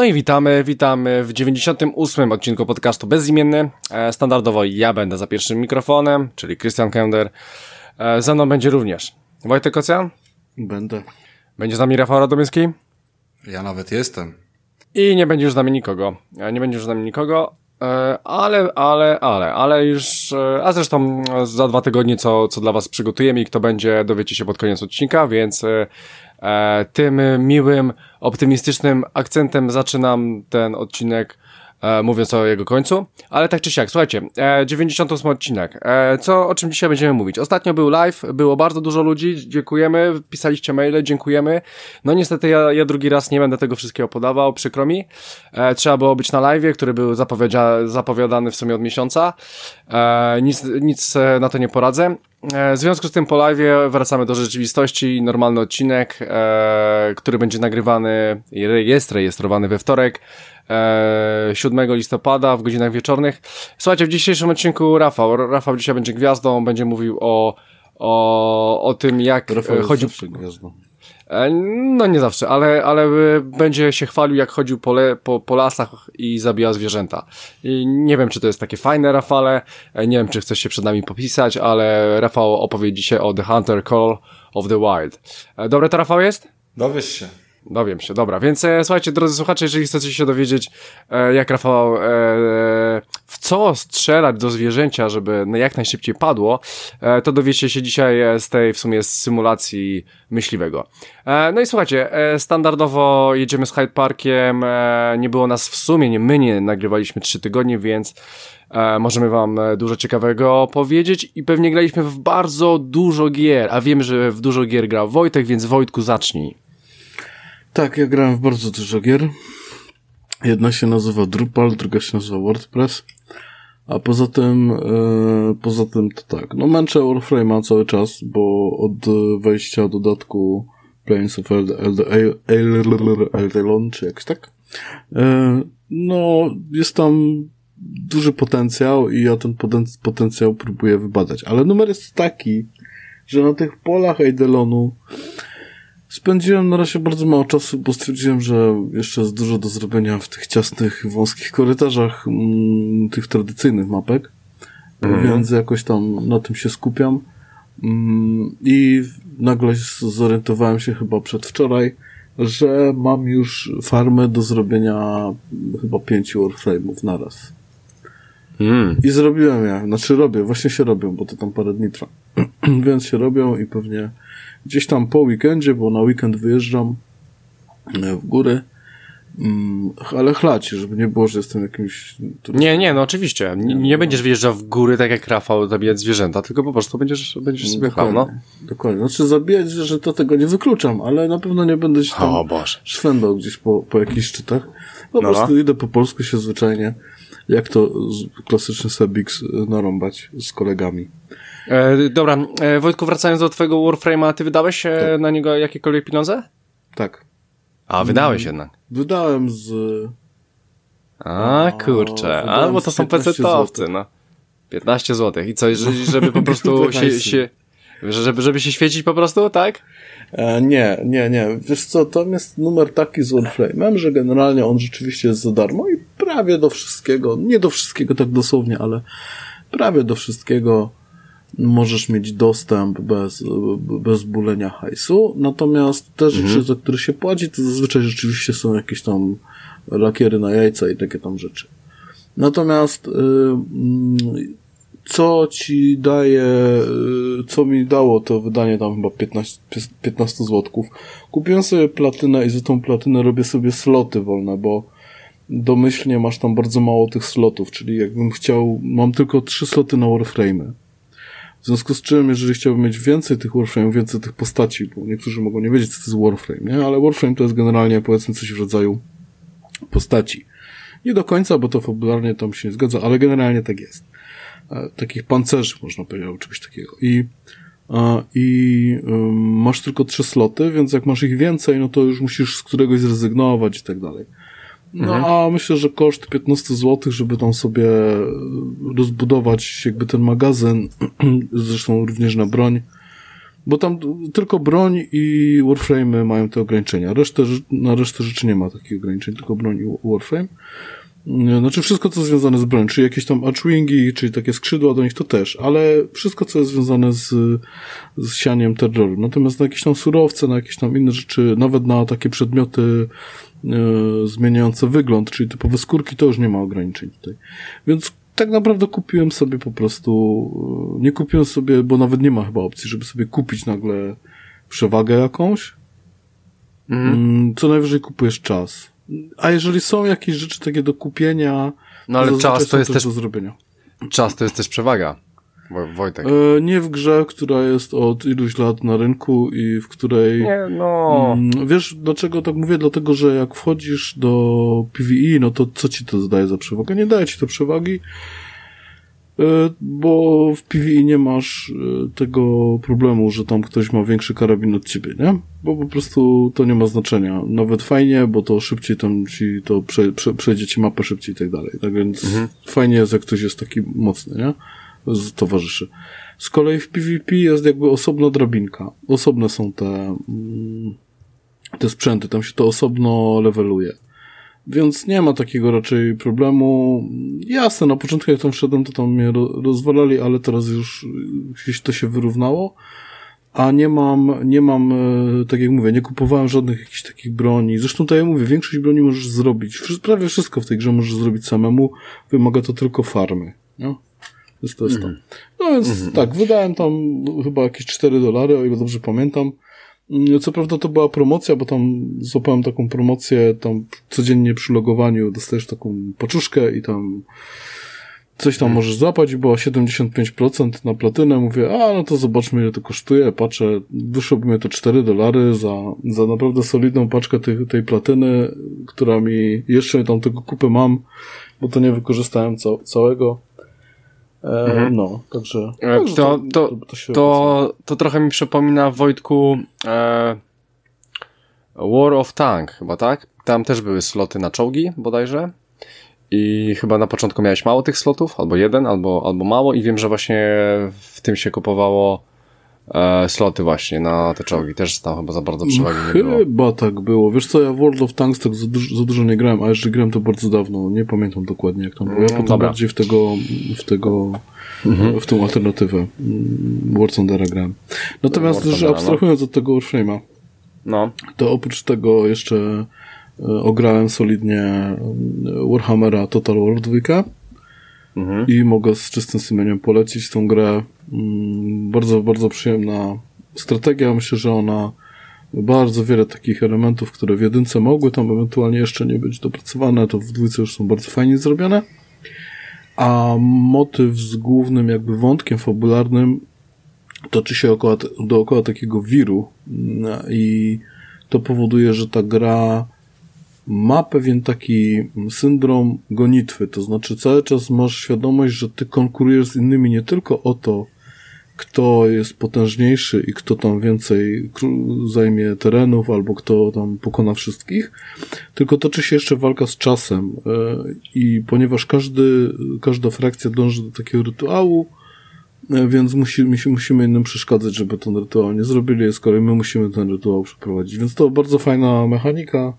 No i witamy, witamy w 98 odcinku podcastu Bezimienny. E, standardowo ja będę za pierwszym mikrofonem, czyli Christian Kender. E, ze mną będzie również Wojtek Ocean. Będę. Będzie z nami Rafał Radomyski. Ja nawet jestem. I nie będzie już z nami nikogo. E, nie będzie już z nami nikogo, ale, ale, ale, ale już, a zresztą za dwa tygodnie co, co dla was przygotujemy i kto będzie, dowiecie się pod koniec odcinka, więc tym miłym optymistycznym akcentem zaczynam ten odcinek, e, mówiąc o jego końcu. Ale tak czy siak, słuchajcie, e, 98 odcinek. E, co, o czym dzisiaj będziemy mówić? Ostatnio był live, było bardzo dużo ludzi, dziękujemy, pisaliście maile, dziękujemy. No niestety ja, ja drugi raz nie będę tego wszystkiego podawał, przykro mi. E, trzeba było być na live, który był zapowiadany w sumie od miesiąca. E, nic, nic na to nie poradzę. E, w związku z tym po live wracamy do rzeczywistości. Normalny odcinek, e, który będzie nagrywany, jest rejestrowany we wtorek, e, 7 listopada w godzinach wieczornych. Słuchajcie, w dzisiejszym odcinku Rafał. Rafał dzisiaj będzie gwiazdą, będzie mówił o, o, o tym, jak Rafał chodzi. Gwiazdą. E, no nie zawsze, ale, ale będzie się chwalił, jak chodził po, le, po, po lasach i zabijał zwierzęta. I nie wiem, czy to jest takie fajne, Rafale, e, nie wiem, czy chcesz się przed nami popisać, ale Rafał opowie dzisiaj o The Hunter Call of the Wild. E, dobre to, Rafał, jest? Dowiesz się. Dowiem się, dobra. Więc e, słuchajcie, drodzy słuchacze, jeżeli chcecie się dowiedzieć, e, jak Rafał, e, w co strzelać do zwierzęcia, żeby jak najszybciej padło, e, to dowiecie się dzisiaj e, z tej w sumie symulacji myśliwego. E, no i słuchajcie, standardowo jedziemy z Hyde Parkiem, nie było nas w sumie, nie my nie nagrywaliśmy trzy tygodnie, więc możemy wam dużo ciekawego powiedzieć i pewnie graliśmy w bardzo dużo gier, a wiem, że w dużo gier grał Wojtek, więc Wojtku zacznij. Tak, ja grałem w bardzo dużo gier. Jedna się nazywa Drupal, druga się nazywa WordPress. A poza tym, e, poza tym to tak, no męczę Warframe'a cały czas, bo od wejścia dodatku Planes of Eldelon, czy jakoś tak, e, no jest tam duży potencjał i ja ten potencjał próbuję wybadać. Ale numer jest taki, że na tych polach Eidelonu Spędziłem na razie bardzo mało czasu, bo stwierdziłem, że jeszcze jest dużo do zrobienia w tych ciasnych, wąskich korytarzach mm, tych tradycyjnych mapek, mhm. więc jakoś tam na tym się skupiam. Mm, I nagle zorientowałem się chyba przedwczoraj, że mam już farmę do zrobienia chyba pięciu Warframe'ów naraz. Mm. I zrobiłem je, znaczy robię, właśnie się robią, bo to tam parę dni trwa. Więc się robią i pewnie gdzieś tam po weekendzie, bo na weekend wyjeżdżam e, w góry, mm, ale chlać, żeby nie było, że jestem jakimś... Nie, nie, no oczywiście. Nie, nie będziesz wyjeżdżał w góry tak jak Rafał zabijać zwierzęta, tylko po prostu będziesz, będziesz sobie chlał, no. Dokładnie. Znaczy zabijać zwierzęta tego nie wykluczam, ale na pewno nie będę się tam szwendał gdzieś po, po jakichś szczytach. Po no prostu no. idę po polsku się zwyczajnie, jak to klasyczny Sebix narąbać z kolegami. E, dobra, e, Wojtku, wracając do twojego Warframe'a, ty wydałeś e, tak. na niego jakiekolwiek pieniądze? Tak. A, wydałeś mm, jednak. Wydałem z... A, kurczę. A, bo to są PC-towcy, no. 15 zł. I co, żeby po prostu się, się, żeby, żeby się świecić po prostu, tak? E, nie, nie, nie. Wiesz co, tam jest numer taki z Warframe'em, że generalnie on rzeczywiście jest za darmo i prawie do wszystkiego, nie do wszystkiego tak dosłownie, ale prawie do wszystkiego możesz mieć dostęp bez, bez bulenia hajsu, natomiast te rzeczy, mhm. za które się płaci, to zazwyczaj rzeczywiście są jakieś tam lakiery na jajca i takie tam rzeczy. Natomiast y, co ci daje, y, co mi dało to wydanie tam chyba 15, 15 złotków. Kupiłem sobie platynę i za tą platynę robię sobie sloty wolne, bo domyślnie masz tam bardzo mało tych slotów, czyli jakbym chciał, mam tylko trzy sloty na Warframe. W związku z czym, jeżeli chciałbym mieć więcej tych Warframe, więcej tych postaci, bo niektórzy mogą nie wiedzieć, co to jest Warframe, nie? Ale Warframe to jest generalnie, powiedzmy, coś w rodzaju postaci. Nie do końca, bo to fabularnie tam się nie zgadza, ale generalnie tak jest. E, takich pancerzy, można powiedzieć, czegoś takiego. I i masz tylko trzy sloty, więc jak masz ich więcej, no to już musisz z któregoś zrezygnować i tak dalej. No mhm. a myślę, że koszt 15 zł, żeby tam sobie rozbudować jakby ten magazyn, zresztą również na broń, bo tam tylko broń i Warframe mają te ograniczenia. Resztę, na resztę rzeczy nie ma takich ograniczeń, tylko broń i Warframe. Znaczy wszystko, co związane z broń, czyli jakieś tam archwingi, czyli takie skrzydła do nich to też, ale wszystko, co jest związane z, z sianiem terroru. Natomiast na jakieś tam surowce, na jakieś tam inne rzeczy, nawet na takie przedmioty e, zmieniające wygląd, czyli typowe skórki, to już nie ma ograniczeń tutaj. Więc tak naprawdę kupiłem sobie po prostu, e, nie kupiłem sobie, bo nawet nie ma chyba opcji, żeby sobie kupić nagle przewagę jakąś. Mhm. Mm. Co najwyżej kupujesz czas. A jeżeli są jakieś rzeczy takie do kupienia, no ale czas to jest też do zrobienia. Czas to jest też przewaga. Wojtek. E, nie w grze, która jest od iluś lat na rynku i w której. Nie, no. Mm, wiesz, dlaczego tak mówię? Dlatego, że jak wchodzisz do PvE, no to co ci to daje za przewagę? Nie daje ci to przewagi, E, bo w PvE nie masz e, tego problemu, że tam ktoś ma większy karabin od ciebie, nie? Bo po prostu to nie ma znaczenia. Nawet fajnie, bo to szybciej tam ci to prze, prze, przejdzie ci mapę szybciej i tak dalej. Tak więc mhm. fajnie jest, jak ktoś jest taki mocny, nie? Towarzyszy. Z kolei w PvP jest jakby osobna drabinka. Osobne są te, mm, te sprzęty, tam się to osobno leveluje. Więc nie ma takiego raczej problemu. Jasne, na początku jak tam wszedłem, to tam mnie rozwalali, ale teraz już gdzieś to się wyrównało. A nie mam, nie mam, e, tak jak mówię, nie kupowałem żadnych jakichś takich broni. Zresztą tak jak mówię, większość broni możesz zrobić. Prawie wszystko w tej grze możesz zrobić samemu. Wymaga to tylko farmy. Więc to jest to. No więc mm -hmm. tak, wydałem tam chyba jakieś 4 dolary, o ile dobrze pamiętam. Mm, co prawda to była promocja, bo tam złapałem taką promocję, tam codziennie przy logowaniu dostajesz taką paczuszkę i tam coś tam hmm. możesz złapać i było 75% na platynę. Mówię, a no to zobaczmy ile to kosztuje. Patrzę, wyszłoby mi to 4 dolary za, za naprawdę solidną paczkę tej, tej platyny, która mi, jeszcze tam tego kupę mam, bo to nie wykorzystałem całego. E, mhm. No, także. E, to, to, to, to, to, trochę mi przypomina Wojtku e, War of Tank, chyba tak? Tam też były sloty na czołgi bodajże. I chyba na początku miałeś mało tych slotów, albo jeden, albo, albo mało, i wiem, że właśnie w tym się kupowało e, sloty właśnie na te czołgi. Też tam chyba za bardzo przewagi nie było. Chyba tak było. Wiesz co, ja w World of Tanks tak za, dużo, za dużo nie grałem, a jeszcze grałem to bardzo dawno. Nie pamiętam dokładnie jak tam było. Ja mm, potem bardziej w tego, w tego, mhm. w tą alternatywę mm, War Thundera grałem. Natomiast też no. abstrahując no. od tego Warframe'a, no. to oprócz tego jeszcze e, ograłem solidnie e, Warhammera Total War 2 mhm. i mogę z czystym sumieniem polecić tą grę. Mm, bardzo, bardzo przyjemna strategia. Myślę, że ona bardzo wiele takich elementów, które w jedynce mogły tam ewentualnie jeszcze nie być dopracowane, to w dwójce już są bardzo fajnie zrobione. A motyw z głównym jakby wątkiem fabularnym toczy się około, dookoła takiego wiru mm, i to powoduje, że ta gra ma pewien taki syndrom gonitwy, to znaczy cały czas masz świadomość, że ty konkurujesz z innymi nie tylko o to, kto jest potężniejszy i kto tam więcej zajmie terenów, albo kto tam pokona wszystkich, tylko toczy się jeszcze walka z czasem. E, i ponieważ każdy, każda frakcja dąży do takiego rytuału, e, więc musi, musimy innym przeszkadzać, żeby ten rytuał nie zrobili, kolei my musimy ten rytuał przeprowadzić. Więc to bardzo fajna mechanika,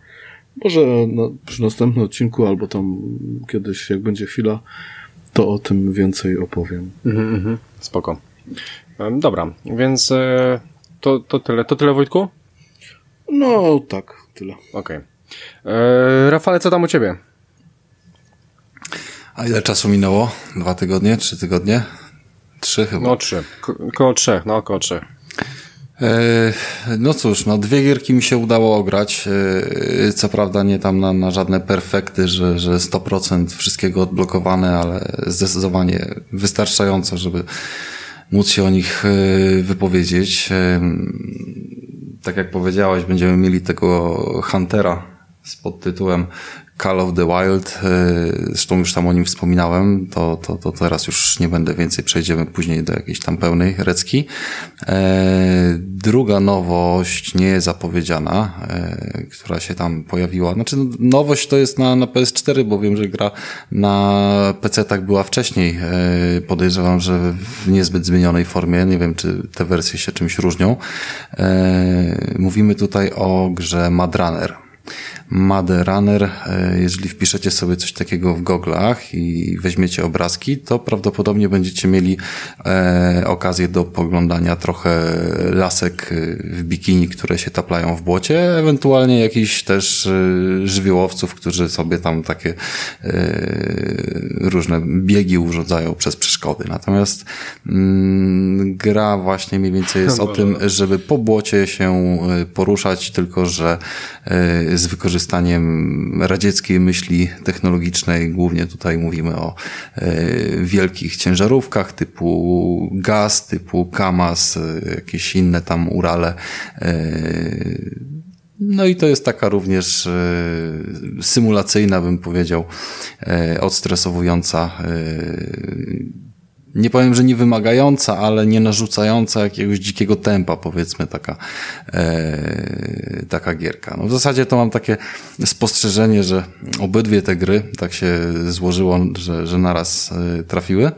może na, przy następnym odcinku, albo tam kiedyś, jak będzie chwila, to o tym więcej opowiem. Mhm, mhm. Spoko. Dobra, więc e, to, to tyle. To tyle, Wojtku? No, tak, tyle. Okej. Okay. E, Rafale, co tam u ciebie? A ile czasu minęło? Dwa tygodnie? Trzy tygodnie? Trzy chyba. No trzy. Ko koło trzech, no koło trzech. E, no cóż, no dwie gierki mi się udało ograć. E, co prawda nie tam na, na żadne perfekty, że, że 100% wszystkiego odblokowane, ale zdecydowanie wystarczająco, żeby móc się o nich e, wypowiedzieć. Tak jak powiedziałeś, będziemy mieli tego Huntera z podtytułem Call of the Wild, e, zresztą już tam o nim wspominałem, to, to, to teraz już nie będę więcej, przejdziemy później do jakiejś tam pełnej recki. E, druga nowość nie zapowiedziana, e, która się tam pojawiła, znaczy no, nowość to jest na, na PS4, bo wiem, że gra na PC tak była wcześniej, podejrzewam, że w niezbyt zmienionej formie, nie wiem, czy te wersje się czymś różnią. Mówimy tutaj o grze Madrunner. Mad Runner, e, jeżeli wpiszecie sobie coś takiego w goglach i weźmiecie obrazki, to prawdopodobnie będziecie mieli e, okazję do poglądania trochę lasek e, w bikini, które się taplają w błocie, ewentualnie jakichś też e, żywiołowców, którzy sobie tam takie e, różne biegi urządzają przez przeszkody. Natomiast mm, gra właśnie mniej więcej jest o tym, żeby po błocie się e, poruszać, tylko że z wykorzystaniem wykorzystaniem radzieckiej myśli technologicznej. Głównie tutaj mówimy o e, wielkich ciężarówkach typu gaz, typu KAMAZ, e, jakieś inne tam Urale. E, no i to jest taka również symulacyjna, bym powiedział, odstresowująca nie powiem, że nie wymagająca, ale nie narzucająca jakiegoś dzikiego tempa, powiedzmy, taka, e, taka gierka. No w zasadzie to mam takie spostrzeżenie, że obydwie te gry tak się złożyło, że, że naraz e, trafiły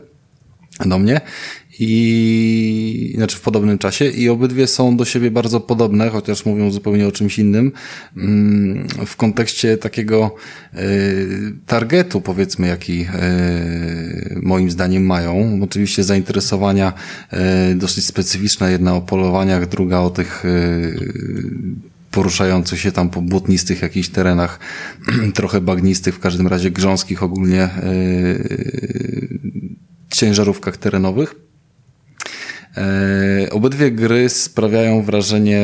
do mnie i znaczy w podobnym czasie i obydwie są do siebie bardzo podobne, chociaż mówią zupełnie o czymś innym mm, w kontekście takiego y, targetu powiedzmy, jaki y, moim zdaniem mają. Oczywiście zainteresowania y, dosyć specyficzne, jedna o polowaniach, druga o tych poruszających się tam po błotnistych jakichś terenach, trochę bagnistych, w każdym razie grząskich ogólnie ciężarówkach terenowych. E, obydwie gry sprawiają wrażenie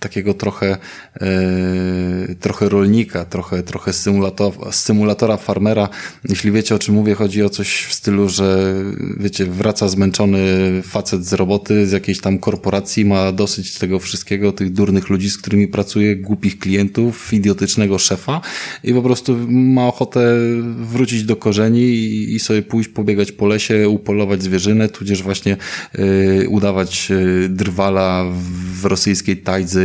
takiego trochę, e, trochę rolnika, trochę, trochę symulatora, symulatora farmera. Jeśli wiecie o czym mówię, chodzi o coś w stylu, że wiecie, wraca zmęczony facet z roboty, z jakiejś tam korporacji, ma dosyć tego wszystkiego, tych durnych ludzi, z którymi pracuje, głupich klientów, idiotycznego szefa i po prostu ma ochotę wrócić do korzeni i, i sobie pójść, pobiegać po lesie, upolować zwierzynę, tudzież właśnie y, udawać y, drwala w rosyjskiej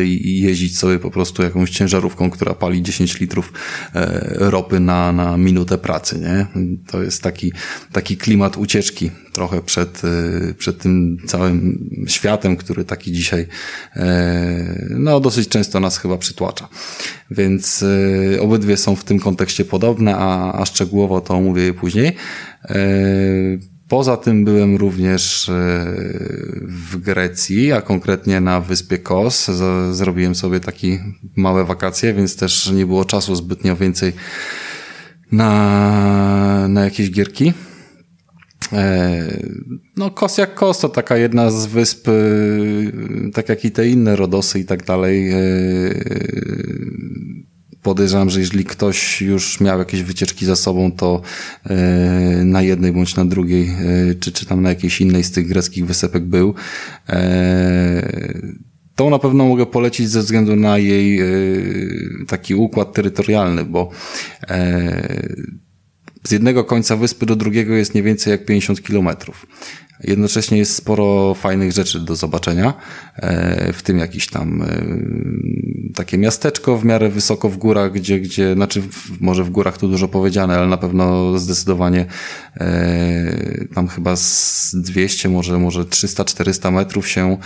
i jeździć sobie po prostu jakąś ciężarówką, która pali 10 litrów e, ropy na, na minutę pracy, nie? To jest taki, taki klimat ucieczki trochę przed, e, przed tym całym światem, który taki dzisiaj, e, no dosyć często nas chyba przytłacza. Więc obydwie są w tym kontekście podobne, a, a szczegółowo to omówię je później. Poza tym byłem również e, w Grecji, a konkretnie na wyspie Kos. Zrobiłem sobie takie małe wakacje, więc też nie było czasu zbytnio więcej na, na jakieś gierki. E, no, Kos jak Kos to taka jedna z wysp, e, tak jak i te inne Rodosy i tak dalej podejrzewam, że jeżeli ktoś już miał jakieś wycieczki za sobą, to e, na jednej bądź na drugiej, e, czy, czy tam na jakiejś innej z tych greckich wysepek był. E, to na pewno mogę polecić ze względu na jej taki układ terytorialny, bo z jednego końca wyspy do drugiego jest mniej więcej jak 50 kilometrów. Jednocześnie jest sporo fajnych rzeczy do zobaczenia, e, w tym jakiś tam e, takie miasteczko w miarę wysoko w górach, gdzie, gdzie znaczy może w górach to dużo powiedziane, ale na pewno zdecydowanie e, tam chyba z 200, może, może 300-400 metrów się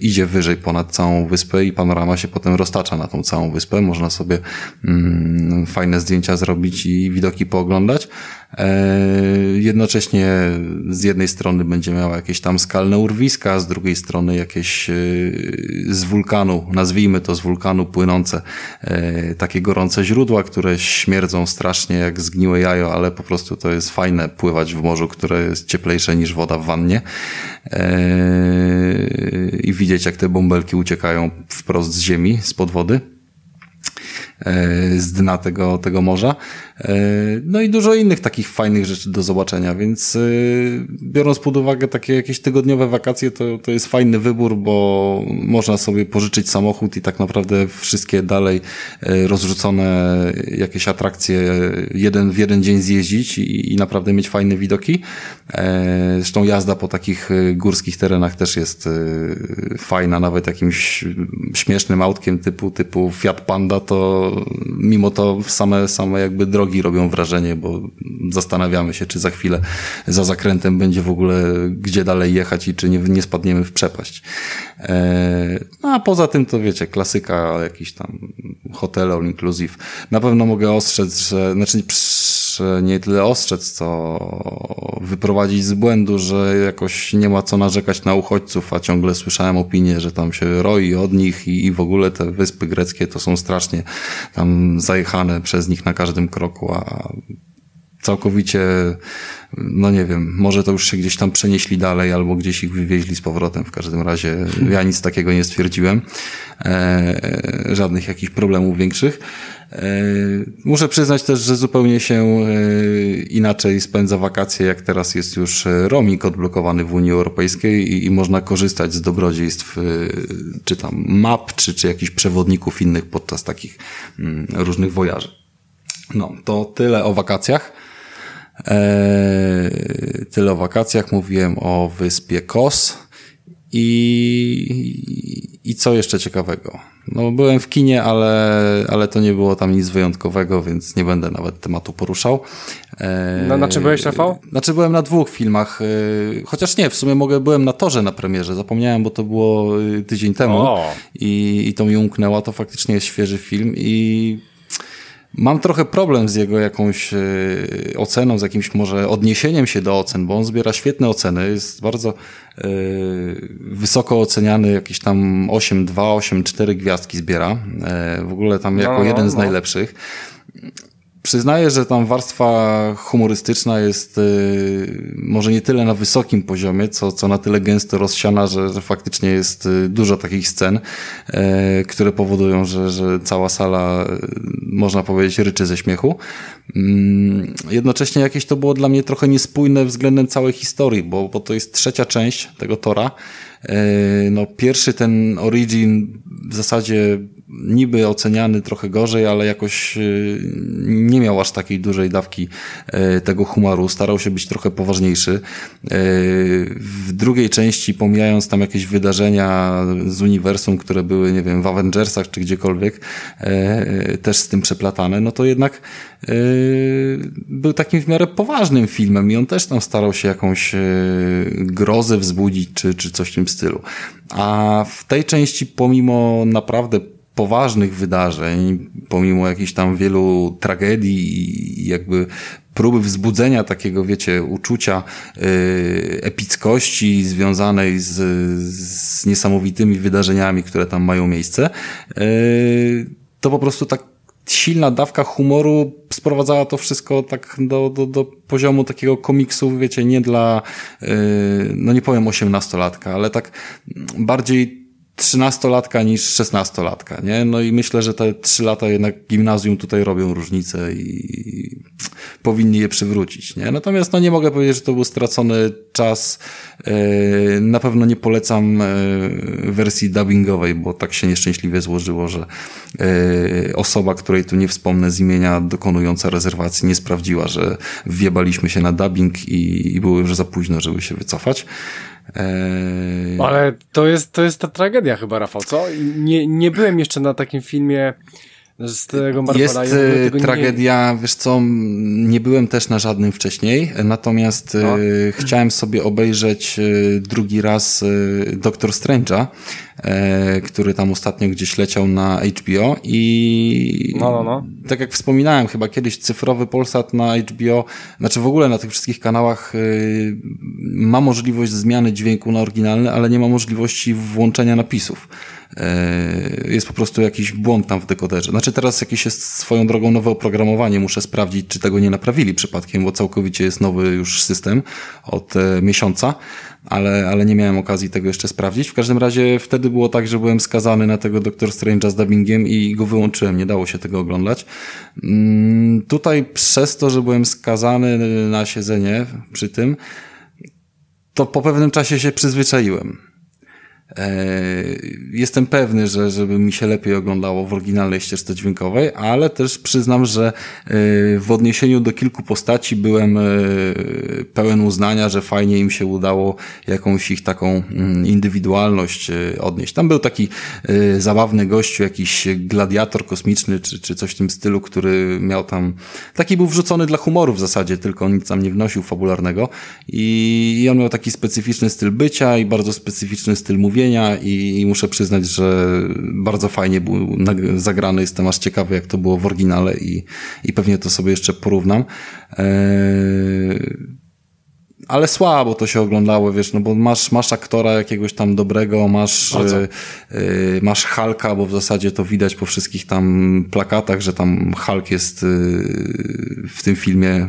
idzie wyżej ponad całą wyspę i panorama się potem roztacza na tą całą wyspę. Można sobie mm, fajne zdjęcia zrobić i widoki pooglądać. Jednocześnie z jednej strony będzie miała jakieś tam skalne urwiska, z drugiej strony jakieś e, z wulkanu, nazwijmy to z wulkanu płynące e, takie gorące źródła, które śmierdzą strasznie jak zgniłe jajo, ale po prostu to jest fajne pływać w morzu, które jest cieplejsze niż woda w wannie e, i widzieć jak te bąbelki uciekają wprost z ziemi, spod wody. Z dna tego, tego morza. No i dużo innych takich fajnych rzeczy do zobaczenia, więc biorąc pod uwagę takie jakieś tygodniowe wakacje, to, to jest fajny wybór, bo można sobie pożyczyć samochód i tak naprawdę wszystkie dalej rozrzucone jakieś atrakcje jeden w jeden dzień zjeździć i, i naprawdę mieć fajne widoki. Zresztą jazda po takich górskich terenach też jest fajna, nawet jakimś śmiesznym autkiem typu, typu Fiat Panda, to mimo to same, same jakby drogi robią wrażenie, bo zastanawiamy się, czy za chwilę za zakrętem będzie w ogóle gdzie dalej jechać i czy nie, nie spadniemy w przepaść. E, no a poza tym to wiecie, klasyka, jakiś tam hotel all inclusive. Na pewno mogę ostrzec, że, znaczy nie tyle ostrzec, co wyprowadzić z błędu, że jakoś nie ma co narzekać na uchodźców, a ciągle słyszałem opinię, że tam się roi od nich i, i w ogóle te wyspy greckie to są strasznie tam zajechane przez nich na każdym kroku, a całkowicie, no nie wiem, może to już się gdzieś tam przenieśli dalej albo gdzieś ich wywieźli z powrotem. W każdym razie ja nic takiego nie stwierdziłem. E, żadnych jakichś problemów większych. E, muszę przyznać też, że zupełnie się e, inaczej spędza wakacje, jak teraz jest już roaming odblokowany w Unii Europejskiej i, i można korzystać z dobrodziejstw, e, czy tam map, czy, czy jakichś przewodników innych podczas takich mm, różnych wojaży. No, to tyle o wakacjach. Eee, tyle o wakacjach. Mówiłem o wyspie Kos. I, I co jeszcze ciekawego? No, byłem w kinie, ale, ale to nie było tam nic wyjątkowego, więc nie będę nawet tematu poruszał. Na, na czym byłeś, Rafał? Znaczy byłem na dwóch filmach, eee, chociaż nie, w sumie mogę, byłem na torze na premierze, zapomniałem, bo to było y, tydzień temu i, i to mi umknęło, to faktycznie jest świeży film i Mam trochę problem z jego jakąś e, oceną, z jakimś może odniesieniem się do ocen, bo on zbiera świetne oceny, jest bardzo e, wysoko oceniany, jakieś tam 8,2, 8,4 gwiazdki zbiera, e, w ogóle tam jako no, no jeden z no. Przyznaję, że tam warstwa humorystyczna jest y, może nie tyle na wysokim poziomie, co, co na tyle gęsto rozsiana, że, że faktycznie jest y, dużo takich scen, y, które powodują, że, że cała sala, y, można powiedzieć, ryczy ze śmiechu. Mm, jednocześnie jakieś to było dla mnie trochę niespójne względem całej historii, bo, bo to jest trzecia część tego Tora. Y, no, pierwszy ten Origin w zasadzie niby oceniany trochę gorzej, ale jakoś y, nie miał aż takiej dużej dawki y, tego humoru, starał się być trochę poważniejszy. W drugiej części, pomijając tam jakieś wydarzenia z uniwersum, które były, nie wiem, w Avengersach czy gdziekolwiek, też z tym przeplatane, no to jednak był takim w miarę poważnym filmem i on też tam starał się jakąś grozę wzbudzić, czy, czy coś w tym stylu. A w tej części, pomimo naprawdę poważnych wydarzeń, pomimo jakichś tam wielu tragedii i jakby próby wzbudzenia takiego, wiecie, uczucia yy, epickości związanej z, z niesamowitymi wydarzeniami, które tam mają miejsce, yy, to po prostu tak silna dawka humoru sprowadzała to wszystko tak do, do, do poziomu takiego komiksu, wiecie, nie dla, yy, no nie powiem osiemnastolatka, ale tak bardziej trzynastolatka niż szesnastolatka, nie? No i myślę, że te trzy lata jednak gimnazjum tutaj robią różnicę i powinni je przywrócić, nie? Natomiast no nie mogę powiedzieć, że to był stracony czas. E, na pewno nie polecam e, wersji dubbingowej, bo tak się nieszczęśliwie złożyło, że e, osoba, której tu nie wspomnę z imienia, dokonująca rezerwacji nie sprawdziła, że wjebaliśmy się na dubbing i, i było już za późno, żeby się wycofać. Eee... Ale to jest, to jest ta tragedia chyba, Rafał, co? Nie, nie byłem jeszcze na takim filmie z tego Marvela. Jest e, tragedia, nie... wiesz co, nie byłem też na żadnym wcześniej, natomiast no. e, chciałem sobie obejrzeć e, drugi raz Doktor Strange'a, który tam ostatnio gdzieś leciał na HBO i no, no, no. tak jak wspominałem, chyba kiedyś cyfrowy Polsat na HBO, znaczy w ogóle na tych wszystkich kanałach ma możliwość zmiany dźwięku na oryginalny, ale nie ma możliwości włączenia napisów. Jest po prostu jakiś błąd tam w dekoderze. Znaczy teraz jakieś jest swoją drogą nowe oprogramowanie, muszę sprawdzić, czy tego nie naprawili przypadkiem, bo całkowicie jest nowy już system od miesiąca ale, ale nie miałem okazji tego jeszcze sprawdzić. W każdym razie wtedy było tak, że byłem skazany na tego Doctor Strange'a z dubbingiem i go wyłączyłem, nie dało się tego oglądać. Mm, tutaj przez to, że byłem skazany na siedzenie przy tym, to po pewnym czasie się przyzwyczaiłem. E, jestem pewny, że żeby mi się lepiej oglądało w oryginalnej ścieżce dźwiękowej, ale też przyznam, że e, w odniesieniu do kilku postaci byłem e, pełen uznania, że fajnie im się udało jakąś ich taką mm, indywidualność odnieść. Tam był taki zabawny gościu, jakiś gladiator kosmiczny, czy, czy coś w tym stylu, który miał tam, taki był wrzucony dla humoru w zasadzie, tylko nic tam nie wnosił fabularnego i, i on miał taki specyficzny styl bycia i bardzo specyficzny styl mówienia i, i muszę przyznać, że bardzo fajnie był zagrany. Jestem aż ciekawy, jak to było w oryginale i, i pewnie to sobie jeszcze porównam. Eee ale słabo to się oglądało, wiesz, no bo masz, masz aktora jakiegoś tam dobrego, masz, y, masz Halka, bo w zasadzie to widać po wszystkich tam plakatach, że tam Hulk jest y, w tym filmie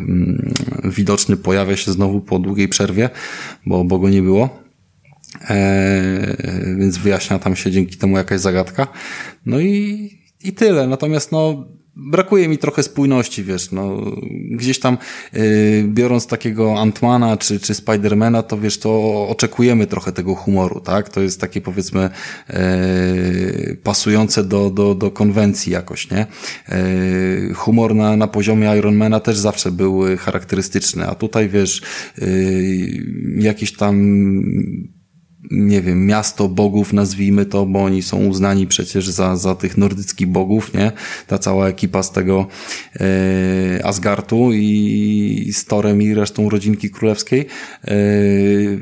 y, widoczny, pojawia się znowu po długiej przerwie, bo, bo go nie było. E, więc wyjaśnia tam się dzięki temu jakaś zagadka. No i, i tyle. Natomiast no, brakuje mi trochę spójności, wiesz, no, gdzieś tam yy, biorąc takiego Antmana czy, czy Spidermana, to wiesz, to oczekujemy trochę tego humoru, tak? To jest takie powiedzmy yy, pasujące do, do, do konwencji jakoś, nie? Yy, humor na, na poziomie Ironmana też zawsze był charakterystyczny, a tutaj wiesz, yy, jakiś tam nie wiem, miasto bogów, nazwijmy to, bo oni są uznani przecież za, za tych nordyckich bogów, nie? Ta cała ekipa z tego e, Asgardu i, i z Torem i resztą rodzinki królewskiej. E,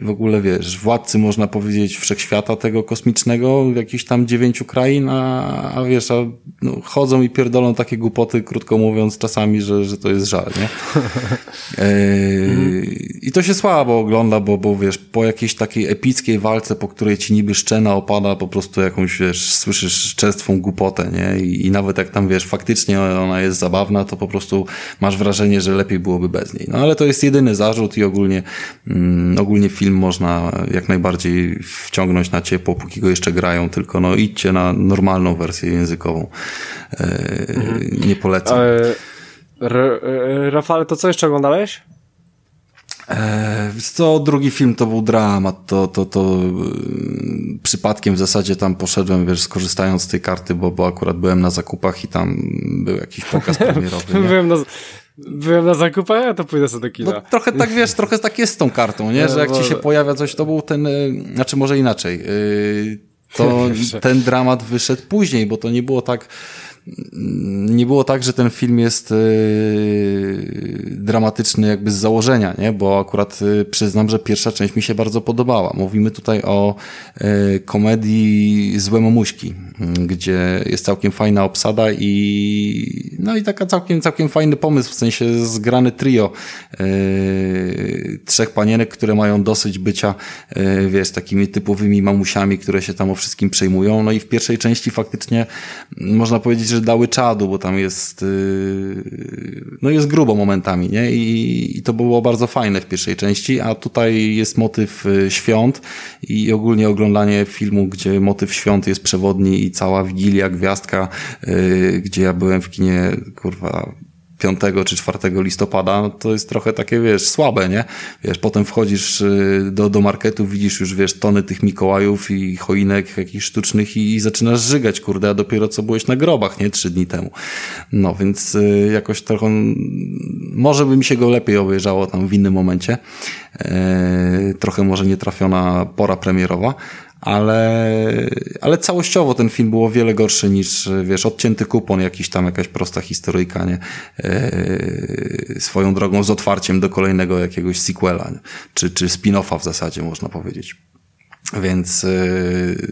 w ogóle, wiesz, władcy, można powiedzieć, wszechświata tego kosmicznego, jakichś tam dziewięciu krain, a, a wiesz, a, no, chodzą i pierdolą takie głupoty, krótko mówiąc, czasami, że, że to jest żal, nie? E, I to się słabo ogląda, bo, bo wiesz, po jakiejś takiej epickiej walce, po której ci niby szczena opada, po prostu jakąś, wiesz, słyszysz czerstwą głupotę, nie? I, I, nawet jak tam, wiesz, faktycznie ona jest zabawna, to po prostu masz wrażenie, że lepiej byłoby bez niej. No ale to jest jedyny zarzut i ogólnie, mm, ogólnie film można jak najbardziej wciągnąć na ciepło, póki go jeszcze grają, tylko no idźcie na normalną wersję językową. E, mhm. Nie polecam. E, Rafale, to co jeszcze oglądałeś? Eee, co, drugi film to był dramat, to, to, to yy, przypadkiem w zasadzie tam poszedłem, wiesz, skorzystając z tej karty, bo, bo akurat byłem na zakupach i tam był jakiś pokaz premierowy. byłem, na, byłem na zakupach, a to pójdę sobie do kina. No, trochę tak, wiesz, trochę tak jest z tą kartą, nie? Że jak ci się pojawia coś, to był ten, yy, znaczy może inaczej, to ten dramat wyszedł później, bo to nie było tak, nie było tak, że ten film jest yy, dramatyczny jakby z założenia, nie? Bo akurat yy, przyznam, że pierwsza część mi się bardzo podobała. Mówimy tutaj o yy, komedii Złe Mamuśki, gdzie jest całkiem fajna obsada i no i taka całkiem, całkiem fajny pomysł, w sensie zgrany trio trzech panienek, które mają dosyć bycia, wiesz, takimi typowymi mamusiami, które się tam o wszystkim przejmują. No i w pierwszej części faktycznie można powiedzieć, że dały czadu, bo tam jest, yy, no jest grubo momentami, nie? I, I to było bardzo fajne w pierwszej części, a tutaj jest motyw y, świąt i ogólnie oglądanie filmu, gdzie motyw świąt jest przewodni i cała Wigilia, Gwiazdka, yy, gdzie ja byłem w kinie, kurwa, 5 czy 4 listopada, no to jest trochę takie, wiesz, słabe, nie? Wiesz, potem wchodzisz y, do, do marketu, widzisz już, wiesz, tony tych Mikołajów i choinek jakichś sztucznych i, i zaczynasz żygać, kurde, a dopiero co byłeś na grobach, nie? Trzy dni temu. No, więc y, jakoś trochę, może by mi się go lepiej obejrzało tam w innym momencie. E, trochę może nietrafiona pora premierowa, ale, ale całościowo ten film był o wiele gorszy niż, wiesz, odcięty kupon, jakiś tam jakaś prosta historyjka, nie? Eee, swoją drogą z otwarciem do kolejnego jakiegoś sequela, czy, czy spin-offa w zasadzie, można powiedzieć. Więc yy,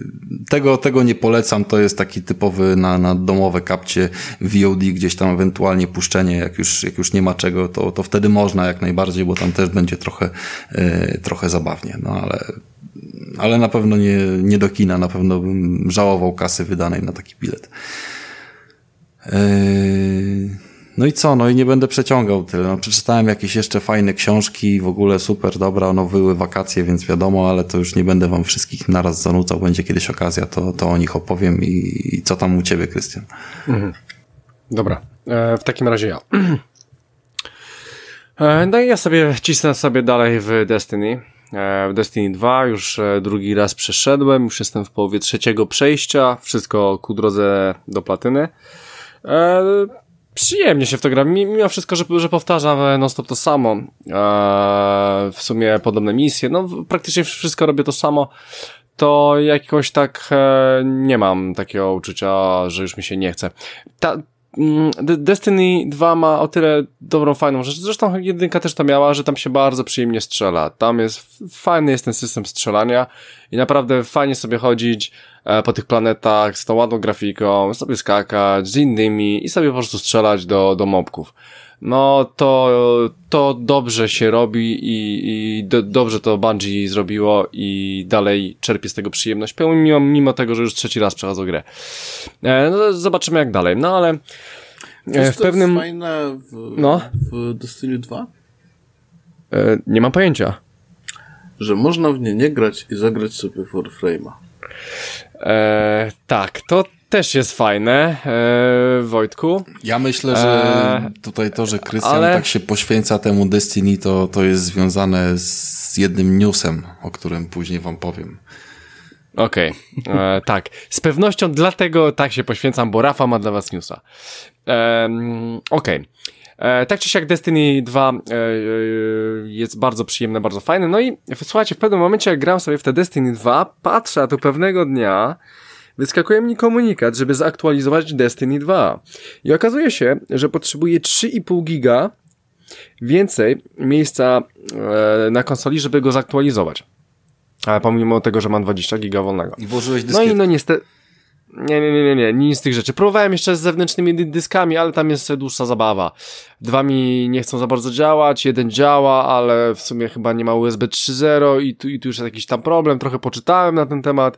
tego, tego nie polecam. To jest taki typowy na, na domowe kapcie VOD, gdzieś tam ewentualnie puszczenie, jak już, jak już nie ma czego, to, to wtedy można jak najbardziej, bo tam też będzie trochę, yy, trochę zabawnie. No ale ale na pewno nie, nie do kina, na pewno bym żałował kasy wydanej na taki bilet. Yy, no i co? No i nie będę przeciągał tyle. No, przeczytałem jakieś jeszcze fajne książki, w ogóle super, dobra, no były wakacje, więc wiadomo, ale to już nie będę wam wszystkich naraz zanucał, będzie kiedyś okazja, to, to o nich opowiem i, i co tam u ciebie, Krystian. Mhm. Dobra, e, w takim razie ja. E, no i ja sobie cisnę sobie dalej w Destiny. E, w Destiny 2 już e, drugi raz przeszedłem, już jestem w połowie trzeciego przejścia, wszystko ku drodze do platyny. Przyjemnie się w to gra, mimo wszystko, że, że powtarzam non stop to samo. E, w sumie podobne misje, no praktycznie wszystko robię to samo. To jakoś tak e, nie mam takiego uczucia, że już mi się nie chce. Ta, Destiny 2 ma o tyle dobrą, fajną rzecz. Zresztą jedynka też to miała, że tam się bardzo przyjemnie strzela. Tam jest, fajny jest ten system strzelania i naprawdę fajnie sobie chodzić E, po tych planetach z tą ładną grafiką, sobie skakać z innymi i sobie po prostu strzelać do, do mobków. No to, to dobrze się robi i, i do, dobrze to Bungie zrobiło i dalej czerpie z tego przyjemność, mimo, mimo tego, że już trzeci raz przechodzę grę. E, no zobaczymy jak dalej, no ale e, w pewnym... Jest fajne w, no? w Destiny 2? E, nie mam pojęcia. Że można w nie nie grać i zagrać sobie Warframe'a. E, tak, to też jest fajne, e, Wojtku. Ja myślę, że e, tutaj to, że Krystian ale... tak się poświęca temu Destiny, to, to jest związane z jednym newsem, o którym później wam powiem. Okej, okay. E, tak. Z pewnością dlatego tak się poświęcam, bo Rafa ma dla was newsa. E, Okej. Okay. E, tak czy siak Destiny 2 e, e, jest bardzo przyjemne, bardzo fajne. No i słuchajcie, w pewnym momencie jak gram sobie w te Destiny 2, patrzę, a tu pewnego dnia wyskakuje mi komunikat, żeby zaktualizować Destiny 2. I okazuje się, że potrzebuję 3,5 giga więcej miejsca e, na konsoli, żeby go zaktualizować. Ale pomimo tego, że mam 20 giga wolnego. I włożyłeś dyskiet. No i no niestety... Nie, nie, nie, nie, nie, nic z tych rzeczy. Próbowałem jeszcze z zewnętrznymi dyskami, ale tam jest dłuższa zabawa. Dwa mi nie chcą za bardzo działać, jeden działa, ale w sumie chyba nie ma USB 3.0 i tu, i tu już jest jakiś tam problem. Trochę poczytałem na ten temat.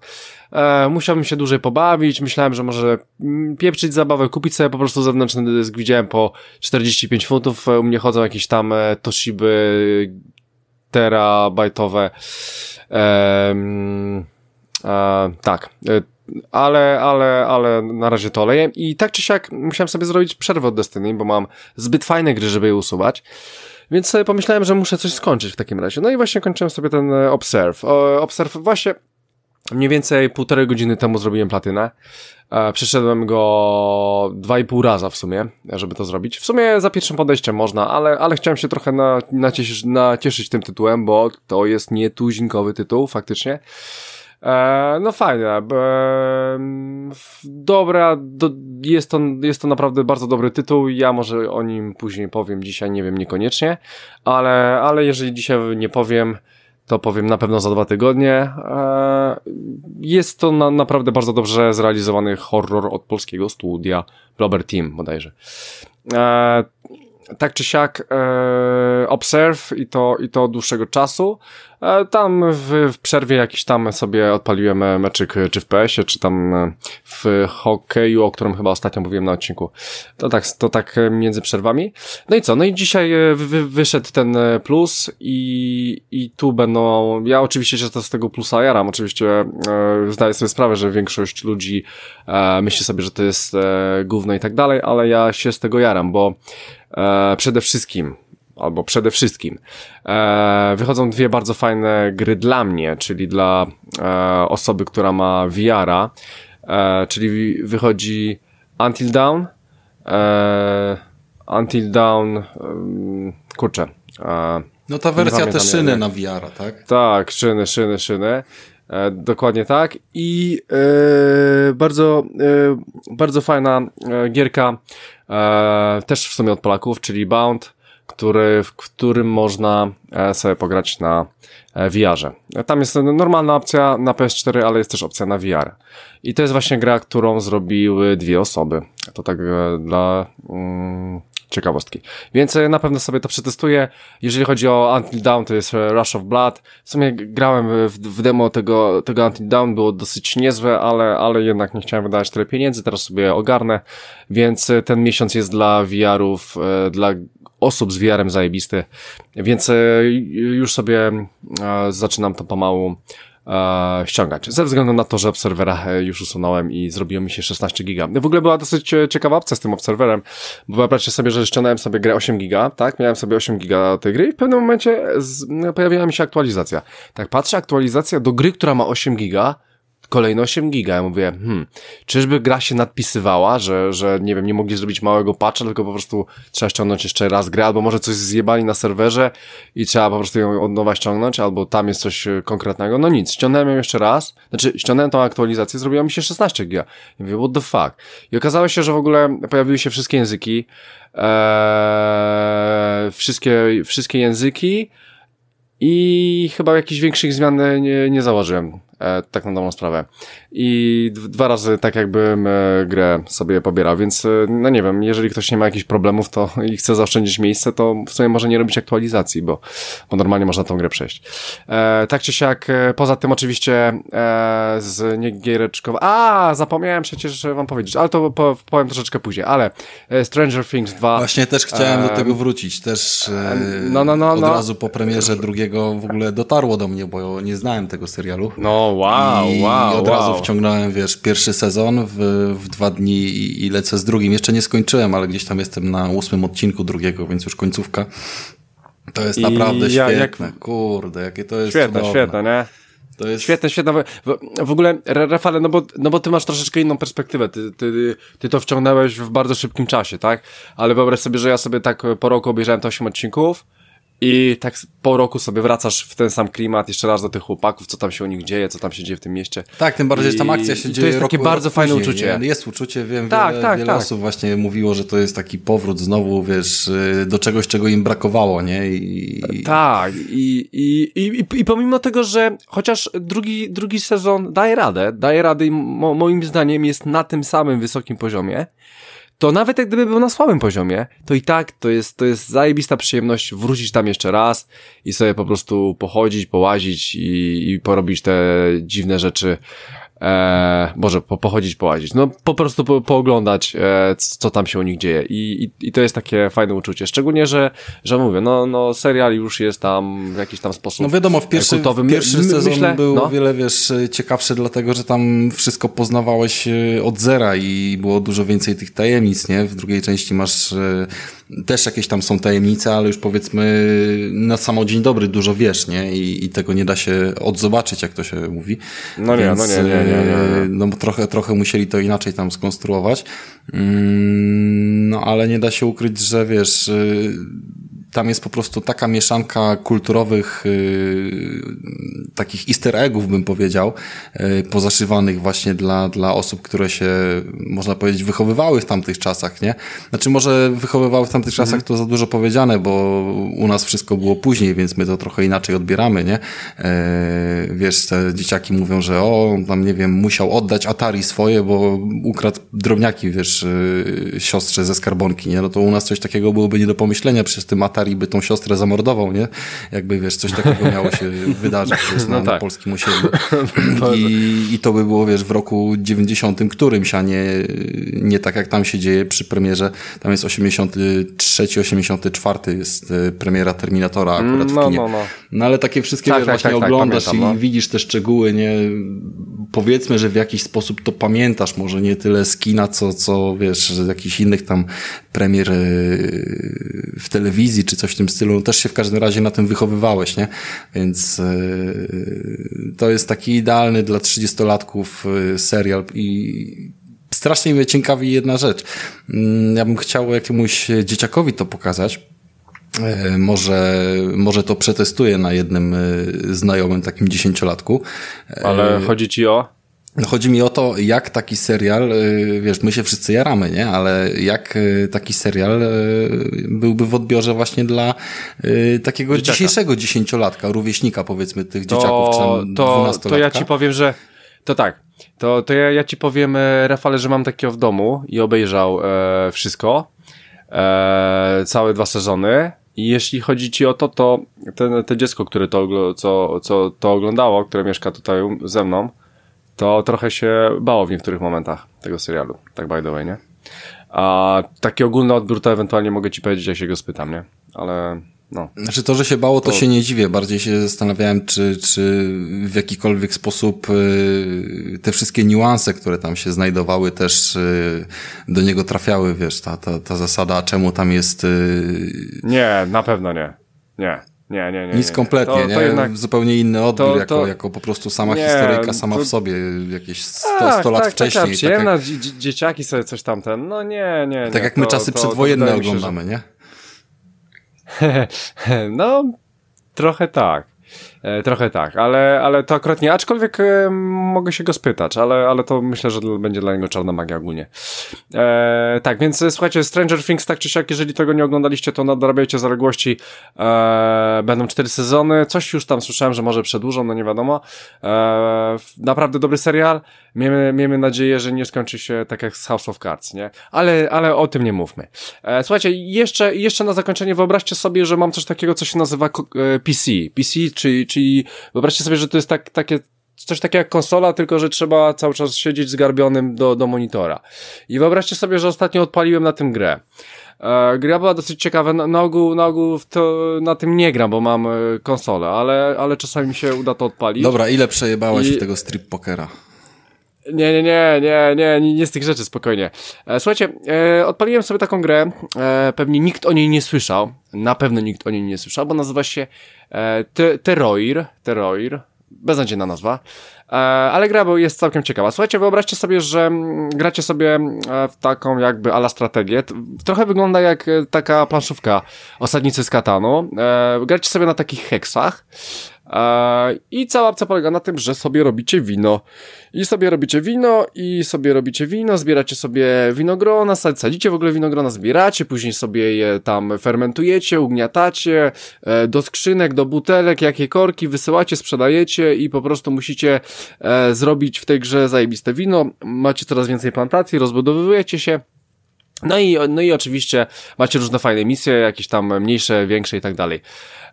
E, musiałbym się dłużej pobawić. Myślałem, że może mm, pieprzyć zabawę, kupić sobie po prostu zewnętrzny dysk. Widziałem po 45 funtów. U mnie chodzą jakieś tam e, Toshiby terabajtowe. E, e, tak. Ale, ale, ale na razie to leję. I tak czy siak musiałem sobie zrobić przerwę od Destiny, bo mam zbyt fajne gry, żeby je usuwać. Więc sobie pomyślałem, że muszę coś skończyć w takim razie. No i właśnie kończyłem sobie ten e, Observe. Observe właśnie mniej więcej półtorej godziny temu zrobiłem platynę. E, przeszedłem go dwa i pół raza w sumie, żeby to zrobić. W sumie za pierwszym podejściem można, ale, ale chciałem się trochę na, nacieszyć, nacieszyć tym tytułem, bo to jest nietuzinkowy tytuł faktycznie. E, no fajnie. E, dobra, do, jest, to, jest to naprawdę bardzo dobry tytuł. Ja może o nim później powiem dzisiaj, nie wiem, niekoniecznie, ale, ale jeżeli dzisiaj nie powiem, to powiem na pewno za dwa tygodnie. E, jest to na, naprawdę bardzo dobrze zrealizowany horror od polskiego studia Blobber Team bodajże. Tak czy siak Observe i to, i to od dłuższego czasu. E, tam w, w przerwie jakiś tam sobie odpaliłem e, meczyk e, czy w PS-ie, czy tam w hokeju, o którym chyba ostatnio mówiłem na odcinku. To tak, to tak między przerwami. No i co? No i dzisiaj wy, wyszedł ten plus i, i tu będą, ja oczywiście się z tego plusa jaram, oczywiście e, zdaję sobie sprawę, że większość ludzi e, myśli sobie, że to jest e, gówno i tak dalej, ale ja się z tego jaram, bo e, przede wszystkim albo przede wszystkim. E, wychodzą dwie bardzo fajne gry dla mnie, czyli dla e, osoby, która ma VR-a, e, czyli wychodzi Until Dawn, e, Until Dawn, e, kurczę. E, no ta wersja te szyny na VR, tak? Tak, szyny, szyny, szyny. E, dokładnie tak. I e, bardzo, e, bardzo fajna e, gierka, też w sumie od Polaków, czyli Bound który, w którym można e, sobie pograć na e, VR-ze. Tam jest normalna opcja na PS4, ale jest też opcja na VR. I to jest właśnie gra, którą zrobiły dwie osoby. To tak e, dla, mm, ciekawostki. Więc na pewno sobie to przetestuję. Jeżeli chodzi o Until Dawn, to jest Rush of Blood. W sumie grałem w, w demo tego, tego Until Dawn, było dosyć niezłe, ale, ale jednak nie chciałem wydawać tyle pieniędzy, teraz sobie ogarnę, więc ten miesiąc jest dla VR-ów, dla osób z VR-em zajebisty, więc już sobie zaczynam to pomału e, ściągać. Ze względu na to, że Obserwera e, już usunąłem i zrobiło mi się 16 giga. W ogóle była dosyć e, ciekawa opcja z tym Obserwerem, bo wyobraźcie sobie, że ściągnąłem sobie grę 8 giga, tak? Miałem sobie 8 giga tej gry i w pewnym momencie z, pojawiła mi się aktualizacja. Tak patrzę, aktualizacja do gry, która ma 8 giga, kolejne 8 giga. Ja mówię, hmm, czyżby gra się nadpisywała, że, że nie wiem, nie mogli zrobić małego patcha, tylko po prostu trzeba ściągnąć jeszcze raz grę, albo może coś zjebali na serwerze i trzeba po prostu ją od nowa ściągnąć, albo tam jest coś e, konkretnego. No nic, ściągnąłem ją jeszcze raz, znaczy ściągnąłem tą aktualizację, zrobiła mi się 16 giga. Ja mówię, what the fuck? I okazało się, że w ogóle pojawiły się wszystkie języki, eee, wszystkie, wszystkie języki, i chyba jakichś większych zmian nie, nie założyłem tak na dobrą sprawę. I dwa razy tak jakbym e, grę sobie pobierał, więc e, no nie wiem, jeżeli ktoś nie ma jakichś problemów to i chce zaoszczędzić miejsce, to w sumie może nie robić aktualizacji, bo, bo normalnie można tą grę przejść. E, tak czy siak, e, poza tym oczywiście e, z niegiereczkowa... A, zapomniałem przecież wam powiedzieć, ale to po, powiem troszeczkę później, ale e, Stranger Things 2... Właśnie też chciałem do tego wrócić, też no, no, no, od no. razu po premierze drugiego w ogóle dotarło do mnie, bo nie znałem tego serialu. No, wow, I wow. od wow. razu wciągnąłem, wiesz, pierwszy sezon w, w dwa dni i, i lecę z drugim. Jeszcze nie skończyłem, ale gdzieś tam jestem na ósmym odcinku drugiego, więc już końcówka. To jest I naprawdę ja, świetne. Jak... Kurde, jakie to jest Świetne, cudowne. świetne, nie? To jest... Świetne, świetne. W, ogóle, Rafale, no bo, no bo ty masz troszeczkę inną perspektywę. Ty, ty, ty to wciągnąłeś w bardzo szybkim czasie, tak? Ale wyobraź sobie, że ja sobie tak po roku obejrzałem te 8 odcinków, i tak po roku sobie wracasz w ten sam klimat, jeszcze raz do tych chłopaków, co tam się u nich dzieje, co tam się dzieje w tym mieście. Tak, tym bardziej, że tam akcja się dzieje. To jest takie roku, bardzo fajne później, uczucie. Jest uczucie, wiem, tak, wiele, tak, wiele tak. osób właśnie mówiło, że to jest taki powrót znowu, wiesz, y, do czegoś, czego im brakowało, nie? I... Tak, i, i, i, i, pomimo tego, że chociaż drugi, drugi sezon daje radę, daje radę i mo, moim zdaniem jest na tym samym wysokim poziomie, to nawet jak gdyby był na słabym poziomie, to i tak to jest, to jest zajebista przyjemność wrócić tam jeszcze raz i sobie po prostu pochodzić, połazić i, i porobić te dziwne rzeczy, e, może po, pochodzić, połazić, no po prostu po, pooglądać, e, co tam się u nich dzieje I, i, i to jest takie fajne uczucie, szczególnie, że, że mówię, no, no serial już jest tam w jakiś tam sposób No wiadomo, w pierwszy, kultowy. pierwszy My, sezon myślę, był no. o wiele, wiesz, ciekawszy, dlatego, że tam wszystko poznawałeś e, od zera i było dużo więcej tych tajemnic, nie? W drugiej części masz e, też jakieś tam są tajemnice, ale już powiedzmy na samo dzień dobry dużo wiesz, nie? I, i tego nie da się odzobaczyć, jak to się mówi. No nie, Więc, no nie, nie, nie, nie. No bo trochę, trochę musieli to inaczej tam skonstruować. Mm, no ale nie da się ukryć, że wiesz, y, tam jest po prostu taka mieszanka kulturowych yy, takich easter eggów, bym powiedział, yy, pozaszywanych właśnie dla, dla osób, które się, można powiedzieć, wychowywały w tamtych czasach, nie? Znaczy może wychowywały w tamtych czasach to za dużo powiedziane, bo u nas wszystko było później, więc my to trochę inaczej odbieramy, nie? Yy, wiesz, te dzieciaki mówią, że o, tam nie wiem, musiał oddać Atari swoje, bo ukradł drobniaki, wiesz, yy, siostrze ze skarbonki, nie? No to u nas coś takiego byłoby nie do pomyślenia, przez tym Atari Atari by tą siostrę zamordował, nie? Jakby, wiesz, coś takiego miało się wydarzyć wiesz, na, no tak. na polskim osiedlu. I, I to by było, wiesz, w roku 90 którymś, a nie, nie tak jak tam się dzieje przy premierze. Tam jest 83, 84 jest e, premiera Terminatora akurat no, w kinie. No, no. no ale takie wszystkie tak, wiesz, tak, właśnie tak, tak oglądasz pamiętam, i no. widzisz te szczegóły, nie? Powiedzmy, że w jakiś sposób to pamiętasz, może nie tyle z kina, co, co wiesz, z jakichś innych tam premier e, w telewizji, czy coś w tym stylu, też się w każdym razie na tym wychowywałeś, nie? Więc yy, to jest taki idealny dla 30-latków yy, serial i strasznie mnie ciekawi jedna rzecz. Yy, ja bym chciał jakiemuś dzieciakowi to pokazać, yy, może, może to przetestuję na jednym znajomym takim dziesięciolatku. Ale chodzi ci o? No chodzi mi o to, jak taki serial, y, wiesz, my się wszyscy jaramy, nie? Ale jak y, taki serial y, byłby w odbiorze właśnie dla takiego Dzieciaka. dzisiejszego dziesięciolatka, rówieśnika powiedzmy tych to, dzieciaków, czy tam to, to ja ci powiem, że to tak, to, to ja, ja ci powiem, e, Rafale, że mam takiego w domu i obejrzał e, wszystko e, całe dwa sezony. I jeśli chodzi ci o to, to ten, to dziecko, które to, co, co to oglądało, które mieszka tutaj ze mną, to trochę się bało w niektórych momentach tego serialu. Tak by the way, nie? A taki ogólny odbiór to ewentualnie mogę ci powiedzieć, jak się go spytam, nie? Ale no. Znaczy to, że się bało, to, to, się nie dziwię. Bardziej się zastanawiałem, czy, czy w jakikolwiek sposób y, te wszystkie niuanse, które tam się znajdowały, też y, do niego trafiały, wiesz, ta, ta, ta zasada, czemu tam jest... Y, nie, na pewno nie. Nie. Nie, nie, nie. Nic kompletnie, to, nie? To jednak... Zupełnie inny odbiór, to, jako, jako po prostu sama nie, historyjka sama w sobie, jakieś 100, tak, 100 lat tak, wcześniej. Tak, przyjemna, tak jak... dzieciaki sobie coś tamten, no nie, nie, nie. Tak jak my czasy przedwojenne oglądamy, się, że... nie? no, trochę tak. E, trochę tak, ale, ale to akurat nie, aczkolwiek e, mogę się go spytać, ale, ale to myślę, że będzie dla niego czarna magia ogólnie. E, tak, więc e, słuchajcie, Stranger Things tak czy siak, jeżeli tego nie oglądaliście, to nadrabiajcie zaległości. E, będą cztery sezony, coś już tam słyszałem, że może przedłużą, no nie wiadomo. E, naprawdę dobry serial. Miejmy, miejmy nadzieję, że nie skończy się tak jak z House of Cards, nie? Ale, ale o tym nie mówmy. E, słuchajcie, jeszcze, jeszcze na zakończenie wyobraźcie sobie, że mam coś takiego, co się nazywa PC. PC, czyli czyli wyobraźcie sobie, że to jest tak, takie coś takiego jak konsola, tylko że trzeba cały czas siedzieć zgarbionym do, do monitora. I wyobraźcie sobie, że ostatnio odpaliłem na tym grę. E, gra była dosyć ciekawa, na, na ogół, na ogół to, na tym nie gram, bo mam e, konsolę, ale, ale czasami mi się uda to odpalić. Dobra, ile przejebałeś I... w tego strip pokera? Nie, nie, nie, nie, nie, nie, z tych rzeczy, spokojnie. E, słuchajcie, e, odpaliłem sobie taką grę, e, pewnie nikt o niej nie słyszał, na pewno nikt o niej nie słyszał, bo nazywa się e, Terroir, Terroir, beznadziejna nazwa, e, ale gra jest całkiem ciekawa. Słuchajcie, wyobraźcie sobie, że mm, gracie sobie e, w taką jakby ala strategię, trochę wygląda jak e, taka planszówka Osadnicy z Katanu, e, gracie sobie na takich heksach, i cała opcja polega na tym, że sobie robicie wino. I sobie robicie wino, i sobie robicie wino, zbieracie sobie winogrona, sadzicie w ogóle winogrona, zbieracie, później sobie je tam fermentujecie, ugniatacie, e, do skrzynek, do butelek, jakie korki, wysyłacie, sprzedajecie i po prostu musicie e, zrobić w tej grze zajebiste wino. Macie coraz więcej plantacji, rozbudowujecie się. No i, no i oczywiście macie różne fajne misje, jakieś tam mniejsze, większe i tak dalej.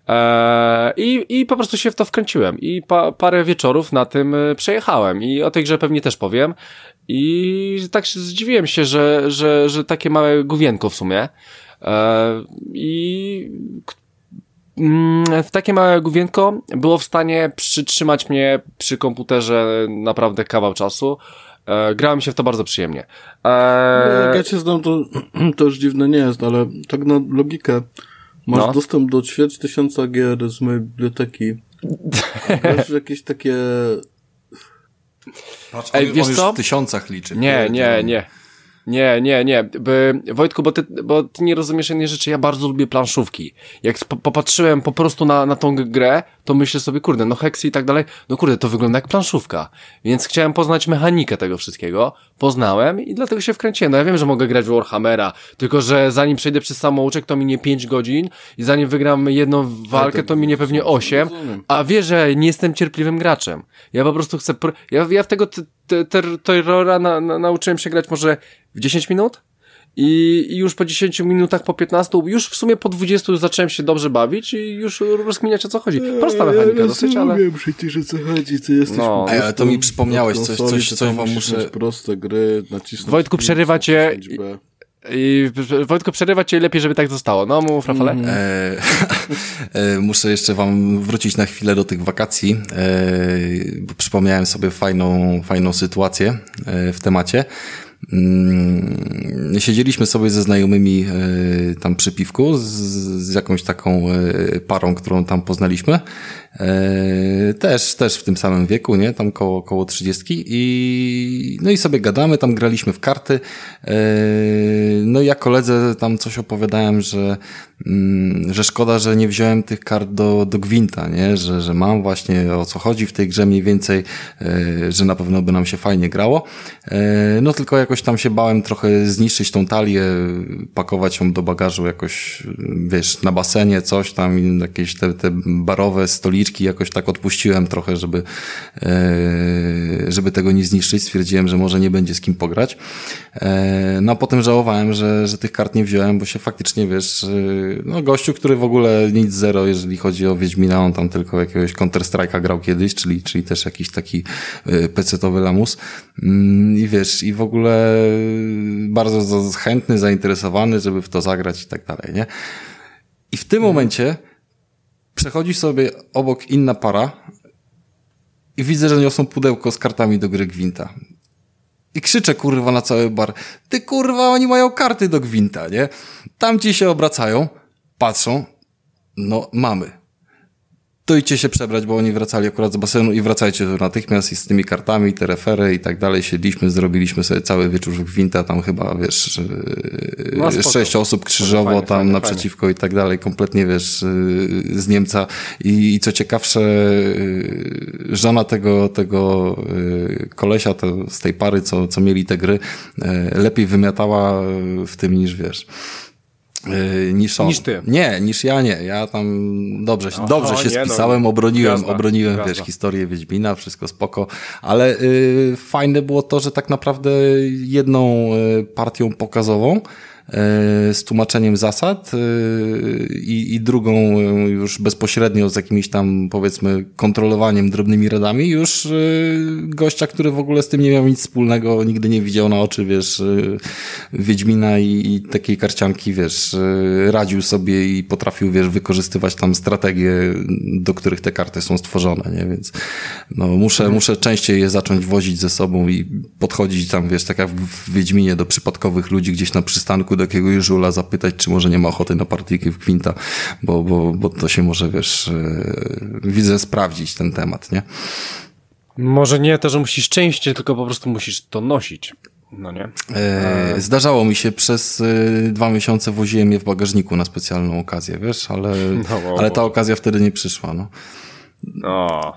Eee, i, I po prostu się w to wkręciłem. I pa, parę wieczorów na tym e, przejechałem. I o tej grze pewnie też powiem. I tak zdziwiłem się, że, że, że takie małe główienko w sumie. Eee, i mm, w takie małe główienko było w stanie przytrzymać mnie przy komputerze naprawdę kawał czasu. E, grałem się w to bardzo przyjemnie. E... Jak ja cię znam, to, to już dziwne nie jest, ale tak na logikę Masz no. dostęp do ćwierć tysiąca gier z mojej biblioteki. Masz jakieś takie... Patrz, Ej, on, wiesz on co? w tysiącach liczy. Nie, nie, nie. Nie, nie, nie. By, Wojtku, bo ty, bo ty nie rozumiesz jednej rzeczy. Ja bardzo lubię planszówki. Jak popatrzyłem po prostu na, na tą grę, to myślę sobie, kurde, no heksy i tak dalej, no kurde, to wygląda jak planszówka. Więc chciałem poznać mechanikę tego wszystkiego. Poznałem i dlatego się wkręciłem. No ja wiem, że mogę grać w Warhammera, tylko że zanim przejdę przez samouczek, to minie 5 godzin i zanim wygram jedną walkę, to minie pewnie 8. A wiesz, że nie jestem cierpliwym graczem. Ja po prostu chcę... Ja, ja w tego terrora na, na, nauczyłem się grać może w 10 minut? I, I, już po 10 minutach, po 15, już w sumie po 20 już zacząłem się dobrze bawić i już rozkminiać o co chodzi. Prosta mechanika ja dosyć, ale... wiem przecież o co chodzi, ty jesteś no. Ale to mi przypomniałeś coś, coś, co wam muszę... proste gry, nacisnąć... Wojtku, przerywa cię... I Wojtko, przerywa cię lepiej, żeby tak zostało. No, mów, Rafale. Mm. E, e, muszę jeszcze wam wrócić na chwilę do tych wakacji, e, bo przypomniałem sobie fajną, fajną sytuację e, w temacie. Mm, siedzieliśmy sobie ze znajomymi e, tam przy piwku z, z jakąś taką e, parą, którą tam poznaliśmy. E, też, też w tym samym wieku, nie? Tam koło, koło 30 i no i sobie gadamy, tam graliśmy w karty. No i ja koledze tam coś opowiadałem, że, mm, że szkoda, że nie wziąłem tych kart do, do Gwinta, nie? Że, że mam właśnie o co chodzi w tej grze mniej więcej, że na pewno by nam się fajnie grało. No tylko jakoś tam się bałem trochę zniszczyć tą talię, pakować ją do bagażu jakoś, wiesz, na basenie coś tam, jakieś te, te barowe stoliczki jakoś tak odpuściłem trochę, żeby, e, żeby tego nie zniszczyć. Stwierdziłem, że może nie będzie z kim pograć. E, no a potem żałowałem, że, że tych kart nie wziąłem, bo się faktycznie, wiesz, e, no gościu, który w ogóle nic zero, jeżeli chodzi o Wiedźmina, on tam tylko jakiegoś Counter-Strike'a grał kiedyś, czyli, czyli też jakiś taki pecetowy lamus. Mm, I wiesz, i w ogóle bardzo chętny, zainteresowany, żeby w to zagrać i tak dalej, nie? I w tym momencie przechodzi sobie obok inna para i widzę, że niosą pudełko z kartami do gry Gwinta. I krzyczę kurwa na cały bar. Ty kurwa, oni mają karty do Gwinta, nie? Tam ci się obracają, patrzą, no mamy to idźcie się przebrać, bo oni wracali akurat z basenu i wracajcie tu natychmiast i z tymi kartami, te refery i tak dalej. Siedliśmy, zrobiliśmy sobie cały wieczór w Gwinta, tam chyba, wiesz, no, sześć osób krzyżowo fajnie, tam fajnie, naprzeciwko fajnie. i tak dalej, kompletnie, wiesz, y, z Niemca. I, i co ciekawsze, y, żona tego, tego kolesia to, z tej pary, co, co mieli te gry, lepiej wymiatała w tym niż, wiesz, Yy, niż on. Niż ty. Nie, niż ja nie. Ja tam dobrze, Aha, dobrze się nie, no, spisałem, no, obroniłem, gwiazda, obroniłem, gwiazda. wiesz, historię Wiedźmina, wszystko spoko, ale y, fajne było to, że tak naprawdę jedną y, partią pokazową z tłumaczeniem zasad e, i, i drugą e, już bezpośrednio z jakimiś tam powiedzmy kontrolowaniem drobnymi radami już gościa, który w ogóle z tym nie miał nic wspólnego, nigdy nie widział na oczy, wiesz, Wiedźmina i, i takiej karcianki, wiesz, radził sobie i potrafił, wiesz, wykorzystywać tam strategie, do których te karty są stworzone, nie? Więc no, muszę, muszę częściej je zacząć wozić ze sobą i podchodzić tam, wiesz, tak jak w Wiedźminie do przypadkowych ludzi gdzieś na przystanku do jakiegoś żula zapytać, czy może nie ma ochoty na partyjki w kwinta, bo, bo, bo to się może, wiesz, yy, widzę sprawdzić ten temat, nie? Może nie to, że musisz częściej, tylko po prostu musisz to nosić. No nie? E, zdarzało mi się, przez y, dwa miesiące woziłem je w bagażniku na specjalną okazję, wiesz, ale, no, ale ta okazja wtedy nie przyszła, no. No.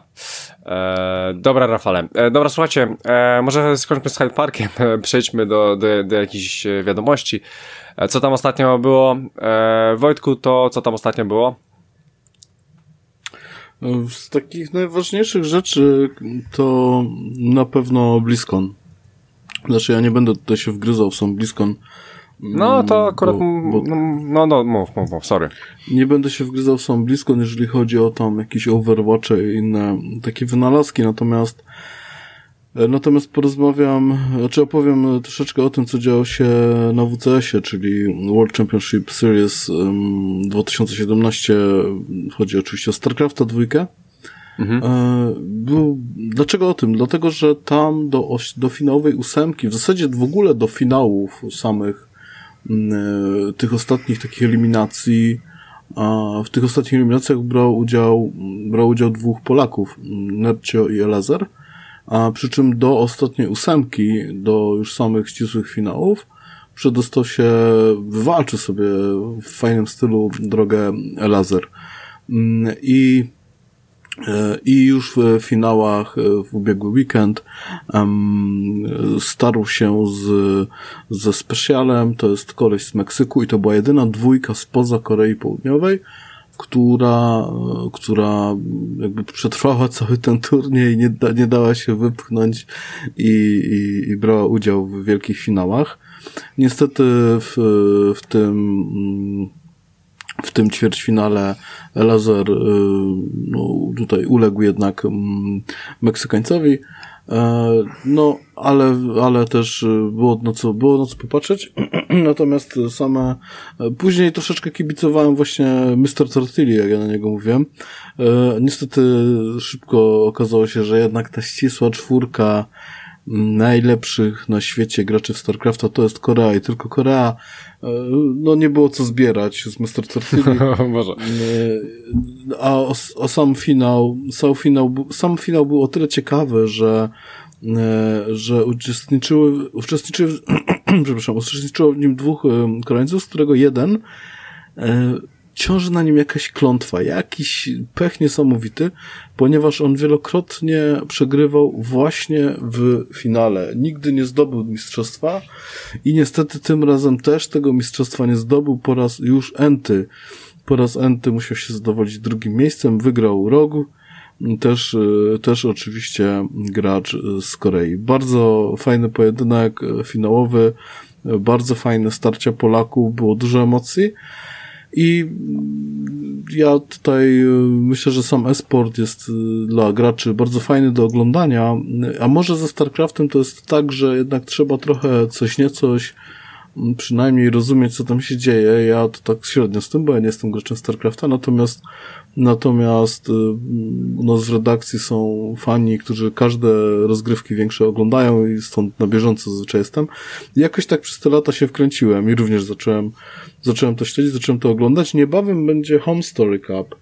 E, dobra, Rafale. E, dobra, słuchajcie, e, może skończmy z Hyde Parkiem, przejdźmy do, do, do jakichś wiadomości. E, co tam ostatnio było? E, Wojtku, to co tam ostatnio było? Z takich najważniejszych rzeczy to na pewno BlizzCon. Znaczy ja nie będę tutaj się wgryzał w sam BlizzCon, no to akurat, bo, bo, no, no, mów, mów, mów, sorry. Nie będę się wgryzał sam blisko, jeżeli chodzi o tam jakieś Overwatche i inne takie wynalazki, natomiast e, Natomiast porozmawiam, znaczy opowiem troszeczkę o tym, co działo się na WCS-ie, czyli World Championship Series 2017. Chodzi oczywiście o StarCrafta dwójkę. Mhm. E, był, dlaczego o tym? Dlatego, że tam do, do finałowej ósemki, w zasadzie w ogóle do finałów samych Mm, tych ostatnich takich eliminacji, w tych ostatnich eliminacjach brał udział, brał udział dwóch Polaków, mm, Nercio i Elazer, a przy czym do ostatniej ósemki, do już samych ścisłych finałów, przedostał się, wywalczył sobie w fajnym stylu drogę Elazer. Mm, I i już w finałach e, w ubiegły weekend um, starł się z, ze Specialem, to jest koleś z Meksyku i to była jedyna dwójka spoza Korei Południowej, która, która jakby przetrwała cały ten turniej, nie, da, nie dała się wypchnąć i, i, i brała udział w wielkich finałach. Niestety w, w tym w tym ćwierćfinale Lazer y, no, tutaj uległ jednak mm, Meksykańcowi. E, no, ale, ale też było na co, było na co popatrzeć. Natomiast same, później troszeczkę kibicowałem właśnie Mr. Tortilli, jak ja na niego mówiłem. E, niestety szybko okazało się, że jednak ta ścisła czwórka najlepszych na świecie graczy w StarCrafta to jest Korea i tylko Korea e, no nie było co zbierać z Mr. Tortilli. Może. E, a o, o, sam finał, sam finał, sam finał był o tyle ciekawy, że e, że uczestniczyły, uczestniczyły, przepraszam, uczestniczyło w nim dwóch Koreańców, z którego jeden ciąży na nim jakaś klątwa, jakiś pech niesamowity, ponieważ on wielokrotnie przegrywał właśnie w finale. Nigdy nie zdobył mistrzostwa i niestety tym razem też tego mistrzostwa nie zdobył po raz już enty. Po raz enty musiał się zadowolić drugim miejscem, wygrał rogu, też, też oczywiście gracz z Korei. Bardzo fajny pojedynek finałowy, bardzo fajne starcia Polaków, było dużo emocji. I ja tutaj myślę, że sam esport jest dla graczy bardzo fajny do oglądania, a może ze StarCraftem to jest tak, że jednak trzeba trochę coś niecoś przynajmniej rozumieć, co tam się dzieje. Ja to tak średnio z tym, bo ja nie jestem graczem StarCrafta, natomiast natomiast u nas w redakcji są fani, którzy każde rozgrywki większe oglądają i stąd na bieżąco zazwyczaj jestem. I jakoś tak przez te lata się wkręciłem i również zacząłem, zacząłem to śledzić, zacząłem to oglądać. Niebawem będzie Home Story Cup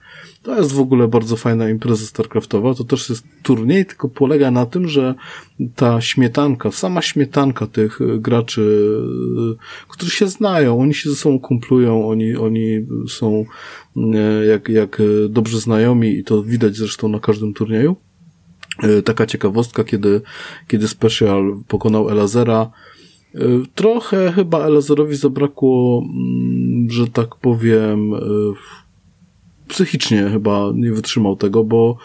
to jest w ogóle bardzo fajna impreza StarCraftowa. To też jest turniej, tylko polega na tym, że ta śmietanka, sama śmietanka tych e, graczy, e, którzy się znają, oni się ze sobą kumplują, oni, oni są e, jak, jak dobrze znajomi i to widać zresztą na każdym turnieju. Taka ciekawostka, kiedy, kiedy Special pokonał Elazera, Trochę chyba Elazerowi zabrakło, mm, że tak powiem, psychicznie chyba nie wytrzymał tego, bo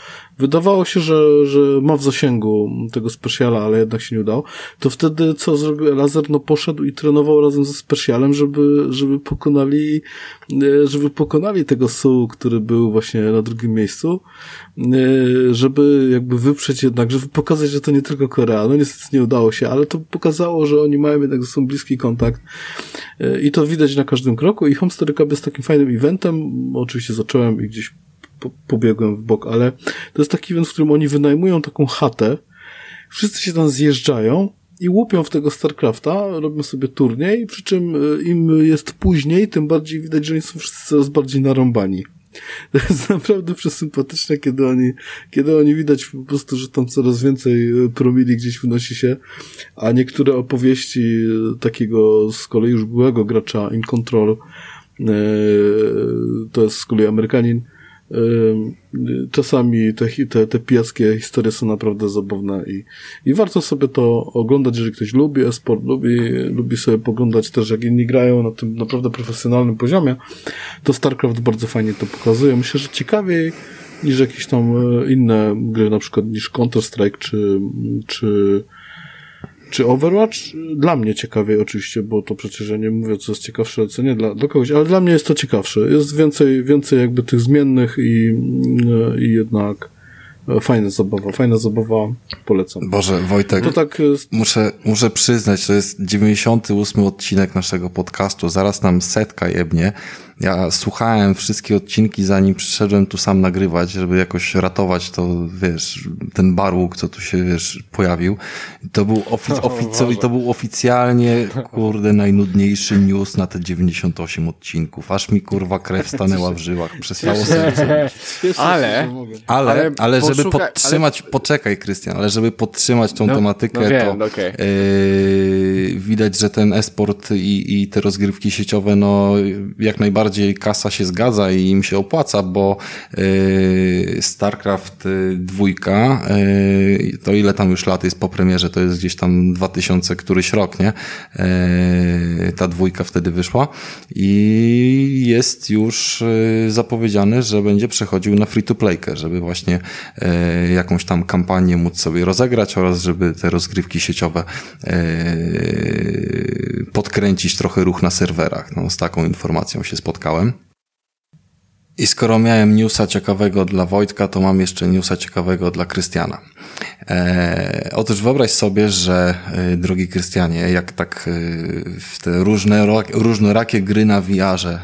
wydawało się, że, że ma w zasięgu tego specjala, ale jednak się nie udało, to wtedy co zrobił Lazer? No poszedł i trenował razem ze specjalem, żeby, żeby pokonali, e, żeby pokonali tego Su, który był właśnie na drugim miejscu, e, żeby jakby wyprzeć jednak, żeby pokazać, że to nie tylko Korea. No niestety nie udało się, ale to pokazało, że oni mają jednak ze sobą bliski kontakt e, i to widać na każdym kroku i Home Story Cup jest takim fajnym eventem. Oczywiście zacząłem i gdzieś po, pobiegłem w bok, ale to jest taki event, w którym oni wynajmują taką chatę, wszyscy się tam zjeżdżają i łupią w tego StarCrafta, robią sobie turniej, przy czym e, im jest później, tym bardziej widać, że oni są wszyscy coraz bardziej narąbani. To jest naprawdę przesympatyczne, kiedy oni, kiedy oni widać po prostu, że tam coraz więcej e, promili gdzieś wynosi się, a niektóre opowieści e, takiego z kolei już byłego gracza In Control, to jest z kolei Amerykanin, Czasami te, te, te pijackie historie są naprawdę zabawne i, i warto sobie to oglądać, jeżeli ktoś lubi esport, lubi, lubi sobie poglądać też, jak inni grają na tym naprawdę profesjonalnym poziomie, to StarCraft bardzo fajnie to pokazuje. Myślę, że ciekawiej niż jakieś tam e, inne gry, na przykład niż Counter-Strike czy, czy czy Overwatch? Dla mnie ciekawiej oczywiście, bo to przecież ja nie mówię, co jest ciekawsze, co nie dla, dla kogoś, ale dla mnie jest to ciekawsze. Jest więcej, więcej jakby tych zmiennych i, i jednak Fajna zabawa, fajna zabawa, polecam. Boże, Wojtek, to tak muszę, muszę przyznać, to jest 98 odcinek naszego podcastu, zaraz nam setka jebnie. Ja słuchałem wszystkie odcinki, zanim przyszedłem tu sam nagrywać, żeby jakoś ratować to, wiesz, ten barłuk, co tu się, wiesz, pojawił. To był, ofic ofic to był oficjalnie, kurde, najnudniejszy news na te 98 odcinków. Aż mi, kurwa, krew stanęła w żyłach. Przestało serce. Ale, ale, ale, ale żeby podtrzymać, ale... poczekaj, Krystian, ale żeby podtrzymać tą no, tematykę, no wiem, to okay. yy, widać, że ten esport i, i te rozgrywki sieciowe, no, jak najbardziej bardziej kasa się zgadza i im się opłaca, bo y, StarCraft dwójka, y, to ile tam już lat jest po premierze, to jest gdzieś tam 2000 któryś rok, nie? Y, ta dwójka wtedy wyszła i jest już zapowiedziane, że będzie przechodził na free-to-playkę, żeby właśnie jakąś tam kampanię móc sobie rozegrać oraz żeby te rozgrywki sieciowe podkręcić trochę ruch na serwerach. No, z taką informacją się spotkałem spotkałem. I skoro miałem newsa ciekawego dla Wojtka, to mam jeszcze newsa ciekawego dla Krystiana. E, otóż wyobraź sobie, że e, drogi Krystianie, jak tak e, w te różne, różnorakie gry na VR-ze e,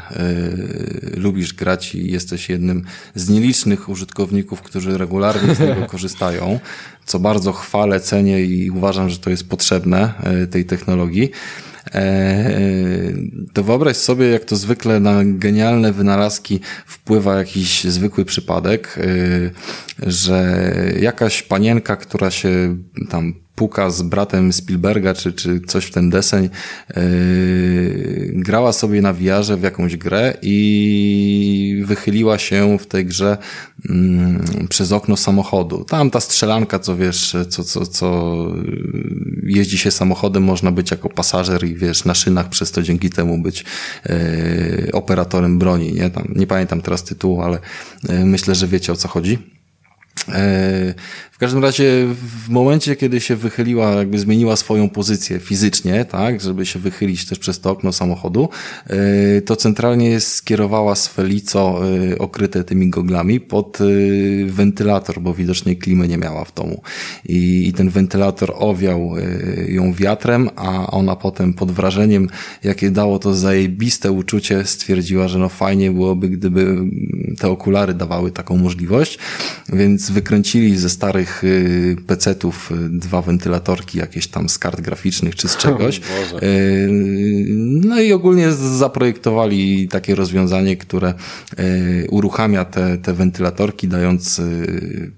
lubisz grać i jesteś jednym z nielicznych użytkowników, którzy regularnie z tego korzystają, co bardzo chwalę, cenię i uważam, że to jest potrzebne e, tej technologii, to wyobraź sobie, jak to zwykle na genialne wynalazki wpływa jakiś zwykły przypadek, e, że jakaś panienka, która się tam puka z bratem Spielberga, czy, czy coś w ten deseń, yy, grała sobie na wiarze w jakąś grę i wychyliła się w tej grze yy, przez okno samochodu. Tam ta strzelanka, co wiesz, co, co, co jeździ się samochodem, można być jako pasażer i wiesz, na szynach przez to dzięki temu być yy, operatorem broni, nie? Tam, nie pamiętam teraz tytułu, ale yy, myślę, że wiecie o co chodzi. E, w każdym razie w momencie, kiedy się wychyliła, jakby zmieniła swoją pozycję fizycznie, tak, żeby się wychylić też przez to okno samochodu, e, to centralnie skierowała swe lico e, okryte tymi goglami pod wentylator, bo widocznie klimy nie miała w domu. I, ten wentylator owiał ją wiatrem, a ona potem pod wrażeniem, jakie dało to zajebiste uczucie, stwierdziła, że no fajnie byłoby, gdyby te okulary dawały taką możliwość, więc wykręcili ze starych y, PC-ów y, dwa wentylatorki jakieś tam z kart graficznych czy z czegoś. Y, no i ogólnie zaprojektowali takie rozwiązanie, które uruchamia te, te wentylatorki, dając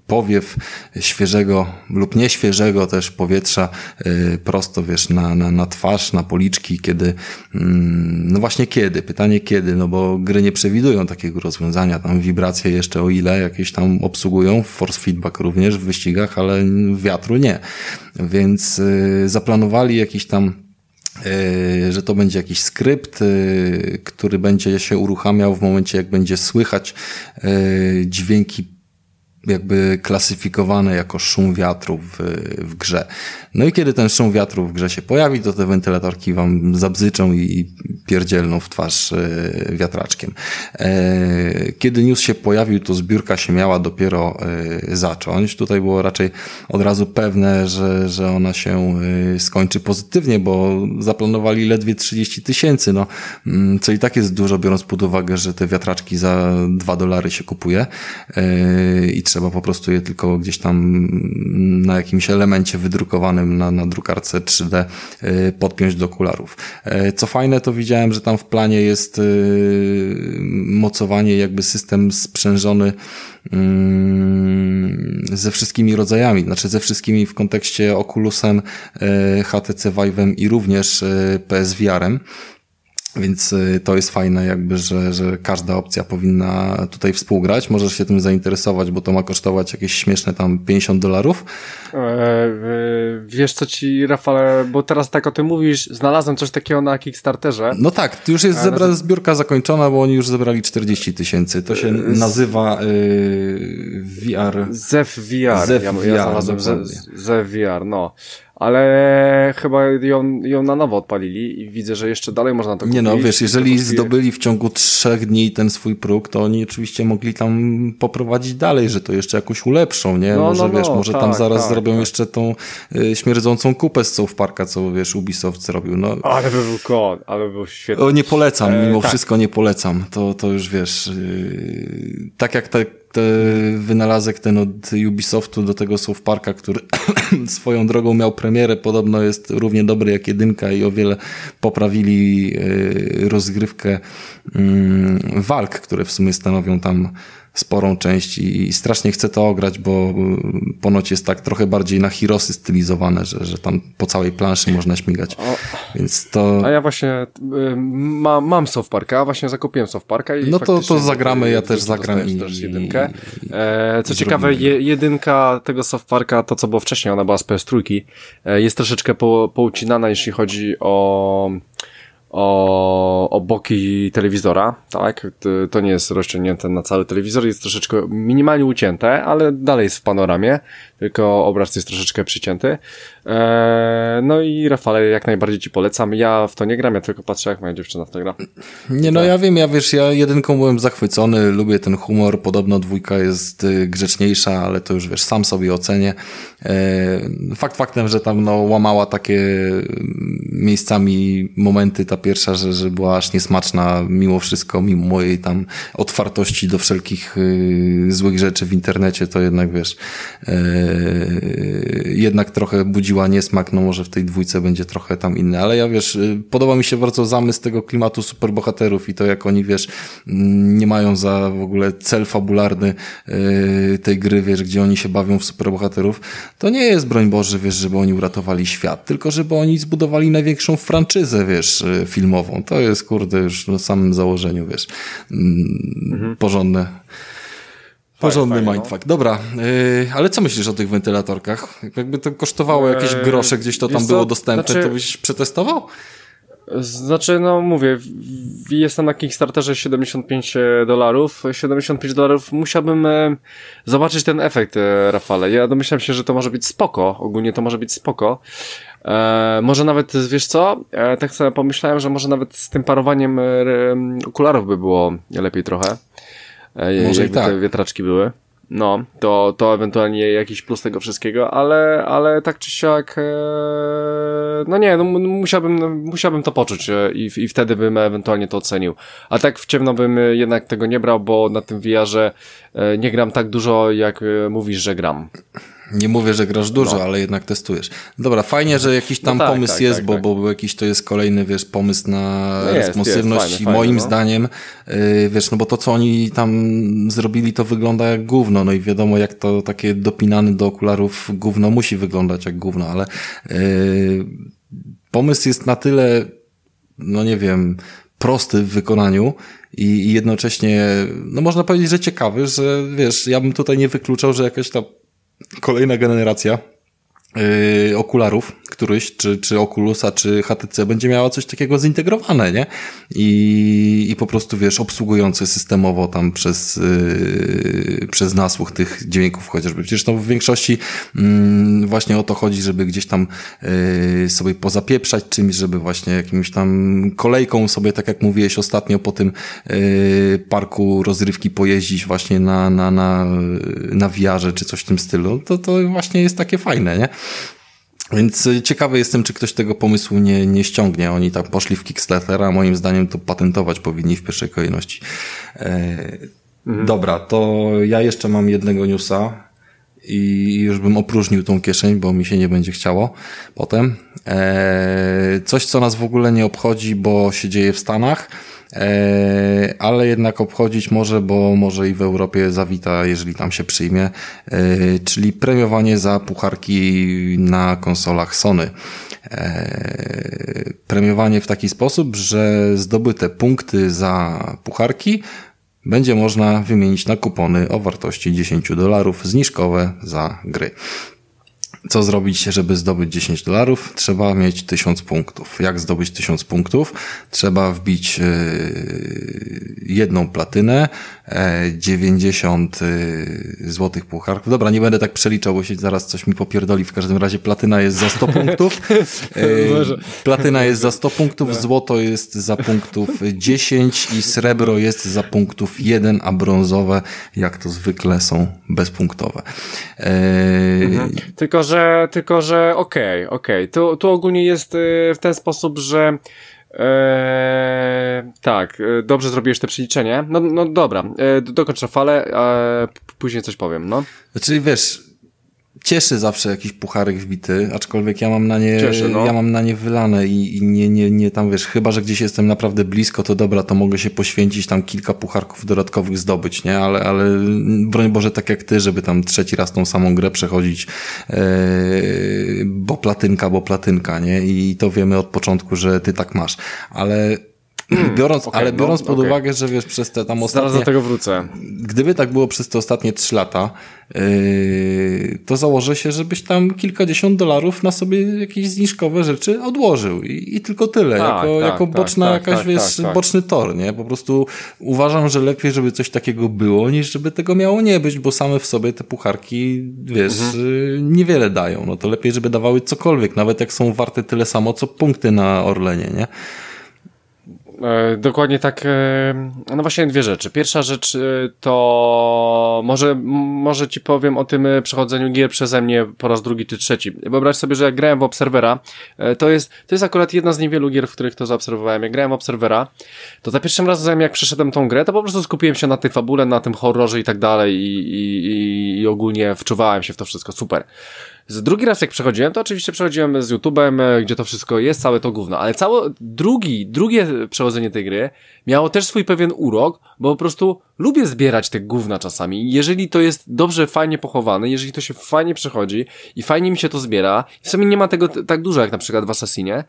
powiew świeżego lub nieświeżego też powietrza prosto, wiesz, na, na, na twarz, na policzki, kiedy, mm, no właśnie kiedy, pytanie kiedy, no bo gry nie przewidują takiego rozwiązania, tam wibracje jeszcze o ile jakieś tam obsługują, force feedback również w wyścigach, ale wiatru nie. Więc y, zaplanowali jakiś tam y, że to będzie jakiś skrypt, y, który będzie się uruchamiał w momencie, jak będzie słychać dźwięki jakby klasyfikowane jako szum wiatru w, w grze. No i kiedy ten szum wiatru w grze się pojawi, to te wentylatorki wam zabzyczą i pierdzielną w twarz e, wiatraczkiem. E, kiedy news się pojawił, to zbiórka się miała dopiero e, zacząć. Tutaj było raczej od razu pewne, że, że ona się skończy pozytywnie, bo zaplanowali ledwie 30 tysięcy, no, mm, co i tak jest dużo, biorąc pod uwagę, że te wiatraczki za 2 dolary się kupuje i trzeba po prostu je tylko gdzieś tam na jakimś elemencie wydrukowanym na, na drukarce 3D y, podpiąć do okularów. E, co fajne, to widziałem, że tam w planie jest y, mocowanie, jakby system sprzężony mm, ze wszystkimi rodzajami, znaczy ze wszystkimi w kontekście Oculusem, HTC Vive'em i również PSVR-em. Więc y, to jest fajne, jakby, że, że każda opcja powinna tutaj współgrać. Możesz się tym zainteresować, bo to ma kosztować jakieś śmieszne tam 50 dolarów. E, e, wiesz co ci, Rafale, bo teraz tak o tym mówisz, znalazłem coś takiego na Kickstarterze. No tak, już jest zebra, zbiórka zakończona, bo oni już zebrali 40 tysięcy. To się e, nazywa y, VR. ZEF VR. ZEF ja, VR, ja znalazłem ZEF VR, no ale chyba ją, ją na nowo odpalili i widzę, że jeszcze dalej można to kupić. Nie no, wiesz, jeżeli zdobyli w ciągu trzech dni ten swój próg, to oni oczywiście mogli tam poprowadzić dalej, że to jeszcze jakoś ulepszą, nie? No, może no, wiesz, no, może tak, tam zaraz tak, zrobią tak. jeszcze tą y, śmierdzącą kupę z South Parka, co wiesz, Ubisoft zrobił. No. Ale by był kon, ale by był świetny. O, nie polecam, mimo e, wszystko nie polecam. To, to już wiesz, y, tak jak te te wynalazek ten od Ubisoftu do tego South Parka, który swoją drogą miał premierę, podobno jest równie dobry jak jedynka i o wiele poprawili e, rozgrywkę mm, walk, które w sumie stanowią tam sporą część i strasznie chcę to ograć, bo ponoć jest tak trochę bardziej na Hirosy stylizowane, że, że tam po całej planszy można śmigać. O, Więc to... A ja właśnie y, ma, mam Soft Parka, właśnie zakupiłem Soft Parka i No to, to zagramy, ja też zagram i, też jedynkę. E, co ciekawe, je, jedynka tego Soft Parka, to co było wcześniej, ona była z PS3, e, jest troszeczkę po, poucinana, jeśli chodzi o o, o boki telewizora, tak? To nie jest rozciągnięte na cały telewizor, jest troszeczkę minimalnie ucięte, ale dalej jest w panoramie, tylko obraz jest troszeczkę przycięty. Eee, no i Rafale, jak najbardziej ci polecam. Ja w to nie gram, ja tylko patrzę, jak moja dziewczyna w to gra. Nie, no tak. ja wiem, ja wiesz, ja jedynką byłem zachwycony, lubię ten humor, podobno dwójka jest y, grzeczniejsza, ale to już wiesz, sam sobie ocenię. Eee, fakt faktem, że tam no, łamała takie miejscami momenty ta pierwsza, że, że była aż niesmaczna mimo wszystko, mimo mojej tam otwartości do wszelkich y, złych rzeczy w internecie, to jednak wiesz, y, jednak trochę budziła niesmak, no może w tej dwójce będzie trochę tam inny, ale ja wiesz, y, podoba mi się bardzo zamysł tego klimatu superbohaterów i to jak oni wiesz, mm, nie mają za w ogóle cel fabularny y, tej gry, wiesz, gdzie oni się bawią w superbohaterów, to nie jest broń Boże, wiesz, żeby oni uratowali świat, tylko żeby oni zbudowali największą franczyzę, wiesz, filmową. To jest, kurde, już na samym założeniu, wiesz, mm, mhm. porządne. Porządny fajnie, no. mindfuck. No. Dobra, yy, ale co myślisz o tych wentylatorkach? Jakby to kosztowało jakieś eee, grosze, gdzieś to tam było dostępne, znaczy... to byś przetestował? Znaczy, no mówię, jestem na Kickstarterze 75 dolarów. 75 dolarów musiałbym e, zobaczyć ten efekt, e, Rafale. Ja domyślam się, że to może być spoko. Ogólnie to może być spoko. E, może nawet, wiesz co, e, tak sobie pomyślałem, że może nawet z tym parowaniem e, okularów by było lepiej trochę. E, może jakby i tak. te wietraczki były. No, to, to ewentualnie jakiś plus tego wszystkiego, ale, ale tak czy siak, e, no nie, no musiałbym, musiałbym to poczuć e, i, i wtedy bym ewentualnie to ocenił. A tak w ciemno bym jednak tego nie brał, bo na tym VR-ze nie gram tak dużo, jak mówisz, że gram. Nie mówię, że grasz dużo, no. ale jednak testujesz. Dobra, fajnie, że jakiś tam no tak, pomysł tak, jest, tak, bo, tak. bo jakiś to jest kolejny, wiesz, pomysł na no jest, responsywność jest, i moim no. zdaniem, yy, wiesz, no bo to, co oni tam zrobili, to wygląda jak gówno, no i wiadomo, jak to takie dopinane do okularów gówno musi wyglądać jak gówno, ale yy, pomysł jest na tyle, no nie wiem, prosty w wykonaniu i, i jednocześnie, no można powiedzieć, że ciekawy, że wiesz, ja bym tutaj nie wykluczał, że jakaś ta kolejna generacja yy, okularów, któryś, czy, czy Oculusa, czy HTC będzie miała coś takiego zintegrowane, nie? I, i po prostu, wiesz, obsługujące systemowo tam przez, yy, przez nasłuch tych dźwięków chociażby. Przecież to w większości yy, właśnie o to chodzi, żeby gdzieś tam yy, sobie pozapieprzać czymś, żeby właśnie jakimś tam kolejką sobie, tak jak mówiłeś ostatnio, po tym yy, parku rozrywki pojeździć właśnie na, na, na, na wiarze, czy coś w tym stylu. To, to właśnie jest takie fajne, nie? Więc ciekawy jestem, czy ktoś tego pomysłu nie, nie ściągnie. Oni tam poszli w Kickstartera, moim zdaniem to patentować powinni w pierwszej kolejności. E, mhm. Dobra, to ja jeszcze mam jednego newsa i już bym opróżnił tą kieszeń, bo mi się nie będzie chciało potem. E, coś, co nas w ogóle nie obchodzi, bo się dzieje w Stanach ale jednak obchodzić może, bo może i w Europie zawita, jeżeli tam się przyjmie, e, czyli premiowanie za pucharki na konsolach Sony. E, premiowanie w taki sposób, że zdobyte punkty za pucharki będzie można wymienić na kupony o wartości 10 dolarów zniżkowe za gry. Co zrobić, żeby zdobyć 10 dolarów? Trzeba mieć 1000 punktów. Jak zdobyć 1000 punktów? Trzeba wbić e, jedną platynę, 90 e, złotych pucharków. Dobra, nie będę tak przeliczał, bo się zaraz coś mi popierdoli. W każdym razie platyna jest za 100 punktów. E, platyna jest za 100 punktów, złoto jest za punktów 10 i srebro jest za punktów 1, a brązowe, jak to zwykle, są bezpunktowe. Mhm. Tylko, że że, tylko, że okej, okay, okej. Okay. Tu, tu ogólnie jest y, w ten sposób, że Eee, tak, y, dobrze zrobiłeś te przeliczenie. No, no dobra, e, dokończę falę, a później coś powiem, no. Znaczy, wiesz, cieszy zawsze jakiś pucharek wbity, aczkolwiek ja mam na nie, cieszy, no. ja mam na nie wylane i, i, nie, nie, nie tam wiesz, chyba, że gdzieś jestem naprawdę blisko, to dobra, to mogę się poświęcić tam kilka pucharków dodatkowych zdobyć, nie? Ale, ale broń Boże tak jak ty, żeby tam trzeci raz tą samą grę przechodzić, yy, bo platynka, bo platynka, nie? I to wiemy od początku, że ty tak masz. Ale biorąc, okay, ale biorąc no, pod okay. uwagę, że wiesz, przez te tam ostatnie... Zaraz do tego wrócę. Gdyby tak było przez te ostatnie trzy lata, yy, to założę się, żebyś tam kilkadziesiąt dolarów na sobie jakieś zniżkowe rzeczy odłożył. I, i tylko tyle. Tak, jako tak, jako tak, boczna tak, jakaś, tak, wiesz, tak, boczny tor, nie? Po prostu uważam, że lepiej, żeby coś takiego było, niż żeby tego miało nie być, bo same w sobie te pucharki, wiesz, mhm. Yy, niewiele dają. No to lepiej, żeby dawały cokolwiek, nawet jak są warte tyle samo, co punkty na Orlenie, nie? E, dokładnie tak. E, no właśnie dwie rzeczy. Pierwsza rzecz e, to może, może ci powiem o tym przechodzeniu gier przeze mnie po raz drugi czy trzeci. Wyobraź sobie, że jak grałem w Obserwera, to jest, to jest akurat jedna z niewielu gier, w których to zaobserwowałem. Jak grałem w Obserwera, to za pierwszym razem jak przeszedłem tą grę, to po prostu skupiłem się na tej fabule, na tym horrorze i tak dalej i, i, i ogólnie wczuwałem się w to wszystko. Super. Z drugi raz jak przechodziłem, to oczywiście przechodziłem z YouTube'em, e, gdzie to wszystko jest, całe to gówno, ale całe, drugi, drugie przechodzenie tej gry miało też swój pewien urok, bo po prostu lubię zbierać te gówna czasami. Jeżeli to jest dobrze, fajnie pochowane, jeżeli to się fajnie przechodzi i fajnie mi się to zbiera, w sumie nie ma tego tak dużo jak na przykład w Assassinie,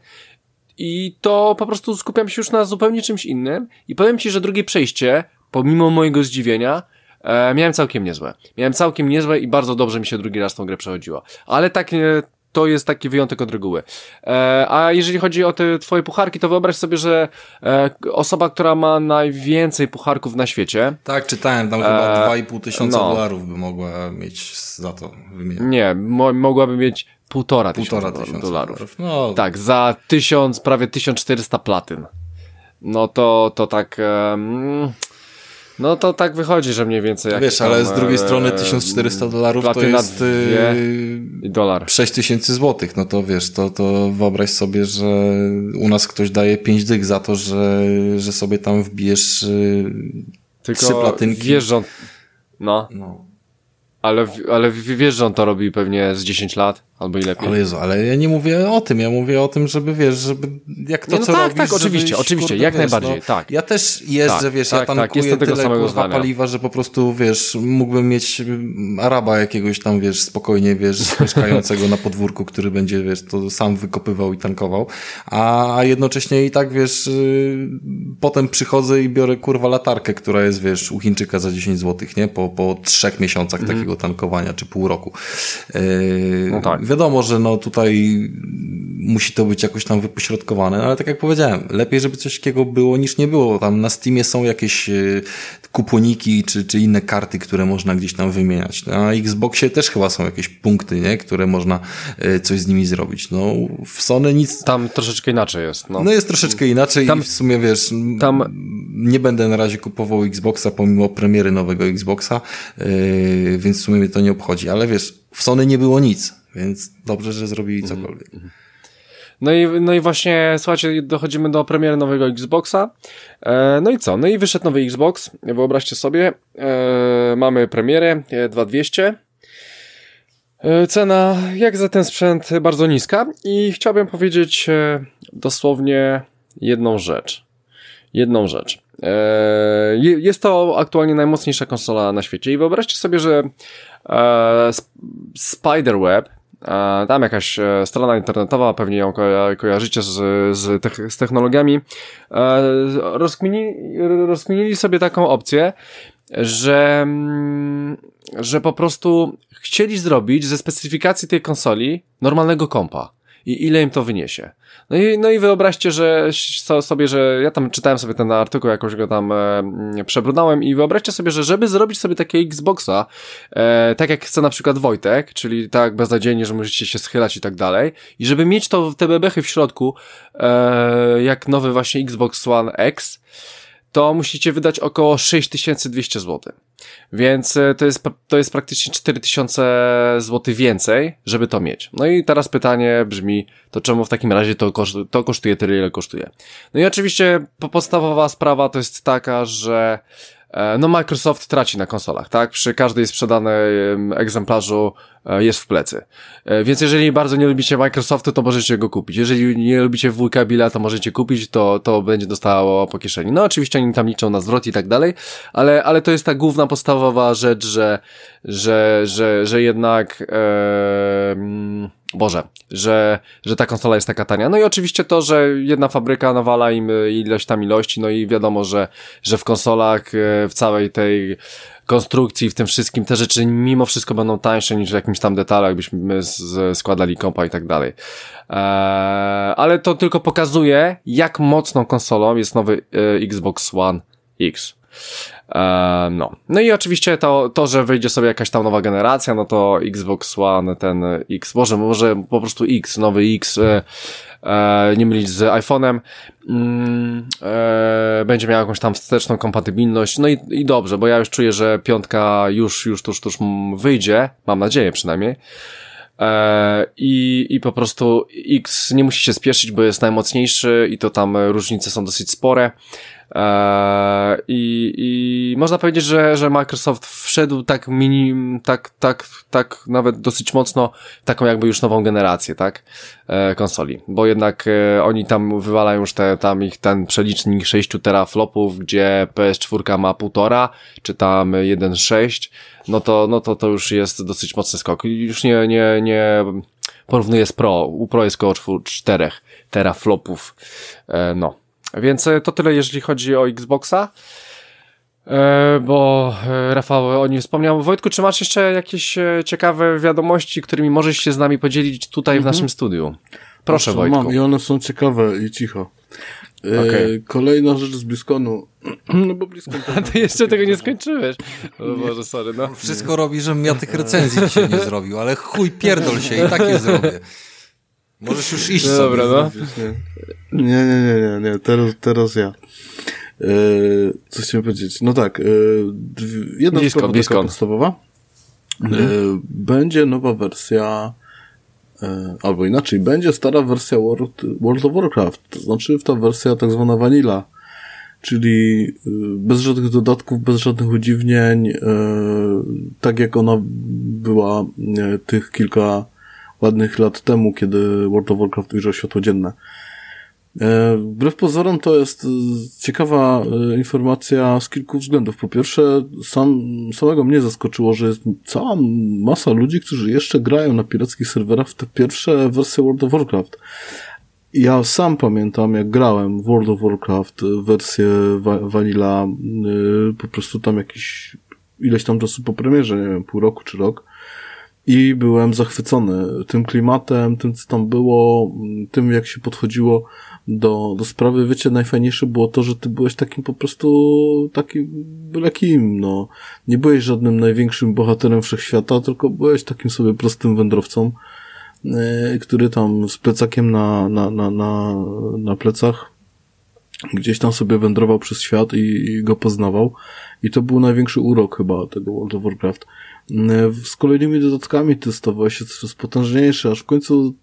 i to po prostu skupiam się już na zupełnie czymś innym i powiem Ci, że drugie przejście, pomimo mojego zdziwienia, e, miałem całkiem niezłe. Miałem całkiem niezłe i bardzo dobrze mi się drugi raz tą grę przechodziło. Ale tak, e, to jest taki wyjątek od reguły. E, a jeżeli chodzi o te twoje pucharki, to wyobraź sobie, że e, osoba, która ma najwięcej pucharków na świecie. Tak, czytałem, tam chyba 2,5 tysiąca no. dolarów by mogła mieć za to wymienione. Nie, mo mogłaby mieć półtora, półtora tysiąca dolarów. dolarów. No. Tak, za tysiąc, prawie 1400 platyn. No to, to tak... Um, no to tak wychodzi, że mniej więcej jak Wiesz, ale z drugiej e, strony 1400 dolarów to jest yy, dolar. 6000 złotych. No to wiesz, to, to wyobraź sobie, że u nas ktoś daje 5 dyk za to, że, że sobie tam wbijesz yy, Tylko trzy platynki. On... No. no. Ale, ale wiesz, że on to robi pewnie z 10 lat, albo i lepiej. Ale Jezu, ale ja nie mówię o tym, ja mówię o tym, żeby wiesz, żeby jak to, nie, no co tak, robisz, tak, oczywiście, oczywiście, jak wiesz, najbardziej, no, tak. Ja też jeżdżę, tak, wiesz, tak, ja tankuję tak, tyle kurwa paliwa, że po prostu, wiesz, mógłbym mieć Araba jakiegoś tam, wiesz, spokojnie, wiesz, mieszkającego na podwórku, który będzie, wiesz, to sam wykopywał i tankował, a, jednocześnie i tak, wiesz, yy, potem przychodzę i biorę, kurwa, latarkę, która jest, wiesz, u Chińczyka za 10 złotych, nie? Po, po trzech miesiącach mm. takiego tankowania, czy pół roku. Yy, no tak wiadomo, że no tutaj musi to być jakoś tam wypośrodkowane, ale tak jak powiedziałem, lepiej, żeby coś takiego było niż nie było. Tam na Steamie są jakieś e, kuponiki czy, czy inne karty, które można gdzieś tam wymieniać. Na Xboxie też chyba są jakieś punkty, nie? które można e, coś z nimi zrobić. No, w Sony nic... Tam troszeczkę inaczej jest. No, no jest troszeczkę inaczej tam, i w sumie wiesz, tam... nie będę na razie kupował Xboxa pomimo premiery nowego Xboxa, yy, więc w sumie mnie to nie obchodzi, ale wiesz, w Sony nie było nic więc dobrze, że zrobili mhm. cokolwiek. No i, no i właśnie, słuchajcie, dochodzimy do premiery nowego Xboxa. E, no i co? No i wyszedł nowy Xbox. Wyobraźcie sobie, e, mamy premierę 2200. E, cena, jak za ten sprzęt, bardzo niska. I chciałbym powiedzieć e, dosłownie jedną rzecz. Jedną rzecz. E, jest to aktualnie najmocniejsza konsola na świecie. I wyobraźcie sobie, że e, Spiderweb, tam jakaś e, strona internetowa, pewnie ją kojarzycie z, z, z technologiami, e, rozkminili, rozkminili sobie taką opcję, że, mm, że po prostu chcieli zrobić ze specyfikacji tej konsoli normalnego kompa i ile im to wyniesie. No i, no i wyobraźcie, że sobie, że ja tam czytałem sobie ten artykuł, jakoś go tam e, przebrudałem i wyobraźcie sobie, że żeby zrobić sobie takiego Xboxa, e, tak jak chce na przykład Wojtek, czyli tak beznadziejnie, że możecie się schylać i tak dalej, i żeby mieć to, te bebechy w środku, e, jak nowy właśnie Xbox One X, to musicie wydać około 6200 zł. Więc e, to jest, to jest praktycznie 4000 zł więcej, żeby to mieć. No i teraz pytanie brzmi, to czemu w takim razie to, koszt, to kosztuje tyle, ile kosztuje? No i oczywiście podstawowa sprawa to jest taka, że no Microsoft traci na konsolach, tak? Przy każdej sprzedanej egzemplarzu e, jest w plecy. E, więc jeżeli bardzo nie lubicie Microsoftu, to możecie go kupić. Jeżeli nie lubicie wujka Billa, to możecie kupić, to, to będzie dostało po kieszeni. No oczywiście oni tam liczą na zwrot i tak dalej, ale, ale to jest ta główna podstawowa rzecz, że, że, że, że jednak, ee, Boże, że, że ta konsola jest taka tania. No i oczywiście to, że jedna fabryka nawala im ileś tam ilości, no i wiadomo, że, że w konsolach, e, w całej tej konstrukcji, w tym wszystkim te rzeczy mimo wszystko będą tańsze niż w jakimś tam detalu, jakbyśmy składali kompa i tak dalej. Eee, ale to tylko pokazuje, jak mocną konsolą jest nowy e, Xbox One X. E, no. no i oczywiście to, to, że wyjdzie sobie jakaś tam nowa generacja, no to Xbox One, ten X, może, może po prostu X, nowy X, e, e, nie mylić z iPhone'em, mm, e, będzie miał jakąś tam wsteczną kompatybilność, no i, i dobrze, bo ja już czuję, że piątka już, już tuż, tuż wyjdzie, mam nadzieję przynajmniej, i, I po prostu X nie musi się spieszyć, bo jest najmocniejszy i to tam różnice są dosyć spore. Eee, I, I można powiedzieć, że, że Microsoft wszedł tak mini, tak, tak, tak nawet dosyć mocno taką jakby już nową generację, tak? E, konsoli. Bo jednak e, oni tam wywalają już te, tam ich ten przelicznik 6 teraflopów, gdzie PS4 ma półtora, czy tam 1.6, no to, no to to już jest dosyć mocny skok. Już nie, nie, nie porównuję z Pro. U Pro jest około 4 teraflopów. E, no. Więc e, to tyle, jeżeli chodzi o Xboxa. E, bo e, Rafał o nim wspomniał. Wojtku, czy masz jeszcze jakieś e, ciekawe wiadomości, którymi możesz się z nami podzielić tutaj mhm. w naszym studiu? Proszę, Proszę Wojtku. Mam i one są ciekawe i cicho. E, okay. Kolejna rzecz z Bliskonu. No bo Bliskon... A ty jeszcze tego nie skończyłeś. O Boże, sorry, no. Wszystko robi, żebym ja tych recenzji dzisiaj nie zrobił, ale chuj pierdol się i tak je zrobię. Możesz już iść no sobie. Dobra, no. Nie, nie, nie, nie, nie. Teraz, teraz ja. E, co chciałem powiedzieć? No tak, e, jedna blisko, sprawa podstawowa. Mhm. E, będzie nowa wersja albo inaczej, będzie stara wersja World, World of Warcraft, to znaczy ta wersja tak zwana vanilla, czyli bez żadnych dodatków, bez żadnych udziwnień, tak jak ona była tych kilka ładnych lat temu, kiedy World of Warcraft ujrzał światło dzienne. E, wbrew pozorom to jest e, ciekawa e, informacja z kilku względów. Po pierwsze, sam, samego mnie zaskoczyło, że jest cała masa ludzi, którzy jeszcze grają na pirackich serwerach w te pierwsze wersje World of Warcraft. Ja sam pamiętam, jak grałem w World of Warcraft wersję Vanilla, po prostu tam jakiś ileś tam czasu po premierze, nie wiem, pół roku czy rok. I byłem zachwycony tym klimatem, tym co tam było, tym jak się podchodziło do, do sprawy, wiecie, najfajniejsze było to, że ty byłeś takim po prostu takim byle kim, no. Nie byłeś żadnym największym bohaterem wszechświata, tylko byłeś takim sobie prostym wędrowcą, yy, który tam z plecakiem na, na, na, na, na plecach gdzieś tam sobie wędrował przez świat i, i go poznawał. I to był największy urok chyba tego World of Warcraft. Yy, z kolejnymi dodatkami te stawały się coraz potężniejsze, aż w końcu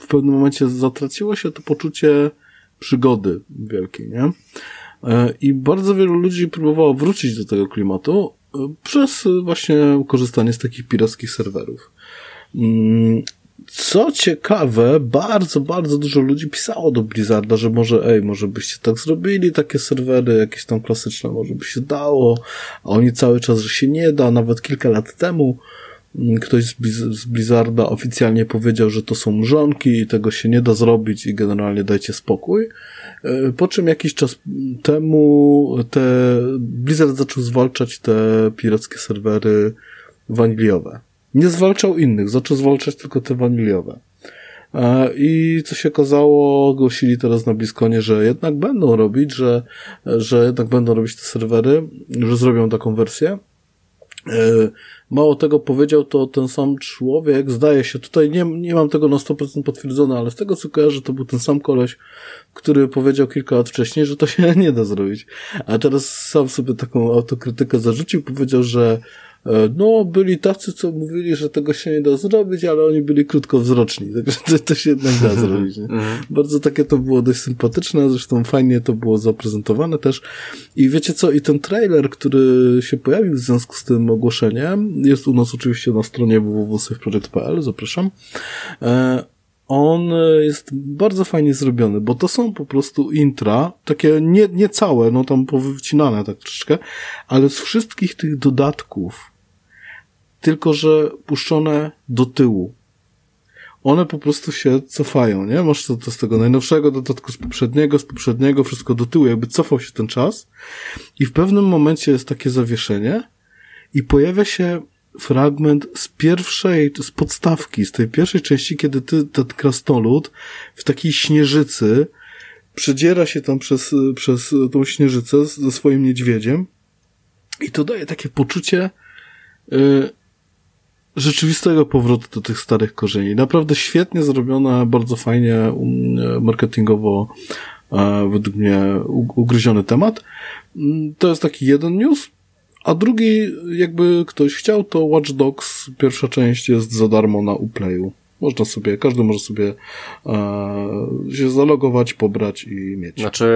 w pewnym momencie zatraciło się to poczucie przygody wielkiej, nie? E, I bardzo wielu ludzi próbowało wrócić do tego klimatu e, przez właśnie korzystanie z takich pirackich serwerów. Mm, co ciekawe, bardzo, bardzo dużo ludzi pisało do Blizzarda, że może, ej, może byście tak zrobili, takie serwery, jakieś tam klasyczne, może by się dało, a oni cały czas, że się nie da, nawet kilka lat temu ktoś z Blizzarda oficjalnie powiedział, że to są mrzonki i tego się nie da zrobić i generalnie dajcie spokój. E, po czym jakiś czas temu te Blizzard zaczął zwalczać te pirackie serwery waniliowe. Nie zwalczał innych, zaczął zwalczać tylko te waniliowe. E, I co się okazało, ogłosili teraz na Bliskonie, że jednak będą robić, że, że jednak będą robić te serwery, że zrobią taką wersję. E, Mało tego powiedział to ten sam człowiek, zdaje się, tutaj nie, nie mam tego na 100% potwierdzone, ale z tego co kojarzę, to był ten sam koleś, który powiedział kilka lat wcześniej, że to się nie da zrobić. A teraz sam sobie taką autokrytykę zarzucił, powiedział, że no, byli tacy, co mówili, że tego się nie da zrobić, ale oni byli krótkowzroczni, także to, to się jednak da zrobić. Nie? Mhm. Bardzo takie to było dość sympatyczne, zresztą fajnie to było zaprezentowane też. I wiecie co, i ten trailer, który się pojawił w związku z tym ogłoszeniem, jest u nas oczywiście na stronie www.safeproject.pl, zapraszam. E, on jest bardzo fajnie zrobiony, bo to są po prostu intra, takie nie, nie całe, no tam powycinane tak troszeczkę, ale z wszystkich tych dodatków, tylko że puszczone do tyłu. One po prostu się cofają, nie? Masz to, to z tego najnowszego dodatku, z poprzedniego, z poprzedniego, wszystko do tyłu, jakby cofał się ten czas i w pewnym momencie jest takie zawieszenie i pojawia się fragment z pierwszej, z podstawki, z tej pierwszej części, kiedy ty, ten krasnolud w takiej śnieżycy przedziera się tam przez, przez tą śnieżycę ze swoim niedźwiedziem i to daje takie poczucie y, rzeczywistego powrotu do tych starych korzeni. Naprawdę świetnie zrobione, bardzo fajnie um, marketingowo e, według mnie ugryziony temat. Mm, to jest taki jeden news. A drugi, jakby ktoś chciał, to Watch Dogs, pierwsza część jest za darmo na Uplayu. Można sobie, każdy może sobie e, się zalogować, pobrać i mieć. Znaczy,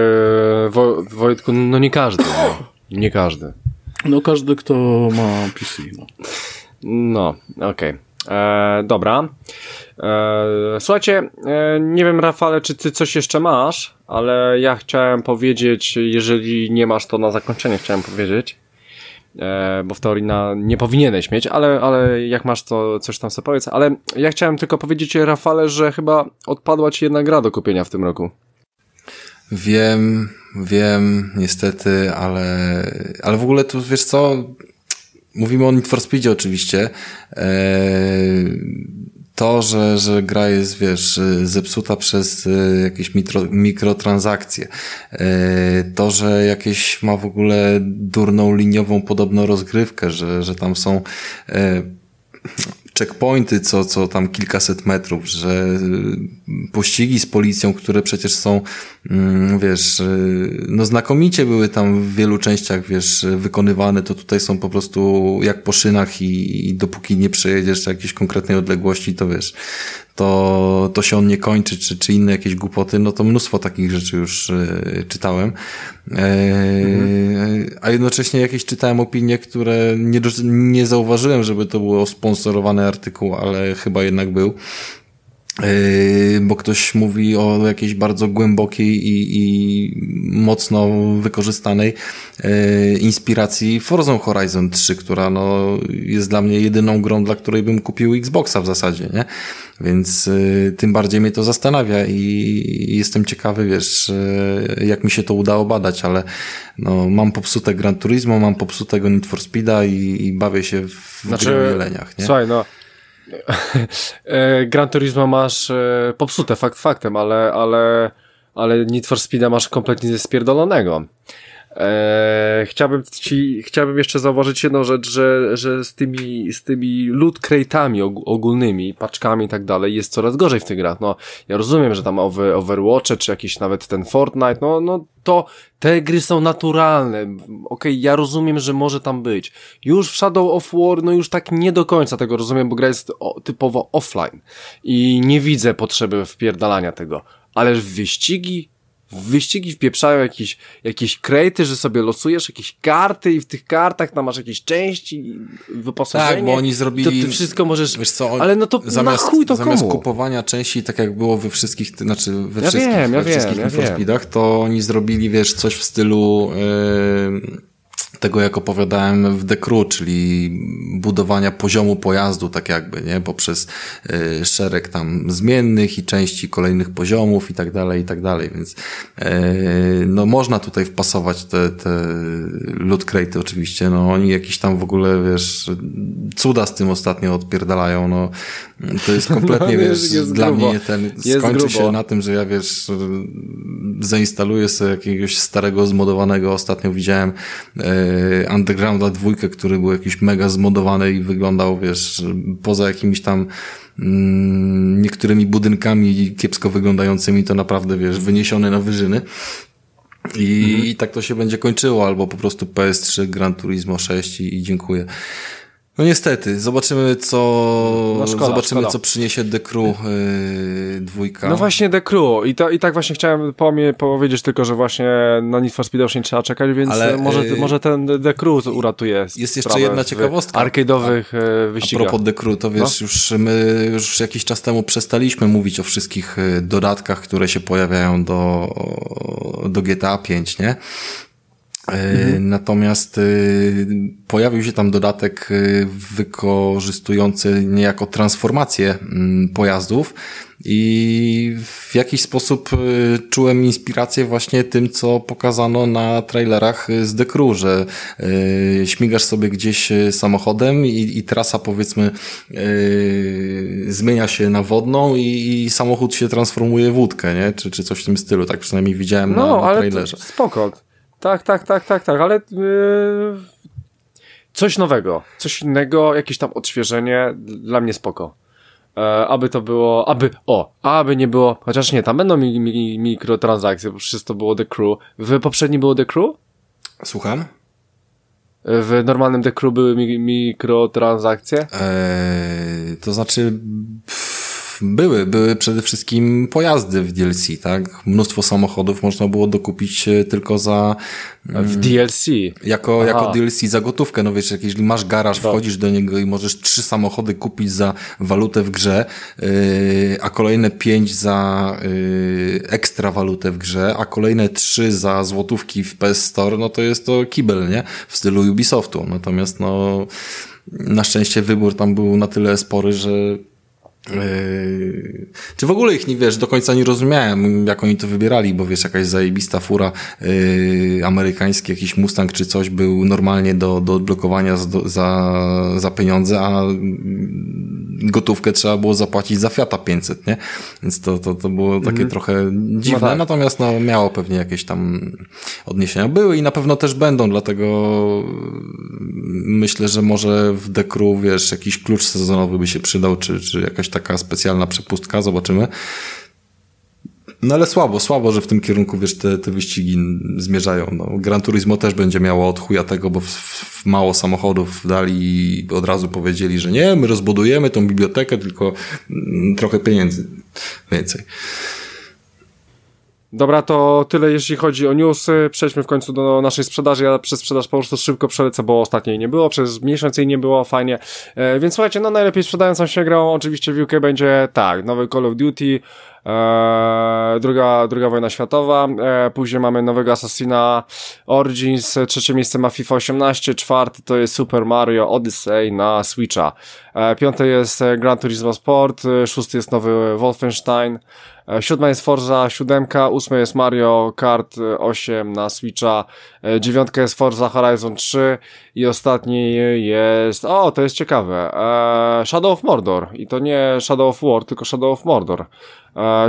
Wo Wojtku, no nie każdy. No. Nie każdy. No każdy, kto ma PC. No, no okej. Okay. E, dobra. E, słuchajcie, e, nie wiem Rafale, czy ty coś jeszcze masz, ale ja chciałem powiedzieć, jeżeli nie masz, to na zakończenie chciałem powiedzieć, e, bo w teorii na, nie powinieneś mieć, ale, ale jak masz, to coś tam sobie powiedz. Ale ja chciałem tylko powiedzieć, Rafale, że chyba odpadła ci jedna gra do kupienia w tym roku. Wiem, wiem, niestety, ale, ale w ogóle tu wiesz co, mówimy o Need for Speedzie oczywiście. Eee, to, że, że gra jest, wiesz, zepsuta przez e, jakieś mikro, mikrotransakcje, e, to, że jakieś ma w ogóle durną liniową podobno rozgrywkę, że, że tam są e, checkpointy co, co tam kilkaset metrów, że y, pościgi z policją, które przecież są, mm, wiesz, y, no znakomicie były tam w wielu częściach, wiesz, wykonywane, to tutaj są po prostu jak po szynach i, i dopóki nie przejedziesz jakiejś konkretnej odległości, to wiesz, to, to się on nie kończy, czy, czy inne jakieś głupoty, no to mnóstwo takich rzeczy już y, czytałem. E, mhm. A jednocześnie jakieś czytałem opinie, które nie, nie zauważyłem, żeby to było sponsorowane artykuł, ale chyba jednak był. Yy, bo ktoś mówi o jakiejś bardzo głębokiej i, i mocno wykorzystanej yy, inspiracji Forza Horizon 3, która no, jest dla mnie jedyną grą, dla której bym kupił Xboxa w zasadzie, nie? Więc yy, tym bardziej mnie to zastanawia i, jestem ciekawy, wiesz, jak mi się to udało badać, ale no, mam popsute Gran Turismo, mam popsutego Need for Speeda i, i bawię się w znaczy, jeleniach, nie? Słuchaj, no Gran Turismo masz e, popsute fakt faktem, ale, ale, ale Need for masz kompletnie spierdolonego. Eee, chciałbym ci, chciałbym jeszcze zauważyć jedną rzecz, że, że z tymi, z tymi loot crate'ami ogólnymi, paczkami i tak dalej jest coraz gorzej w tych grach. No, ja rozumiem, że tam over, Overwatche, czy jakiś nawet ten Fortnite, no, no to te gry są naturalne. Okej, okay, ja rozumiem, że może tam być. Już w Shadow of War, no już tak nie do końca tego rozumiem, bo gra jest typowo offline i nie widzę potrzeby wpierdalania tego. Ale w wyścigi, wyścigi wpieprzają jakieś, jakieś krejty, że sobie losujesz jakieś karty i w tych kartach tam masz jakieś części, wyposażenie. Tak, bo oni zrobili... To ty wszystko możesz... Wiesz co, ale no to zamiast, na chuj to Zamiast komu? kupowania części, tak jak było we wszystkich, znaczy we ja wszystkich, wiem, ja we wszystkich wiem, ja Speedach, to oni zrobili, wiesz, coś w stylu... Yy tego, jak opowiadałem w The Crew, czyli budowania poziomu pojazdu, tak jakby, nie? Poprzez y, szereg tam zmiennych i części kolejnych poziomów i tak dalej, i tak dalej, więc y, no można tutaj wpasować te, te loot crate oczywiście, no oni jakiś tam w ogóle, wiesz, cuda z tym ostatnio odpierdalają, no to jest kompletnie, no, wiesz, jest dla grubo. mnie ten, skończy się na tym, że ja, wiesz, zainstaluję sobie jakiegoś starego, zmodowanego, ostatnio widziałem e, Undergrounda dwójkę, który był jakiś mega zmodowany i wyglądał, wiesz, poza jakimiś tam mm, niektórymi budynkami kiepsko wyglądającymi, to naprawdę, wiesz, wyniesiony na wyżyny. I, mhm. i tak to się będzie kończyło, albo po prostu PS3, Gran Turismo 6 i, i dziękuję. No niestety, zobaczymy co, no szkoda, zobaczymy szkoda. co przyniesie The Crew yy, dwójka. No właśnie The Crew I, to, i tak właśnie chciałem po mnie powiedzieć tylko, że właśnie na Need for Speed nie trzeba czekać, więc Ale, może, yy, może ten The Crew uratuje Jest jeszcze jedna ciekawostka. Arcade'owych yy, wyścigach. A propos The Crew, to wiesz, no? już my już jakiś czas temu przestaliśmy mówić o wszystkich yy, dodatkach, które się pojawiają do, do GTA 5, nie? Mhm. Natomiast y, pojawił się tam dodatek y, wykorzystujący niejako transformację mm, pojazdów i w jakiś sposób y, czułem inspirację właśnie tym, co pokazano na trailerach z The Crew, że śmigasz sobie gdzieś samochodem i, i trasa powiedzmy zmienia się na wodną i, i, samochód się transformuje w łódkę, nie? Czy, czy coś w tym stylu, tak przynajmniej widziałem no, na, na trailerze. Ale spoko. Tak, tak, tak, tak, tak, ale yy, coś nowego, coś innego, jakieś tam odświeżenie, dla mnie spoko. E, aby to było, aby, o, aby nie było, chociaż nie, tam będą mi, mi, mikrotransakcje, bo przecież to było The Crew. W poprzednim było The Crew? Słucham? W normalnym The Crew były mi, mikrotransakcje? Eee, to znaczy... Pff były, były przede wszystkim pojazdy w DLC, tak? Mnóstwo samochodów można było dokupić e, tylko za... W mm, DLC? Jako, jako DLC za gotówkę, no wiesz, jak jeśli masz garaż, tak. wchodzisz do niego i możesz trzy samochody kupić za walutę w grze, yy, a kolejne pięć za yy, ekstra walutę w grze, a kolejne trzy za złotówki w PS Store, no to jest to kibel, nie? W stylu Ubisoftu. Natomiast no, na szczęście wybór tam był na tyle spory, że Yy, czy w ogóle ich nie wiesz, do końca nie rozumiałem, jak oni to wybierali, bo wiesz, jakaś zajebista fura yy, amerykański, jakiś Mustang czy coś był normalnie do, do odblokowania za, za, za pieniądze, a gotówkę trzeba było zapłacić za Fiata 500, nie? Więc to, to, to było takie mhm. trochę dziwne, no tak. natomiast no, miało pewnie jakieś tam odniesienia. Były i na pewno też będą, dlatego myślę, że może w Dekru, wiesz, jakiś klucz sezonowy by się przydał, czy, czy jakaś taka specjalna przepustka, zobaczymy. No ale słabo, słabo, że w tym kierunku, wiesz, te, te wyścigi zmierzają. No, Gran Turismo też będzie miało od chuja tego, bo w, w mało samochodów dali i od razu powiedzieli, że nie, my rozbudujemy tą bibliotekę, tylko mm, trochę pieniędzy więcej. Dobra, to tyle jeśli chodzi o newsy. Przejdźmy w końcu do naszej sprzedaży. Ja przez sprzedaż po prostu szybko przelecę, bo ostatniej nie było, przez miesiąc jej nie było, fajnie. E, więc słuchajcie, no najlepiej sprzedającą się grą oczywiście w UK będzie tak, nowy Call of Duty, e, druga, druga wojna światowa, e, później mamy nowego Assassina Origins, trzecie miejsce ma FIFA 18, czwarty to jest Super Mario Odyssey na Switcha, e, piąte jest Gran Turismo Sport, e, szósty jest nowy Wolfenstein, E, siódma jest Forza 7, ósma jest Mario Kart 8 na Switcha, e, dziewiątka jest Forza Horizon 3 i ostatni jest, o to jest ciekawe, e, Shadow of Mordor i to nie Shadow of War, tylko Shadow of Mordor.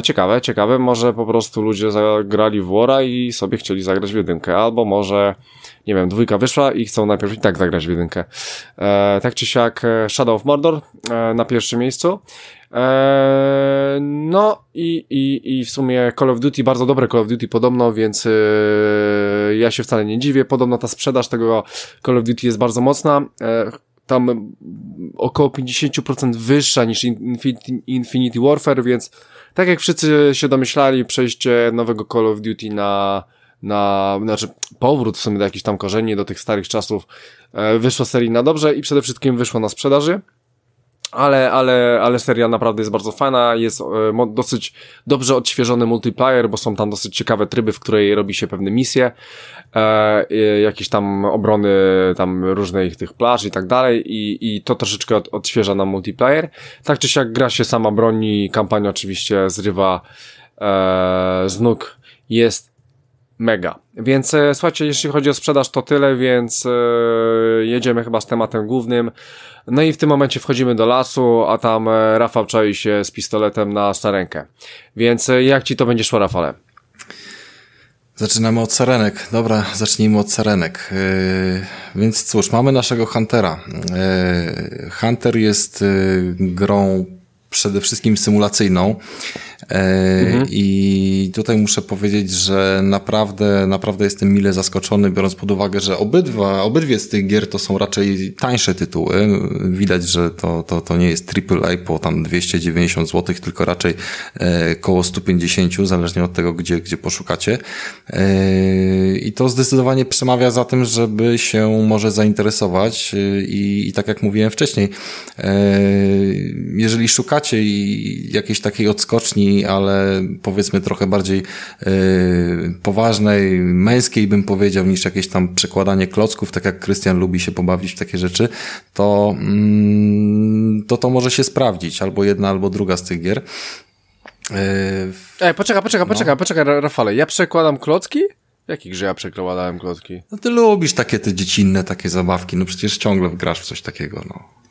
Ciekawe, ciekawe, może po prostu ludzie zagrali w Wara i sobie chcieli zagrać w jedynkę, albo może nie wiem, dwójka wyszła i chcą najpierw i tak zagrać w jedynkę. E, tak czy siak Shadow of Mordor e, na pierwszym miejscu. Eee, no i, i, i w sumie Call of Duty, bardzo dobre Call of Duty podobno, więc yy, ja się wcale nie dziwię. Podobno ta sprzedaż tego Call of Duty jest bardzo mocna. Eee, tam około 50% wyższa niż Infinity, Infinity Warfare, więc tak jak wszyscy się domyślali, przejście nowego Call of Duty na na, znaczy powrót w sumie do jakichś tam korzeni, do tych starych czasów, e, wyszło serii na dobrze i przede wszystkim wyszło na sprzedaży ale, ale, ale seria naprawdę jest bardzo fajna, jest e, dosyć dobrze odświeżony multiplayer, bo są tam dosyć ciekawe tryby, w której robi się pewne misje, e, jakieś tam obrony tam różnych tych plaż i tak dalej i, i to troszeczkę od, odświeża nam multiplayer. Tak czy siak gra się sama broni, kampania oczywiście zrywa e, z nóg, jest mega. Więc e, słuchajcie, jeśli chodzi o sprzedaż to tyle, więc e, jedziemy chyba z tematem głównym. No i w tym momencie wchodzimy do lasu, a tam e, Rafał czai się z pistoletem na starenkę. Więc e, jak ci to będzie szło, Rafale? Zaczynamy od sarenek. Dobra, zacznijmy od sarenek. Yy, więc cóż, mamy naszego Huntera. Yy, Hunter jest yy, grą przede wszystkim symulacyjną. Mhm. I tutaj muszę powiedzieć, że naprawdę, naprawdę jestem mile zaskoczony, biorąc pod uwagę, że obydwa, obydwie z tych gier to są raczej tańsze tytuły. Widać, że to, to, to nie jest AAA po tam 290 zł, tylko raczej e, koło 150, zależnie od tego, gdzie, gdzie poszukacie. E, I to zdecydowanie przemawia za tym, żeby się może zainteresować i, i tak jak mówiłem wcześniej, jeżeli szukacie jakiejś takiej odskoczni ale powiedzmy trochę bardziej yy, poważnej, męskiej bym powiedział, niż jakieś tam przekładanie klocków, tak jak Krystian lubi się pobawić w takie rzeczy, to, mm, to to może się sprawdzić, albo jedna, albo druga z tych gier. Yy, Ej, poczekaj, poczekaj, no. poczekaj, poczekaj, Rafale, ja przekładam klocki? Jakich, grze ja przekładałem klocki? No ty lubisz takie te dziecinne takie zabawki, no przecież ciągle grasz w coś takiego, no.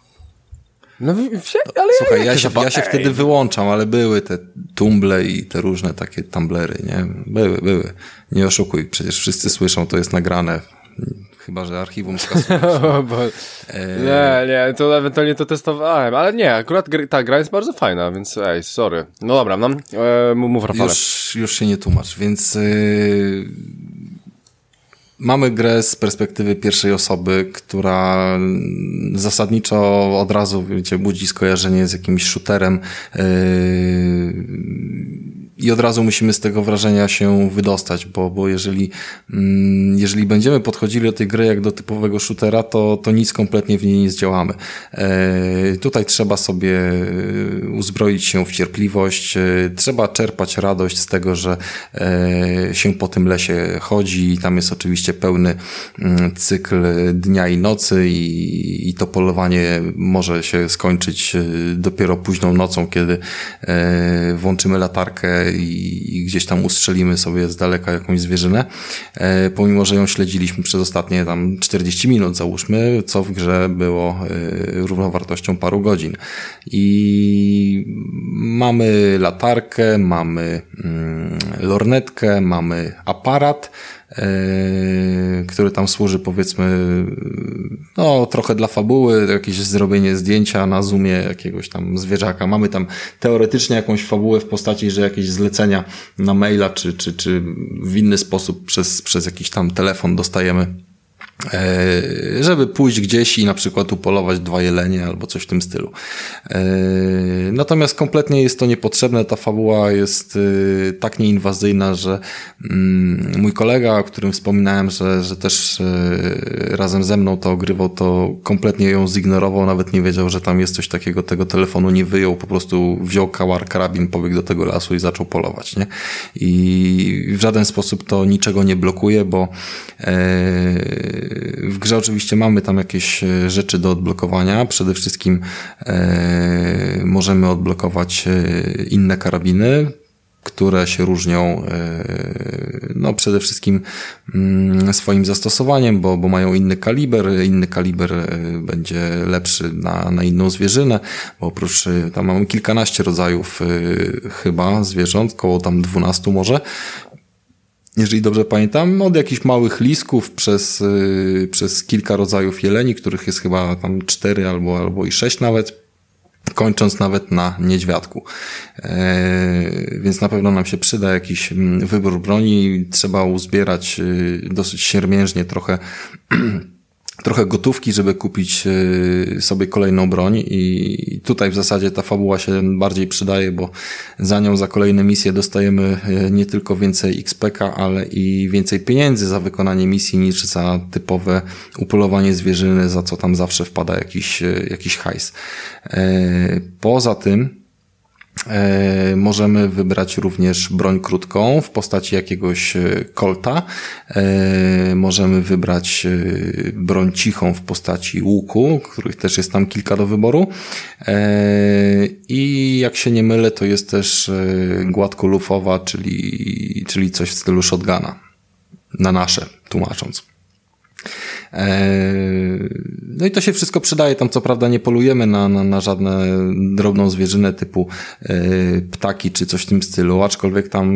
No, ale Słuchaj, ja, ja się, ja się wtedy wyłączam, ale były te tumble i te różne takie tumblery, nie? Były, były. Nie oszukuj, przecież wszyscy słyszą, to jest nagrane. Chyba, że archiwum skasujesz. e... Nie, nie, to ewentualnie to testowałem, ale nie, akurat ta gra jest bardzo fajna, więc ej, sorry. No dobra, no, e, mów Rafale. Już, już się nie tłumacz, więc... Yy Mamy grę z perspektywy pierwszej osoby, która zasadniczo od razu wiecie, budzi skojarzenie z jakimś shooterem. Yy, i od razu musimy z tego wrażenia się wydostać, bo, bo jeżeli, mm, jeżeli będziemy podchodzili do tej gry jak do typowego shootera, to, to nic kompletnie w niej nie zdziałamy. E, tutaj trzeba sobie e, uzbroić się w cierpliwość, e, trzeba czerpać radość z tego, że się po tym lesie chodzi i tam jest oczywiście pełny mm, cykl dnia i nocy i, i to polowanie może się skończyć dopiero późną nocą, kiedy włączymy latarkę i, i gdzieś tam ustrzelimy sobie z daleka jakąś zwierzynę, e, pomimo, że ją śledziliśmy przez ostatnie tam 40 minut, załóżmy, co w grze było e, równowartością paru godzin. I mamy latarkę, mamy mm, lornetkę, mamy aparat, Yy, który tam służy powiedzmy no trochę dla fabuły, jakieś zrobienie zdjęcia na zoomie jakiegoś tam zwierzaka. Mamy tam teoretycznie jakąś fabułę w postaci, że jakieś zlecenia na maila czy, czy, czy w inny sposób przez, przez jakiś tam telefon dostajemy E, żeby pójść gdzieś i na przykład upolować dwa jelenie albo coś w tym stylu. E, natomiast kompletnie jest to niepotrzebne. Ta fabuła jest e, tak nieinwazyjna, że mm, mój kolega, o którym wspominałem, że, że też razem ze mną to ogrywał, to kompletnie ją zignorował, nawet nie wiedział, że tam jest coś takiego, tego telefonu nie wyjął, po prostu wziął kałar, karabin, pobiegł do tego lasu i zaczął polować, nie? I w żaden sposób to niczego nie blokuje, bo w grze oczywiście mamy tam jakieś e, rzeczy do odblokowania. Przede wszystkim e, możemy odblokować e, inne karabiny, które się różnią no przede wszystkim mm, swoim zastosowaniem, bo, bo mają inny kaliber, inny kaliber będzie lepszy na, na inną zwierzynę, bo oprócz tam mamy kilkanaście rodzajów chyba zwierząt, koło tam dwunastu może, jeżeli dobrze pamiętam, od jakichś małych lisków przez, yy, przez kilka rodzajów jeleni, których jest chyba tam cztery albo, albo i sześć nawet, kończąc nawet na niedźwiadku. E, więc na pewno nam się przyda jakiś mm, wybór broni. Trzeba uzbierać yy, dosyć siermiężnie trochę trochę gotówki, żeby kupić e, sobie kolejną broń i tutaj w zasadzie ta fabuła się bardziej przydaje, bo za nią, za kolejne misje dostajemy e, nie tylko więcej XP, ale i więcej pieniędzy za wykonanie misji niż za typowe upolowanie zwierzyny, za co tam zawsze wpada jakiś, e, jakiś hajs. Poza tym możemy wybrać również broń krótką w postaci jakiegoś kolta. E, możemy wybrać e, broń cichą w postaci łuku, których też jest tam kilka do wyboru. I jak się nie mylę, to jest też gładko lufowa, czyli, czyli coś w stylu shotguna. Na nasze, tłumacząc. Eee, no i to się wszystko przydaje. Tam co prawda nie polujemy na, na, na żadne drobną zwierzynę typu e, ptaki czy coś w tym stylu, aczkolwiek tam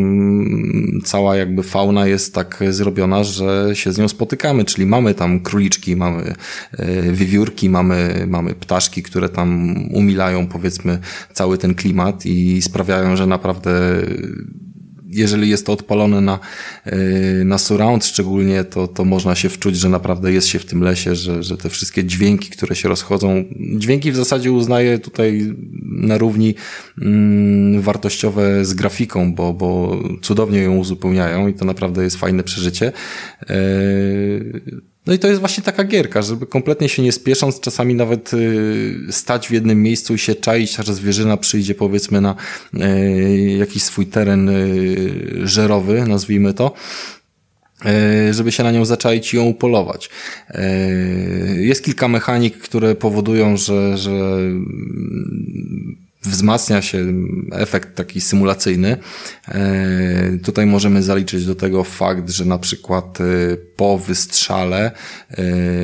cała jakby fauna jest tak zrobiona, że się z nią spotykamy, czyli mamy tam króliczki, mamy e, wiewiórki, mamy, mamy ptaszki, które tam umilają powiedzmy cały ten klimat i sprawiają, że naprawdę jeżeli jest to odpalone na, e, na surround szczególnie, to, to można się wczuć, że naprawdę jest się w tym lesie, że, że te wszystkie dźwięki, które się rozchodzą, dźwięki w zasadzie uznaję tutaj na równi mm, wartościowe z grafiką, bo, bo cudownie ją uzupełniają i to naprawdę jest fajne przeżycie. E, no i to jest właśnie taka gierka, żeby kompletnie się nie spiesząc, czasami nawet y, stać w jednym miejscu i się czaić, aż zwierzyna przyjdzie powiedzmy na y, jakiś swój teren y, żerowy, nazwijmy to żeby się na nią zaczaić i ją upolować. Jest kilka mechanik, które powodują, że, że wzmacnia się efekt taki symulacyjny. E, tutaj możemy zaliczyć do tego fakt, że na przykład e, po wystrzale e,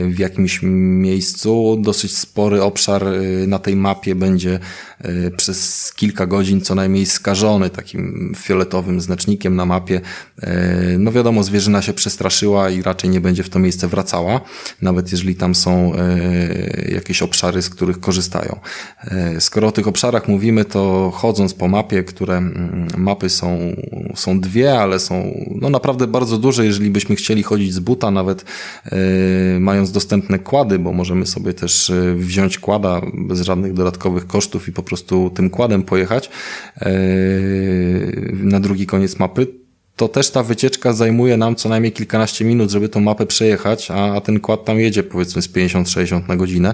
w jakimś miejscu dosyć spory obszar na tej mapie będzie przez kilka godzin co najmniej skażony takim fioletowym znacznikiem na mapie. No wiadomo, zwierzyna się przestraszyła i raczej nie będzie w to miejsce wracała, nawet jeżeli tam są jakieś obszary, z których korzystają. Skoro o tych obszarach mówimy, to chodząc po mapie, które mm, mapy są są dwie, ale są no naprawdę bardzo duże, jeżeli byśmy chcieli chodzić z buta, nawet mając dostępne kłady, bo możemy sobie też wziąć kłada bez żadnych dodatkowych kosztów i po prostu tym kładem pojechać yy, na drugi koniec mapy, to też ta wycieczka zajmuje nam co najmniej kilkanaście minut, żeby tą mapę przejechać, a, ten kład tam jedzie powiedzmy z 50-60 na godzinę.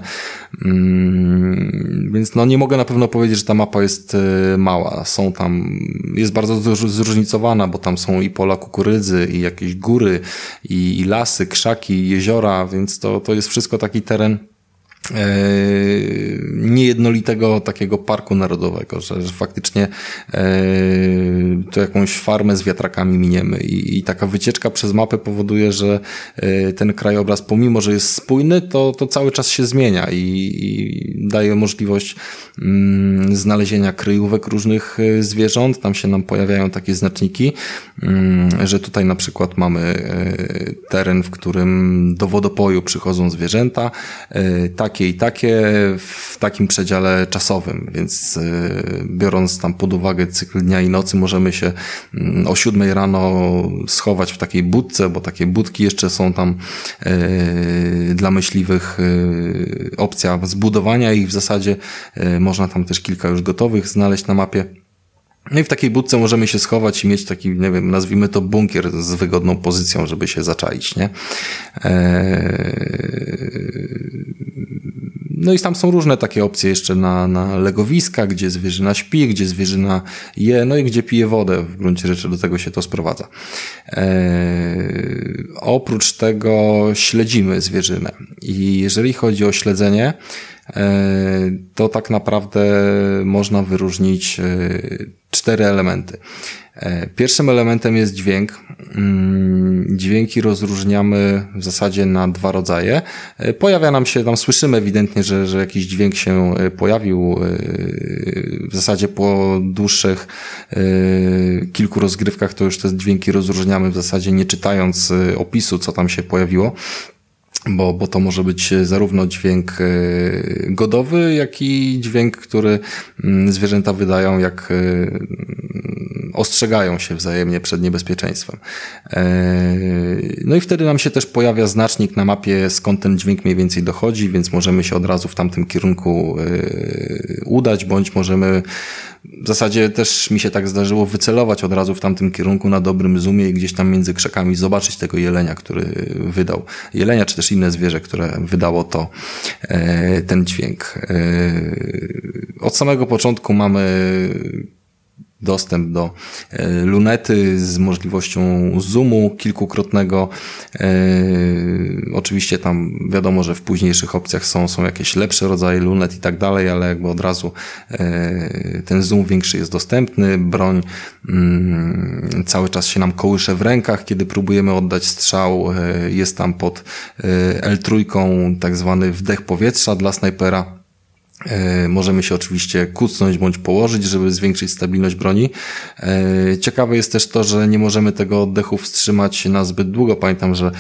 Mm, więc no nie mogę na pewno powiedzieć, że ta mapa jest y, mała. Są tam, jest bardzo zróżnicowana, bo tam są i pola kukurydzy, i jakieś góry, i, i lasy, krzaki, jeziora, więc to, to jest wszystko taki teren E, niejednolitego takiego parku narodowego, że, faktycznie e, to jakąś farmę z wiatrakami miniemy I, taka wycieczka przez mapę powoduje, że e, ten krajobraz pomimo, że jest spójny, to, to cały czas się zmienia i, i daje możliwość mm, znalezienia kryjówek różnych zwierząt. Tam się nam pojawiają takie znaczniki, mm, że tutaj na przykład mamy teren, w którym do wodopoju przychodzą zwierzęta, takie takie i takie w takim przedziale czasowym, więc y, biorąc tam pod uwagę cykl dnia i nocy, możemy się mm, o siódmej rano schować w takiej budce, bo takie budki jeszcze są tam y, dla myśliwych y, opcja zbudowania ich w zasadzie można tam też kilka już gotowych znaleźć na mapie. No i w takiej budce możemy się schować i mieć taki, nie wiem, nazwijmy to bunkier z wygodną pozycją, żeby się zaczaić, nie? Eee... No i tam są różne takie opcje jeszcze na, na legowiska, gdzie zwierzyna śpi, gdzie zwierzyna je, no i gdzie pije wodę. W gruncie rzeczy do tego się to sprowadza. Eee, oprócz tego śledzimy zwierzynę. I jeżeli chodzi o śledzenie, to tak naprawdę można wyróżnić e, cztery elementy. E, pierwszym elementem jest dźwięk. Mm, dźwięki rozróżniamy w zasadzie na dwa rodzaje. E, pojawia nam się, tam słyszymy ewidentnie, że, że jakiś dźwięk się e, pojawił w zasadzie po dłuższych kilku rozgrywkach, to już te dźwięki rozróżniamy w zasadzie nie czytając opisu, co tam się pojawiło bo, bo to może być zarówno dźwięk e, godowy, jak i dźwięk, który mm, zwierzęta wydają, jak e, ostrzegają się wzajemnie przed niebezpieczeństwem. E, no i wtedy nam się też pojawia znacznik na mapie, skąd ten dźwięk mniej więcej dochodzi, więc możemy się od razu w tamtym kierunku udać, bądź możemy w zasadzie też mi się tak zdarzyło wycelować od razu w tamtym kierunku na dobrym zoomie i gdzieś tam między krzakami zobaczyć tego jelenia, który wydał. Jelenia, czy też inne zwierzę, które wydało to, e, ten dźwięk. E, od samego początku mamy dostęp do e, lunety z możliwością zoomu kilkukrotnego. E, oczywiście tam wiadomo, że w późniejszych opcjach są, są jakieś lepsze rodzaje lunet i tak dalej, ale jakby od razu e, ten zoom większy jest dostępny. Broń mm, cały czas się nam kołysze w rękach, kiedy próbujemy oddać strzał. Jest tam pod L3 tak zwany wdech powietrza dla snajpera możemy się oczywiście kucnąć bądź położyć, żeby zwiększyć stabilność broni. E, ciekawe jest też to, że nie możemy tego oddechu wstrzymać na zbyt długo. Pamiętam, że e,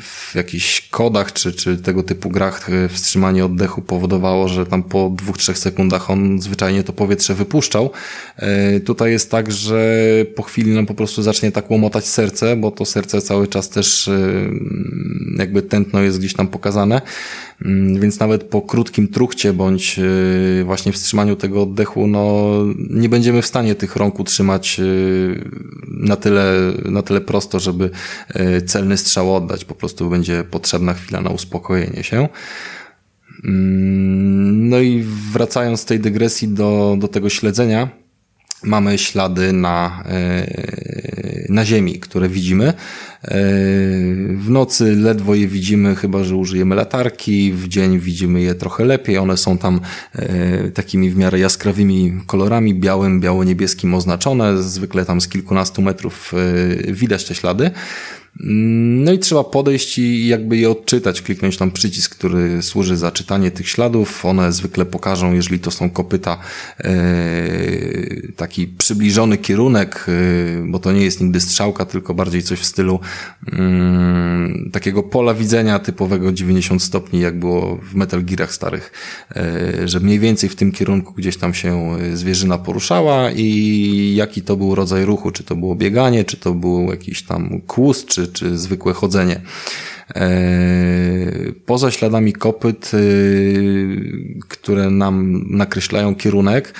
w jakichś kodach czy, czy tego typu grach wstrzymanie oddechu powodowało, że tam po dwóch, trzech sekundach on zwyczajnie to powietrze wypuszczał. Tutaj jest tak, że po chwili nam po prostu zacznie tak łomotać serce, bo to serce cały czas też jakby tętno jest gdzieś tam pokazane. Mm, więc nawet po krótkim truchcie bądź e, właśnie wstrzymaniu tego oddechu, no nie będziemy w stanie tych rąk utrzymać e, na tyle, na tyle prosto, żeby e, celny strzał oddać. Po prostu będzie potrzebna chwila na uspokojenie się. Mm, no i wracając z tej dygresji do, do tego śledzenia, mamy ślady na, na ziemi, które widzimy. W nocy ledwo je widzimy, chyba że użyjemy latarki, w dzień widzimy je trochę lepiej. One są tam e, takimi w miarę jaskrawymi kolorami, białym, biało-niebieskim oznaczone. Zwykle tam z kilkunastu metrów e, widać te ślady. No i trzeba podejść i jakby je odczytać, kliknąć tam przycisk, który służy za czytanie tych śladów. One zwykle pokażą, jeżeli to są kopyta, taki przybliżony kierunek, bo to nie jest nigdy strzałka, tylko bardziej coś w stylu mm, takiego pola widzenia typowego 90 stopni, jak było w Metal Gearach starych, że mniej więcej w tym kierunku gdzieś tam się zwierzyna poruszała i jaki to był rodzaj ruchu, czy to było bieganie, czy to był jakiś tam kłus, czy, czy zwykłe chodzenie. Poza śladami kopyt, które nam nakreślają kierunek,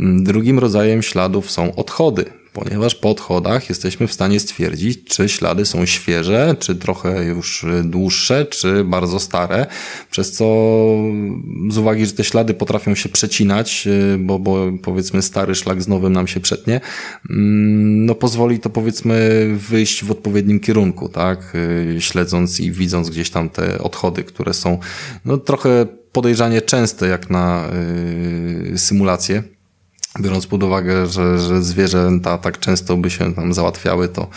drugim rodzajem śladów są odchody ponieważ po odchodach jesteśmy w stanie stwierdzić, czy ślady są świeże, czy trochę już dłuższe, czy bardzo stare, przez co z uwagi, że te ślady potrafią się przecinać, y, bo, bo powiedzmy stary szlak z nowym nam się przetnie, mm, no pozwoli to powiedzmy wyjść w odpowiednim kierunku, tak, y, śledząc i widząc gdzieś tam te odchody, które są no trochę podejrzanie częste jak na y, symulację biorąc pod uwagę, że, że zwierzęta tak często by się tam załatwiały, to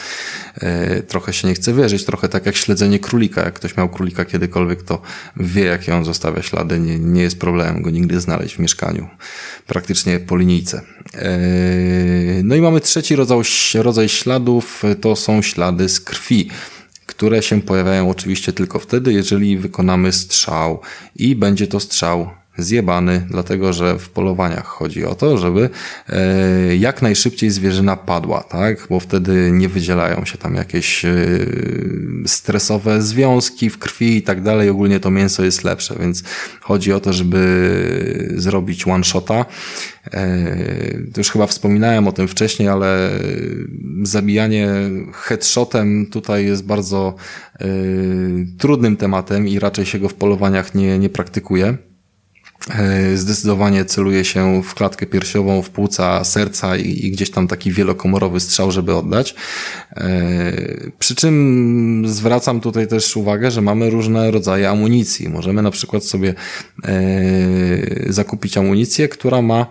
e, trochę się nie chce wierzyć. Trochę tak jak śledzenie królika. Jak ktoś miał królika kiedykolwiek, to wie, jakie on zostawia ślady. Nie, nie jest problemem go nigdy znaleźć w mieszkaniu. Praktycznie po linijce. E, no i mamy trzeci rodzaj, rodzaj śladów. To są ślady z krwi które się pojawiają oczywiście tylko wtedy, jeżeli wykonamy strzał i będzie to strzał zjebany, dlatego że w polowaniach chodzi o to, żeby e, jak najszybciej zwierzyna padła, tak? Bo wtedy nie wydzielają się tam jakieś e, stresowe związki w krwi i tak dalej. Ogólnie to mięso jest lepsze, więc chodzi o to, żeby zrobić one shota. E, już chyba wspominałem o tym wcześniej, ale zabijanie headshotem tutaj jest bardzo trudnym tematem i raczej się go w polowaniach nie, nie praktykuje. E, zdecydowanie celuje się w klatkę piersiową, w płuca serca i, i, gdzieś tam taki wielokomorowy strzał, żeby oddać. E, przy czym zwracam tutaj też uwagę, że mamy różne rodzaje amunicji. Możemy na przykład sobie e, zakupić amunicję, która ma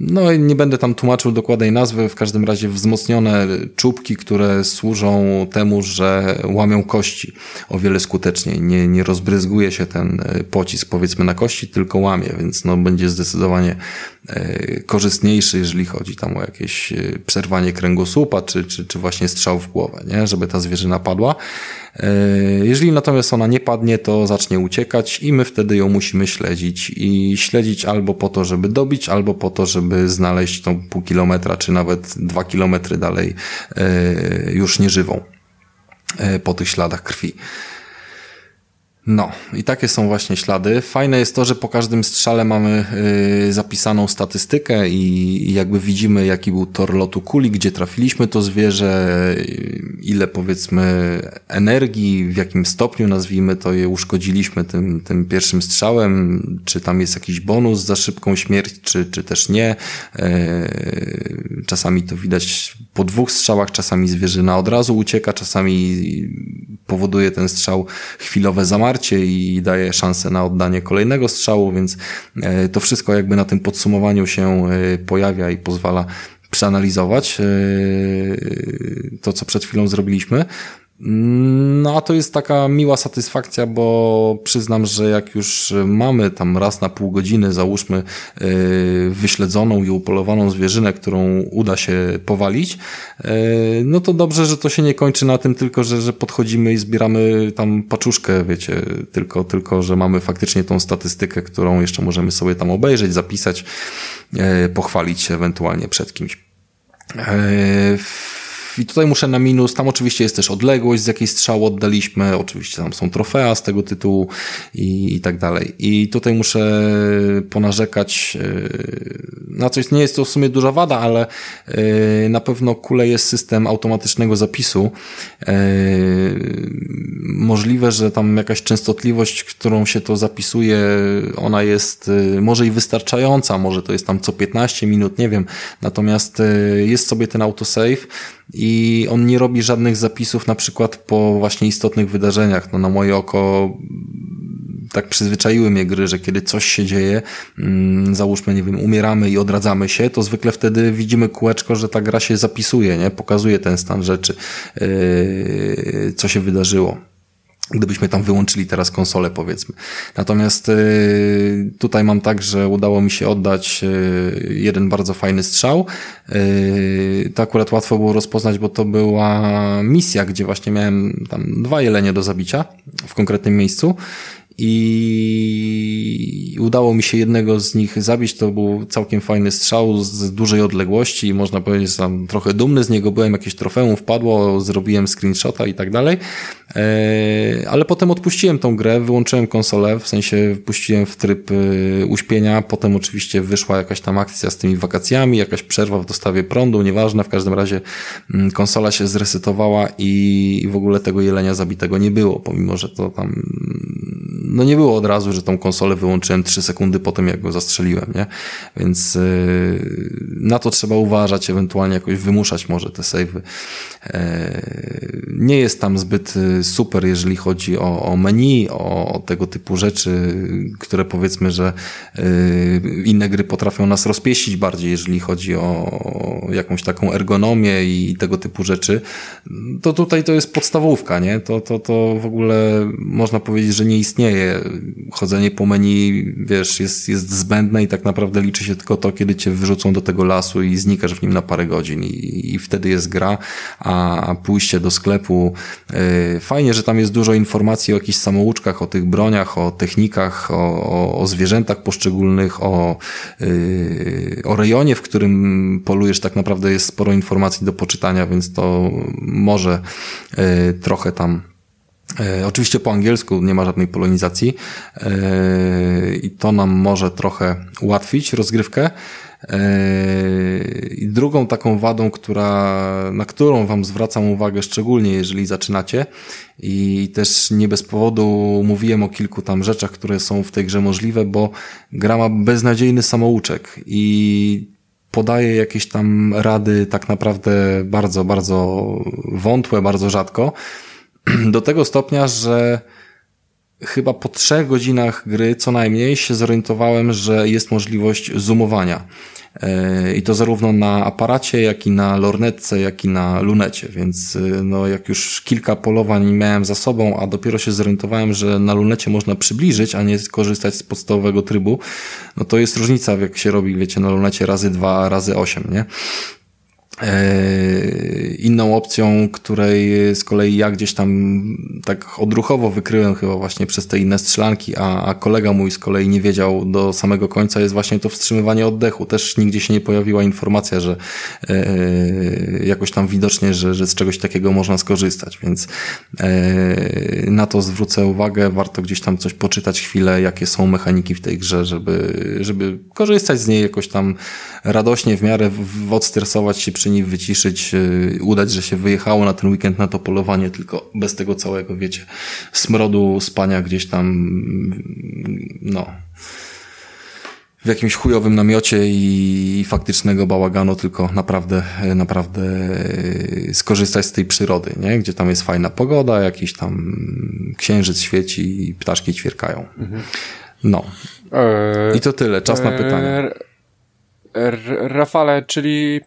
no nie będę tam tłumaczył dokładnej nazwy, w każdym razie wzmocnione czubki, które służą temu, że łamią kości o wiele skuteczniej. Nie, nie rozbryzguje się ten pocisk powiedzmy na kości, tylko łamie, więc no będzie zdecydowanie e, korzystniejszy, jeżeli chodzi tam o jakieś e, przerwanie kręgosłupa, czy, czy, czy właśnie strzał w głowę, nie? żeby ta zwierzyna padła. E, jeżeli natomiast ona nie padnie, to zacznie uciekać i my wtedy ją musimy śledzić i śledzić albo po to, żeby dobić, albo po to, żeby znaleźć tą pół kilometra, czy nawet dwa kilometry dalej już nieżywą po tych śladach krwi. No, i takie są właśnie ślady. Fajne jest to, że po każdym strzale mamy y, zapisaną statystykę i, i, jakby widzimy, jaki był tor lotu kuli, gdzie trafiliśmy to zwierzę, ile powiedzmy energii, w jakim stopniu nazwijmy to je uszkodziliśmy tym, tym pierwszym strzałem, czy tam jest jakiś bonus za szybką śmierć, czy, czy też nie. Y, czasami to widać po dwóch strzałach, czasami zwierzyna od razu ucieka, czasami powoduje ten strzał chwilowe zamarcie i daje szansę na oddanie kolejnego strzału, więc e, to wszystko jakby na tym podsumowaniu się e, pojawia i pozwala przeanalizować e, to, co przed chwilą zrobiliśmy. No a to jest taka miła satysfakcja, bo przyznam, że jak już mamy tam raz na pół godziny, załóżmy, yy, wyśledzoną i upolowaną zwierzynę, którą uda się powalić, yy, no to dobrze, że to się nie kończy na tym tylko, że, że podchodzimy i zbieramy tam paczuszkę, wiecie, tylko, tylko, że mamy faktycznie tą statystykę, którą jeszcze możemy sobie tam obejrzeć, zapisać, yy, pochwalić się ewentualnie przed kimś. I tutaj muszę na minus, tam oczywiście jest też odległość, z jakiej strzału oddaliśmy, oczywiście tam są trofea z tego tytułu i, i tak dalej. I tutaj muszę ponarzekać e, na coś, nie jest to w sumie duża wada, ale e, na pewno kule jest system automatycznego zapisu. E, możliwe, że tam jakaś częstotliwość, którą się to zapisuje, ona jest może i wystarczająca, może to jest tam co 15 minut, nie wiem. Natomiast jest sobie ten autosave, i on nie robi żadnych zapisów na przykład po właśnie istotnych wydarzeniach. No na moje oko tak przyzwyczaiły mnie gry, że kiedy coś się dzieje, mm, załóżmy, nie wiem, umieramy i odradzamy się, to zwykle wtedy widzimy kółeczko, że ta gra się zapisuje, nie? Pokazuje ten stan rzeczy, yy, co się wydarzyło gdybyśmy tam wyłączyli teraz konsolę, powiedzmy. Natomiast y, tutaj mam tak, że udało mi się oddać y, jeden bardzo fajny strzał. Y, to akurat łatwo było rozpoznać, bo to była misja, gdzie właśnie miałem tam dwa jelenie do zabicia w konkretnym miejscu i udało mi się jednego z nich zabić. To był całkiem fajny strzał z dużej odległości i można powiedzieć, że tam trochę dumny z niego byłem, jakieś trofeum wpadło, zrobiłem screenshota i tak dalej. E, ale potem odpuściłem tą grę, wyłączyłem konsolę, w sensie wpuściłem w tryb e, uśpienia, potem oczywiście wyszła jakaś tam akcja z tymi wakacjami, jakaś przerwa w dostawie prądu, nieważne, w każdym razie mm, konsola się zresetowała i w ogóle tego jelenia zabitego nie było, pomimo, że to tam no nie było od razu, że tą konsolę wyłączyłem 3 sekundy po tym, jak go zastrzeliłem, nie? Więc yy, na to trzeba uważać, ewentualnie jakoś wymuszać może te savey. Nie jest tam zbyt super, jeżeli chodzi o, o menu, o, tego typu rzeczy, które powiedzmy, że yy, inne gry potrafią nas rozpieścić bardziej, jeżeli chodzi o jakąś taką ergonomię i tego typu rzeczy. To tutaj to jest podstawówka, nie? To, to, to w ogóle można powiedzieć, że nie istnieje chodzenie po menu, wiesz, jest, jest zbędne i tak naprawdę liczy się tylko to, kiedy cię wyrzucą do tego lasu i znikasz w nim na parę godzin i, i wtedy jest gra, a pójście do sklepu, yy, fajnie, że tam jest dużo informacji o jakichś samouczkach, o tych broniach, o technikach, o, o, o zwierzętach poszczególnych, o, yy, o rejonie, w którym polujesz, tak naprawdę jest sporo informacji do poczytania, więc to może yy, trochę tam E, oczywiście po angielsku nie ma żadnej polonizacji e, i to nam może trochę ułatwić rozgrywkę. E, I drugą taką wadą, która, na którą Wam zwracam uwagę, szczególnie jeżeli zaczynacie, i też nie bez powodu mówiłem o kilku tam rzeczach, które są w tej grze możliwe, bo gra ma beznadziejny samouczek i podaje jakieś tam rady tak naprawdę bardzo, bardzo wątłe, bardzo rzadko. do tego stopnia, że chyba po trzech godzinach gry co najmniej się zorientowałem, że jest możliwość zoomowania. E, I to zarówno na aparacie, jak i na lornetce, jak i na lunecie, więc e, no, jak już kilka polowań miałem za sobą, a dopiero się zorientowałem, że na lunecie można przybliżyć, a nie korzystać z podstawowego trybu, no to jest różnica, jak się robi, wiecie, na lunecie razy dwa, razy osiem, nie? E, inną opcją, której z kolei ja gdzieś tam tak odruchowo wykryłem chyba właśnie przez te inne strzelanki, a, a kolega mój z kolei nie wiedział do samego końca, jest właśnie to wstrzymywanie oddechu. Też nigdzie się nie pojawiła informacja, że e, jakoś tam widocznie, że, że z czegoś takiego można skorzystać, więc e, na to zwrócę uwagę. Warto gdzieś tam coś poczytać chwilę, jakie są mechaniki w tej grze, żeby, żeby korzystać z niej jakoś tam radośnie w miarę, w, odstresować się przy niej, wyciszyć, yy, udać, że się wyjechało na ten weekend na to polowanie, tylko bez tego całego, wiecie, smrodu, spania gdzieś tam, no, w jakimś chujowym namiocie i faktycznego bałaganu, tylko naprawdę, naprawdę yy, skorzystać z tej przyrody, nie? Gdzie tam jest fajna pogoda, jakiś tam księżyc świeci i ptaszki ćwierkają. Mhm. No. I to tyle. Czas na pytanie. Eee, Rafale, czyli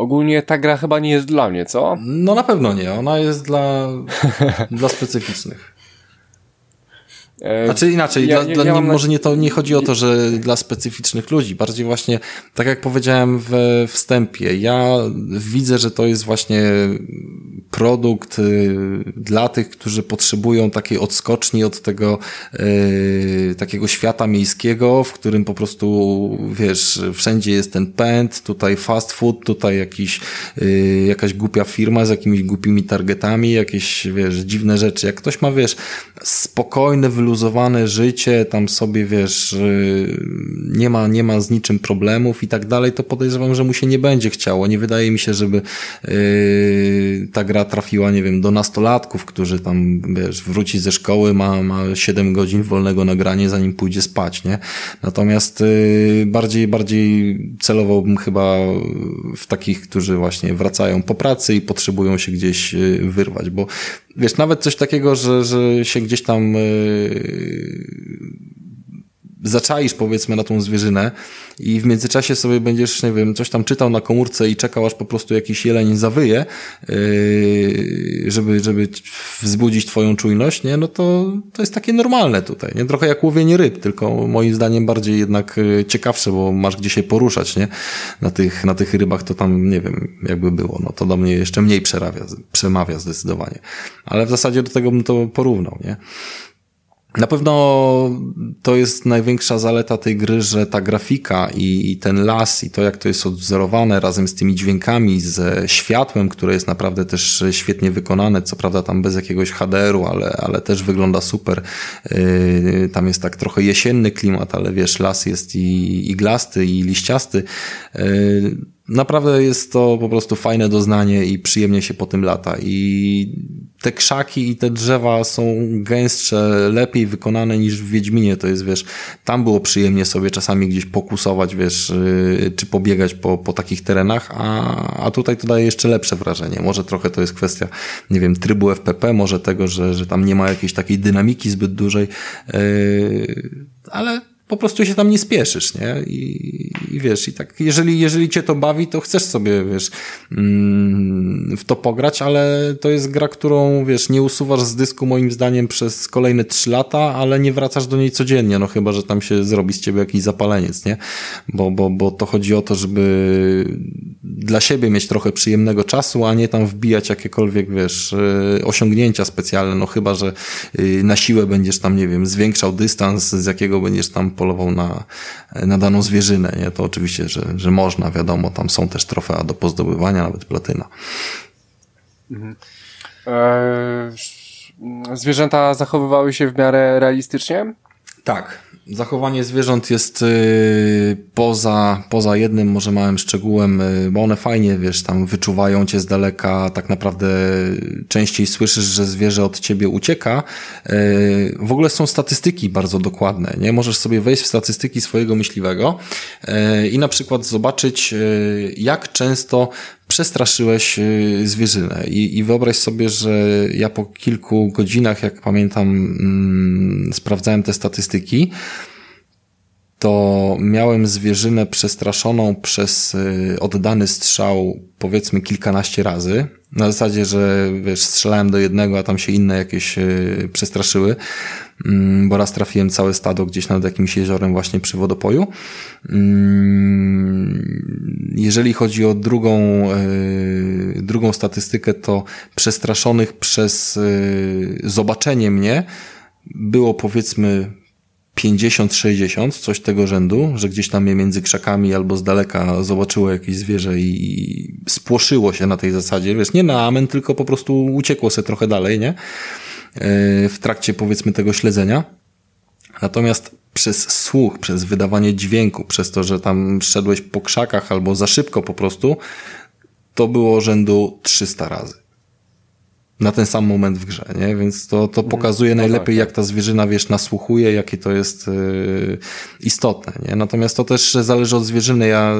ogólnie ta gra chyba nie jest dla mnie, co? No na pewno nie. Ona jest dla, dla specyficznych. E, znaczy inaczej, ja, dla, ja, nie, może nie, to, nie chodzi o to, że dla specyficznych ludzi, bardziej właśnie, tak jak powiedziałem we wstępie, ja widzę, że to jest właśnie produkt y, dla tych, którzy potrzebują takiej odskoczni od tego y, takiego świata miejskiego, w którym po prostu, wiesz, wszędzie jest ten pęd, tutaj fast food, tutaj jakiś, y, jakaś głupia firma z jakimiś głupimi targetami, jakieś, wiesz, dziwne rzeczy. Jak ktoś ma, wiesz, spokojne, wyluzowane życie, tam sobie, wiesz, nie ma, nie ma z niczym problemów i tak dalej, to podejrzewam, że mu się nie będzie chciało. Nie wydaje mi się, żeby ta gra trafiła, nie wiem, do nastolatków, którzy tam, wiesz, wróci ze szkoły, ma, ma 7 godzin wolnego nagrania, zanim pójdzie spać, nie? Natomiast y, bardziej, bardziej celowałbym chyba w takich, którzy właśnie wracają po pracy i potrzebują się gdzieś y, wyrwać, bo wiesz, nawet coś takiego, że, że się gdzieś tam y, zaczaisz powiedzmy na tą zwierzynę i w międzyczasie sobie będziesz, nie wiem, coś tam czytał na komórce i czekał aż po prostu jakiś jeleń zawyje, yy, żeby, żeby wzbudzić twoją czujność, nie? No to, to jest takie normalne tutaj, nie? Trochę jak łowienie ryb, tylko moim zdaniem bardziej jednak yy, ciekawsze, bo masz gdzie się poruszać, nie? Na tych, na tych rybach to tam, nie wiem, jakby było, no to do mnie jeszcze mniej przemawia, przemawia zdecydowanie. Ale w zasadzie do tego bym to porównał, nie? Na pewno to jest największa zaleta tej gry, że ta grafika i, i, ten las i to jak to jest odwzorowane razem z tymi dźwiękami, ze światłem, które jest naprawdę też świetnie wykonane, co prawda tam bez jakiegoś HDR-u, ale, ale też wygląda super. Yy, tam jest tak trochę jesienny klimat, ale wiesz, las jest i iglasty i liściasty. Yy, naprawdę jest to po prostu fajne doznanie i przyjemnie się po tym lata. I te krzaki i te drzewa są gęstsze, lepiej wykonane niż w Wiedźminie. To jest, wiesz, tam było przyjemnie sobie czasami gdzieś pokusować, wiesz, yy, czy pobiegać po, po takich terenach, a, a tutaj to daje jeszcze lepsze wrażenie. Może trochę to jest kwestia, nie wiem, trybu FPP, może tego, że, że tam nie ma jakiejś takiej dynamiki zbyt dużej, yy, ale po prostu się tam nie spieszysz, nie? I, i wiesz, i tak, jeżeli, jeżeli cię to bawi, to chcesz sobie, wiesz, mm, w to pograć, ale to jest gra, którą, wiesz, nie usuwasz z dysku moim zdaniem przez kolejne trzy lata, ale nie wracasz do niej codziennie, no chyba, że tam się zrobi z ciebie jakiś zapaleniec, nie? Bo, bo, bo to chodzi o to, żeby dla siebie mieć trochę przyjemnego czasu, a nie tam wbijać jakiekolwiek, wiesz, y, osiągnięcia specjalne, no chyba, że y, na siłę będziesz tam, nie wiem, zwiększał dystans, z jakiego będziesz tam polował na, na daną zwierzynę, nie? To oczywiście, że, że można, wiadomo, tam są też trofea do pozdobywania, nawet platyna. Mhm. Eee, zwierzęta zachowywały się w miarę realistycznie? Tak, Zachowanie zwierząt jest y, poza, poza jednym może małym szczegółem, y, bo one fajnie, wiesz, tam wyczuwają cię z daleka, tak naprawdę częściej słyszysz, że zwierzę od ciebie ucieka. Y, w ogóle są statystyki bardzo dokładne, nie? Możesz sobie wejść w statystyki swojego myśliwego i na przykład zobaczyć, jak często przestraszyłeś y, zwierzynę. I, I wyobraź sobie, że ja po kilku godzinach, jak pamiętam, mm, sprawdzałem te statystyki, to miałem zwierzynę przestraszoną przez y, oddany strzał powiedzmy kilkanaście razy. Na zasadzie, że wiesz, strzelałem do jednego, a tam się inne jakieś y, przestraszyły. Mm, bo raz trafiłem całe stado gdzieś nad jakimś jeziorem właśnie przy wodopoju. Mm, jeżeli chodzi o drugą, e, drugą statystykę, to przestraszonych przez e, zobaczenie mnie było powiedzmy 50-60, coś tego rzędu, że gdzieś tam je między krzakami albo z daleka zobaczyło jakieś zwierzę i spłoszyło się na tej zasadzie. Wiesz, nie na amen, tylko po prostu uciekło się trochę dalej, nie? E, w trakcie powiedzmy tego śledzenia. Natomiast przez słuch, przez wydawanie dźwięku, przez to, że tam szedłeś po krzakach albo za szybko po prostu, to było rzędu 300 razy na ten sam moment w grze, nie? Więc to, to mhm. pokazuje no najlepiej, tak, jak ta zwierzyna, wiesz, nasłuchuje, jakie to jest yy, istotne, nie? Natomiast to też zależy od zwierzyny. Ja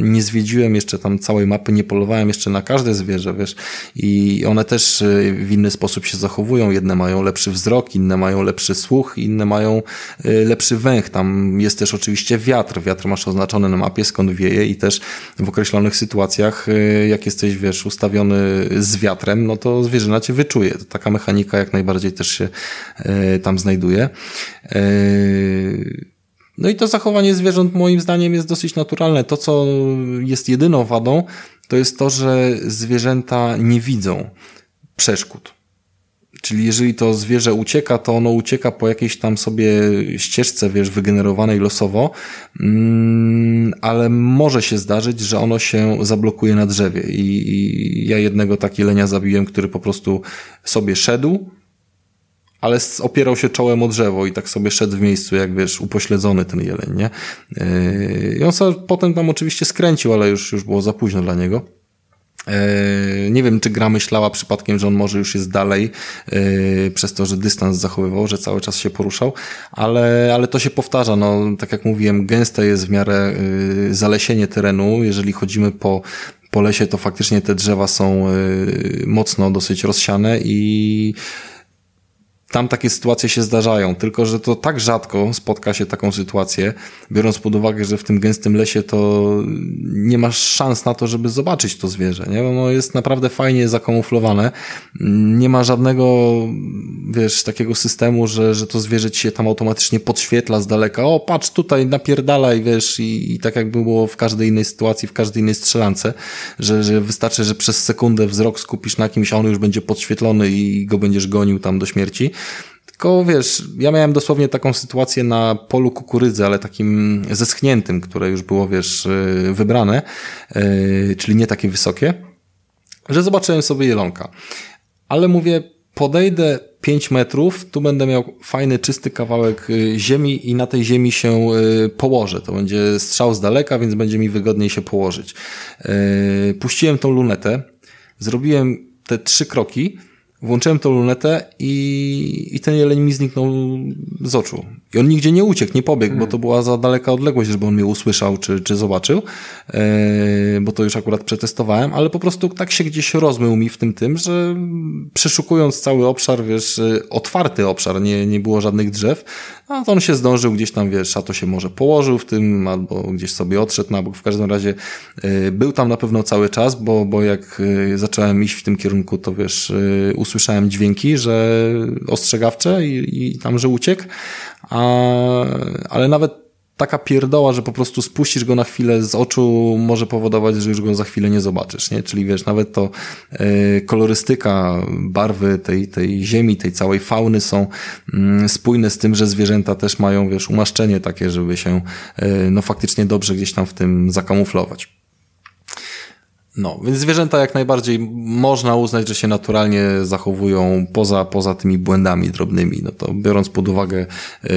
nie zwiedziłem jeszcze tam całej mapy, nie polowałem jeszcze na każde zwierzę, wiesz, i one też y, w inny sposób się zachowują. Jedne mają lepszy wzrok, inne mają lepszy słuch, inne mają yy, lepszy węch. Tam jest też oczywiście wiatr. Wiatr masz oznaczony na mapie, skąd wieje i też w określonych sytuacjach, jak jesteś, wiesz, ustawiony z wiatrem, no to zwierzyna cię wyczuje. To taka mechanika jak najbardziej też się e, tam znajduje. E, no i to zachowanie zwierząt moim zdaniem jest dosyć naturalne. To, co jest jedyną wadą, to jest to, że zwierzęta nie widzą przeszkód. Czyli jeżeli to zwierzę ucieka, to ono ucieka po jakiejś tam sobie ścieżce, wiesz, wygenerowanej losowo, mm, ale może się zdarzyć, że ono się zablokuje na drzewie. I, ja jednego taki lenia zabiłem, który po prostu sobie szedł, ale opierał się czołem o drzewo i tak sobie szedł w miejscu, jak wiesz, upośledzony ten jeleń, nie? Yy, I on sobie potem tam oczywiście skręcił, ale już, już było za późno dla niego. E, nie wiem, czy gra myślała przypadkiem, że on może już jest dalej, e, przez to, że dystans zachowywał, że cały czas się poruszał, ale, ale to się powtarza. No, tak jak mówiłem, gęste jest w miarę e, zalesienie terenu. Jeżeli chodzimy po, po lesie, to faktycznie te drzewa są mocno dosyć rozsiane i tam takie sytuacje się zdarzają, tylko że to tak rzadko spotka się taką sytuację, biorąc pod uwagę, że w tym gęstym lesie to nie masz szans na to, żeby zobaczyć to zwierzę, nie? Ono jest naprawdę fajnie zakamuflowane. Nie ma żadnego, wiesz, takiego systemu, że, że to zwierzę ci się tam automatycznie podświetla z daleka. O, patrz tutaj, napierdalaj, wiesz, i, i tak jak było w każdej innej sytuacji, w każdej innej strzelance, że, że wystarczy, że przez sekundę wzrok skupisz na kimś, a on już będzie podświetlony i go będziesz gonił tam do śmierci. Tylko wiesz, ja miałem dosłownie taką sytuację na polu kukurydzy, ale takim zeschniętym, które już było, wiesz, y, wybrane, y, czyli nie takie wysokie, że zobaczyłem sobie jelonka. Ale mówię, podejdę 5 metrów, tu będę miał fajny, czysty kawałek y, ziemi i na tej ziemi się położę. To będzie strzał z daleka, więc będzie mi wygodniej się położyć. Puściłem tą lunetę, zrobiłem te trzy kroki, Włączyłem tą lunetę i, i ten jeleń mi zniknął z oczu. I on nigdzie nie uciekł, nie pobiegł, bo to była za daleka odległość, żeby on mnie usłyszał czy, czy zobaczył, e, bo to już akurat przetestowałem, ale po prostu tak się gdzieś rozmył mi w tym tym, że przeszukując cały obszar, wiesz, otwarty obszar, nie, nie było żadnych drzew, a to on się zdążył gdzieś tam, wiesz, a to się może położył w tym, albo gdzieś sobie odszedł na bok. W każdym razie e, był tam na pewno cały czas, bo, bo jak e, zacząłem iść w tym kierunku, to wiesz, usłyszałem dźwięki, że ostrzegawcze i, i tam, że uciekł, a, ale nawet taka pierdoła, że po prostu spuścisz go na chwilę z oczu może powodować, że już go za chwilę nie zobaczysz, nie? Czyli wiesz, nawet to y, kolorystyka, barwy tej, tej ziemi, tej całej fauny są y, spójne z tym, że zwierzęta też mają, wiesz, umaszczenie takie, żeby się y, no faktycznie dobrze gdzieś tam w tym zakamuflować. No, więc zwierzęta jak najbardziej można uznać, że się naturalnie zachowują poza, poza tymi błędami drobnymi. No to biorąc pod uwagę yy,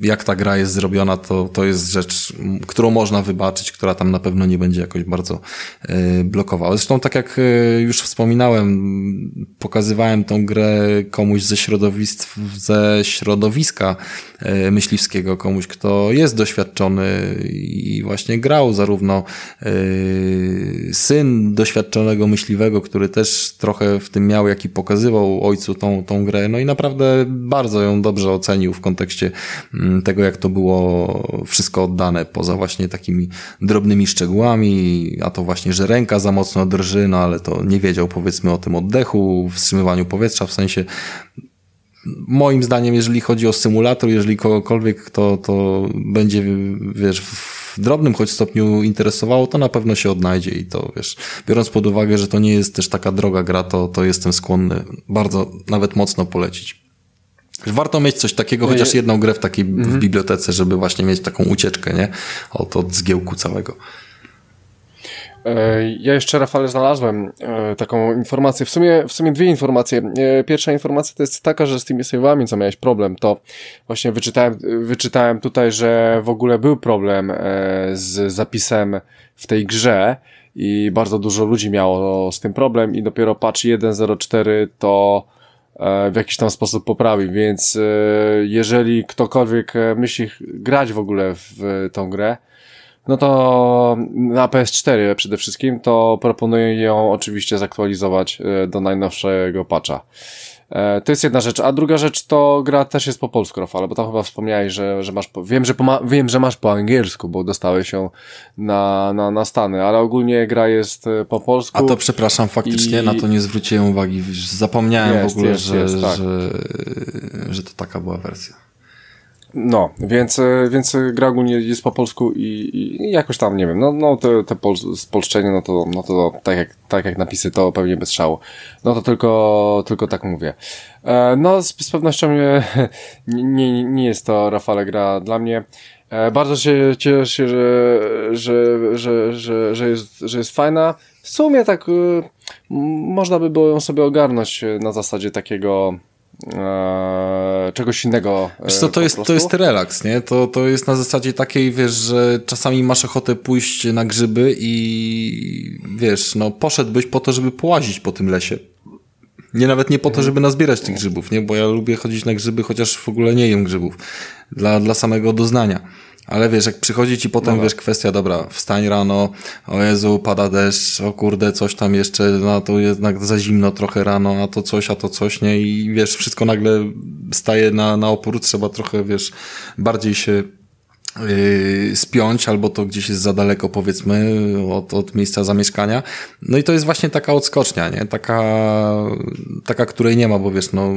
jak ta gra jest zrobiona, to, to jest rzecz, którą można wybaczyć, która tam na pewno nie będzie jakoś bardzo y, blokowała. Zresztą tak jak y, już wspominałem, pokazywałem tą grę komuś ze środowisk, ze środowiska y, myśliwskiego, komuś, kto jest doświadczony i właśnie grał zarówno syn doświadczonego myśliwego, który też trochę w tym miał, jak i pokazywał ojcu tą, tą grę, no i naprawdę bardzo ją dobrze ocenił w kontekście mm, tego, jak to było wszystko oddane, poza właśnie takimi drobnymi szczegółami, a to właśnie, że ręka za mocno drży, no ale to nie wiedział powiedzmy o tym oddechu, wstrzymywaniu powietrza, w sensie moim zdaniem, jeżeli chodzi o symulator, jeżeli kogokolwiek to, to będzie, wiesz, w drobnym choć stopniu interesowało, to na pewno się odnajdzie i to, wiesz, biorąc pod uwagę, że to nie jest też taka droga gra, to, to jestem skłonny bardzo, nawet mocno polecić. Warto mieć coś takiego, chociaż jedną grę w takiej w mhm. bibliotece, żeby właśnie mieć taką ucieczkę, nie? Od, od zgiełku całego. E, ja jeszcze, Rafale, znalazłem e, taką informację, w sumie, w sumie dwie informacje. E, pierwsza informacja to jest taka, że z tymi save'ami, co miałeś problem, to właśnie wyczytałem, wyczytałem tutaj, że w ogóle był problem z zapisem w tej grze i bardzo dużo ludzi miało z tym problem i dopiero patch 1.04 to w jakiś tam sposób poprawi, więc e, jeżeli ktokolwiek e, myśli grać w ogóle w tą grę, no to na PS4 przede wszystkim, to proponuję ją oczywiście zaktualizować do najnowszego patcha. E, to jest jedna rzecz. A druga rzecz to gra też jest po polsku, Rafale, bo tam chyba wspomniałeś, że, że masz, po, wiem, że po, wiem, że masz po angielsku, bo dostałeś ją na, na, na Stany, ale ogólnie gra jest e, po polsku. A to przepraszam, faktycznie i... na to nie zwróciłem uwagi. Zapomniałem jest, w ogóle, jest, że, jest, tak. że, że to taka była wersja. No, więc, e, więc gra ogólnie jest po polsku i, i jakoś tam, nie wiem, no, no te, te pol, spolszczenie, no to, no to tak jak, tak jak napisy, to pewnie bez szału. No to tylko, tylko tak mówię. E, no, z, z pewnością nie, nie, nie jest to, Rafale, gra dla mnie. E, bardzo się cieszę, że, że, że, że, że, jest, że jest fajna. W sumie tak, y, można by było ją sobie ogarnąć na zasadzie takiego, e, czegoś innego. E, Wiesz co, to jest, to jest relaks, nie? To, to jest na zasadzie takiej, wiesz, że czasami masz ochotę pójść na grzyby i wiesz, no poszedłbyś po to, żeby połazić po tym lesie. Nie nawet nie po to, żeby nazbierać tych grzybów, nie? Bo ja lubię chodzić na grzyby, chociaż w ogóle nie jem grzybów. Dla, dla samego doznania. Ale wiesz, jak przychodzi ci potem, wiesz, kwestia, dobra, wstań rano, o Jezu, pada deszcz, o kurde, coś tam jeszcze, no to jednak za zimno trochę rano, a to coś, a to coś, nie? I wiesz, wszystko nagle staje na, na opór, trzeba trochę, wiesz, bardziej się yy, spiąć, albo to gdzieś jest za daleko, powiedzmy, od, od miejsca zamieszkania. No i to jest właśnie taka odskocznia, nie? Taka, taka, której nie ma, bo wiesz, no,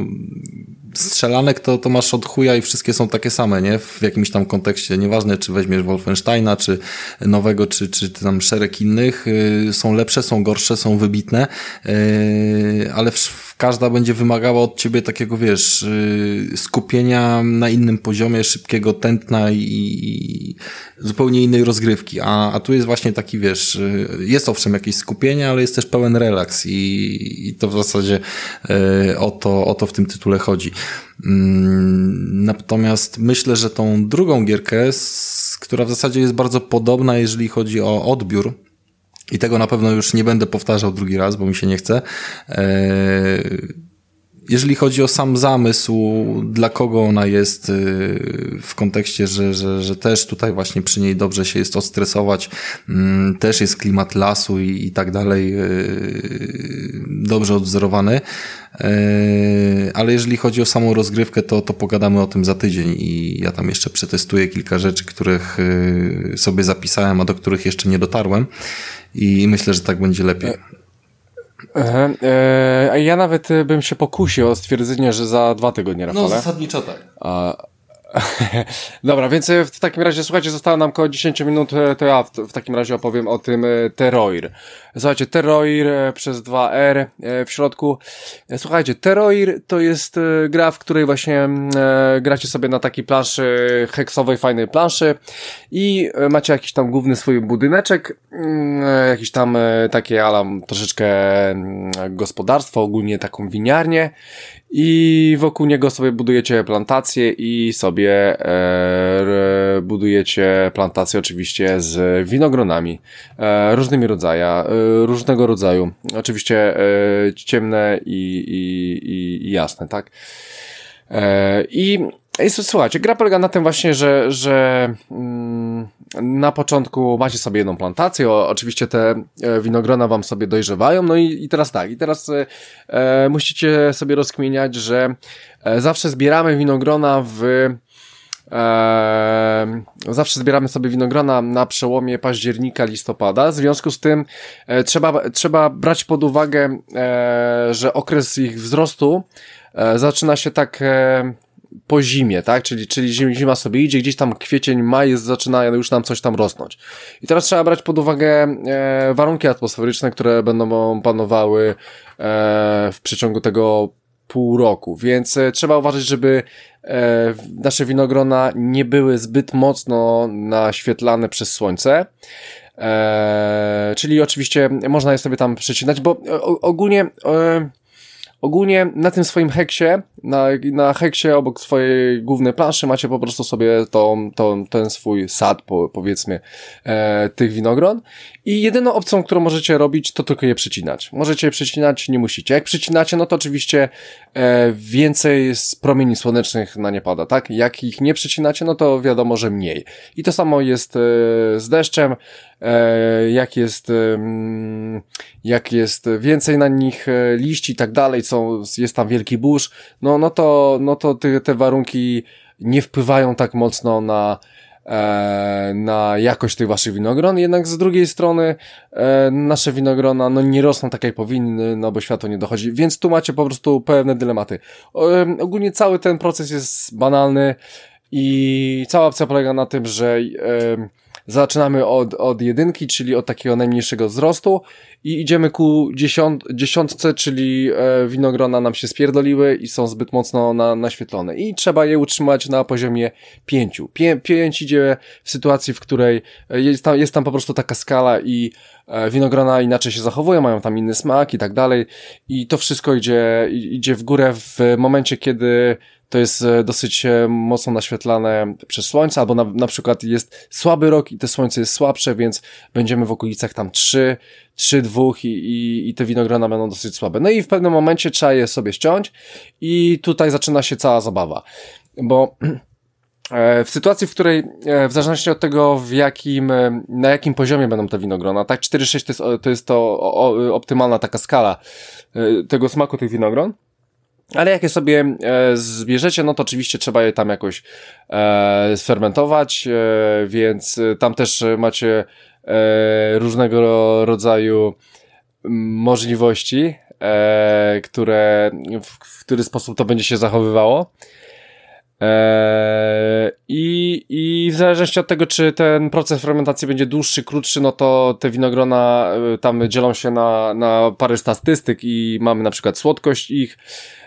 strzelanek to, to masz od chuja i wszystkie są takie same, nie? W jakimś tam kontekście. Nieważne, czy weźmiesz Wolfensteina, czy nowego, czy, czy tam szereg innych. Yy, są lepsze, są gorsze, są wybitne, yy, ale w, każda będzie wymagała od ciebie takiego, wiesz, yy, skupienia na innym poziomie, szybkiego tętna i, i zupełnie innej rozgrywki. A, a tu jest właśnie taki, wiesz, jest owszem jakieś skupienie, ale jest też pełen relaks i, i to w zasadzie o to, o to w tym tytule chodzi. Mm, natomiast myślę, że tą drugą gierkę, która w zasadzie jest bardzo podobna, jeżeli chodzi o odbiór, i tego na pewno już nie będę powtarzał drugi raz, bo mi się nie chce. Eee, jeżeli chodzi o sam zamysł, dla kogo ona jest y, w kontekście, że, że, że też tutaj właśnie przy niej dobrze się jest odstresować, mm, też jest klimat lasu i, i tak dalej y, dobrze odwzorowany. Ale jeżeli chodzi o samą rozgrywkę, to, to pogadamy o tym za tydzień i ja tam jeszcze przetestuję kilka rzeczy, których sobie zapisałem, a do których jeszcze nie dotarłem i myślę, że tak będzie lepiej. E, a ja nawet e, bym się pokusił o stwierdzenie, że za dwa tygodnie, Rafale. No zasadniczo tak. A, Dobra, więc e, w takim razie, słuchajcie, zostało nam około 10 minut, e, to ja w, w takim razie opowiem o tym e, Terroir. Słuchajcie, Terroir przez 2R w środku. Słuchajcie, Terroir to jest gra, w której właśnie gracie sobie na takiej planszy, heksowej, fajnej planszy i macie jakiś tam główny swój budyneczek, mm, jakiś tam takie, alam troszeczkę mm, gospodarstwo, ogólnie taką winiarnię i wokół niego sobie budujecie plantacje i sobie e, budujecie plantacje oczywiście z winogronami e, różnymi rodzaja, e, różnego rodzaju. Oczywiście e, ciemne i, i, i, i jasne, tak? E, i słuchajcie, gra polega na tym właśnie, że, że mm, na początku macie sobie jedną plantację, o, oczywiście te e, winogrona wam sobie dojrzewają, no i, i teraz tak, i teraz e, e musicie sobie rozkminiać, że e, zawsze zbieramy winogrona w e, zawsze zbieramy sobie winogrona na przełomie października, listopada, w związku z tym e, trzeba, trzeba brać pod uwagę, e, że okres ich wzrostu zaczyna się tak po zimie, tak? Czyli, czyli zima sobie idzie, gdzieś tam kwiecień, maj zaczyna już nam coś tam rosnąć. I teraz trzeba brać pod uwagę e, warunki atmosferyczne, które będą panowały e, w przeciągu tego pół roku, więc e, trzeba uważać, żeby e, nasze winogrona nie były zbyt mocno naświetlane przez słońce. E, czyli oczywiście można je sobie tam przecinać, bo o, ogólnie e, Ogólnie na tym swoim heksie, na, na heksie obok swojej głównej planszy macie po prostu sobie tą, tą, ten swój sad, po, powiedzmy, e, tych winogron i jedyną opcją, którą możecie robić, to tylko je przycinać. Możecie je przycinać, nie musicie. Jak przycinacie, no to oczywiście e, więcej z promieni słonecznych na nie pada, tak? Jak ich nie przycinacie, no to wiadomo, że mniej. I to samo jest e, z deszczem. E, jak jest, jak jest więcej na nich e, liści i tak dalej, co, jest tam wielki burz, no, no to, no to te, te warunki nie wpływają tak mocno na, E, na jakość tych waszych winogron, jednak z drugiej strony e, nasze winogrona no nie rosną tak jak powinny, no bo światło nie dochodzi, więc tu macie po prostu pewne dylematy. E, ogólnie cały ten proces jest banalny i cała opcja polega na tym, że zaczynamy od, od jedynki, czyli od takiego najmniejszego wzrostu i idziemy ku dziesiąt, dziesiątce, czyli e, winogrona nam się spierdoliły i są zbyt mocno na, naświetlone i trzeba je utrzymać na poziomie pięciu. Pię, pięć idzie w sytuacji, w której jest tam, jest tam po prostu taka skala i e, winogrona inaczej się zachowują, mają tam inny smak i tak dalej. I to wszystko idzie, idzie w górę w momencie, kiedy to jest e, dosyć e, mocno naświetlane przez słońce, albo na, na przykład jest słaby rok i te słońce jest słabsze, więc będziemy w okolicach tam 3, 3, 2 i, i, i te winogrona będą dosyć słabe. No i w pewnym momencie trzeba je sobie ściąć i tutaj zaczyna się cała zabawa, bo e, w sytuacji, w której w zależności od tego, w jakim, na jakim poziomie będą te winogrona, tak 4-6 to jest, to jest to optymalna taka skala tego smaku tych winogron, ale jak je sobie e, zbierzecie, no to oczywiście trzeba je tam jakoś e, sfermentować, e, więc tam też macie e, różnego rodzaju możliwości, e, które, w, w który sposób to będzie się zachowywało. Eee, i, I w zależności od tego, czy ten proces fermentacji będzie dłuższy, krótszy, no to te winogrona e, tam dzielą się na, na parę statystyk i mamy na przykład słodkość ich, e,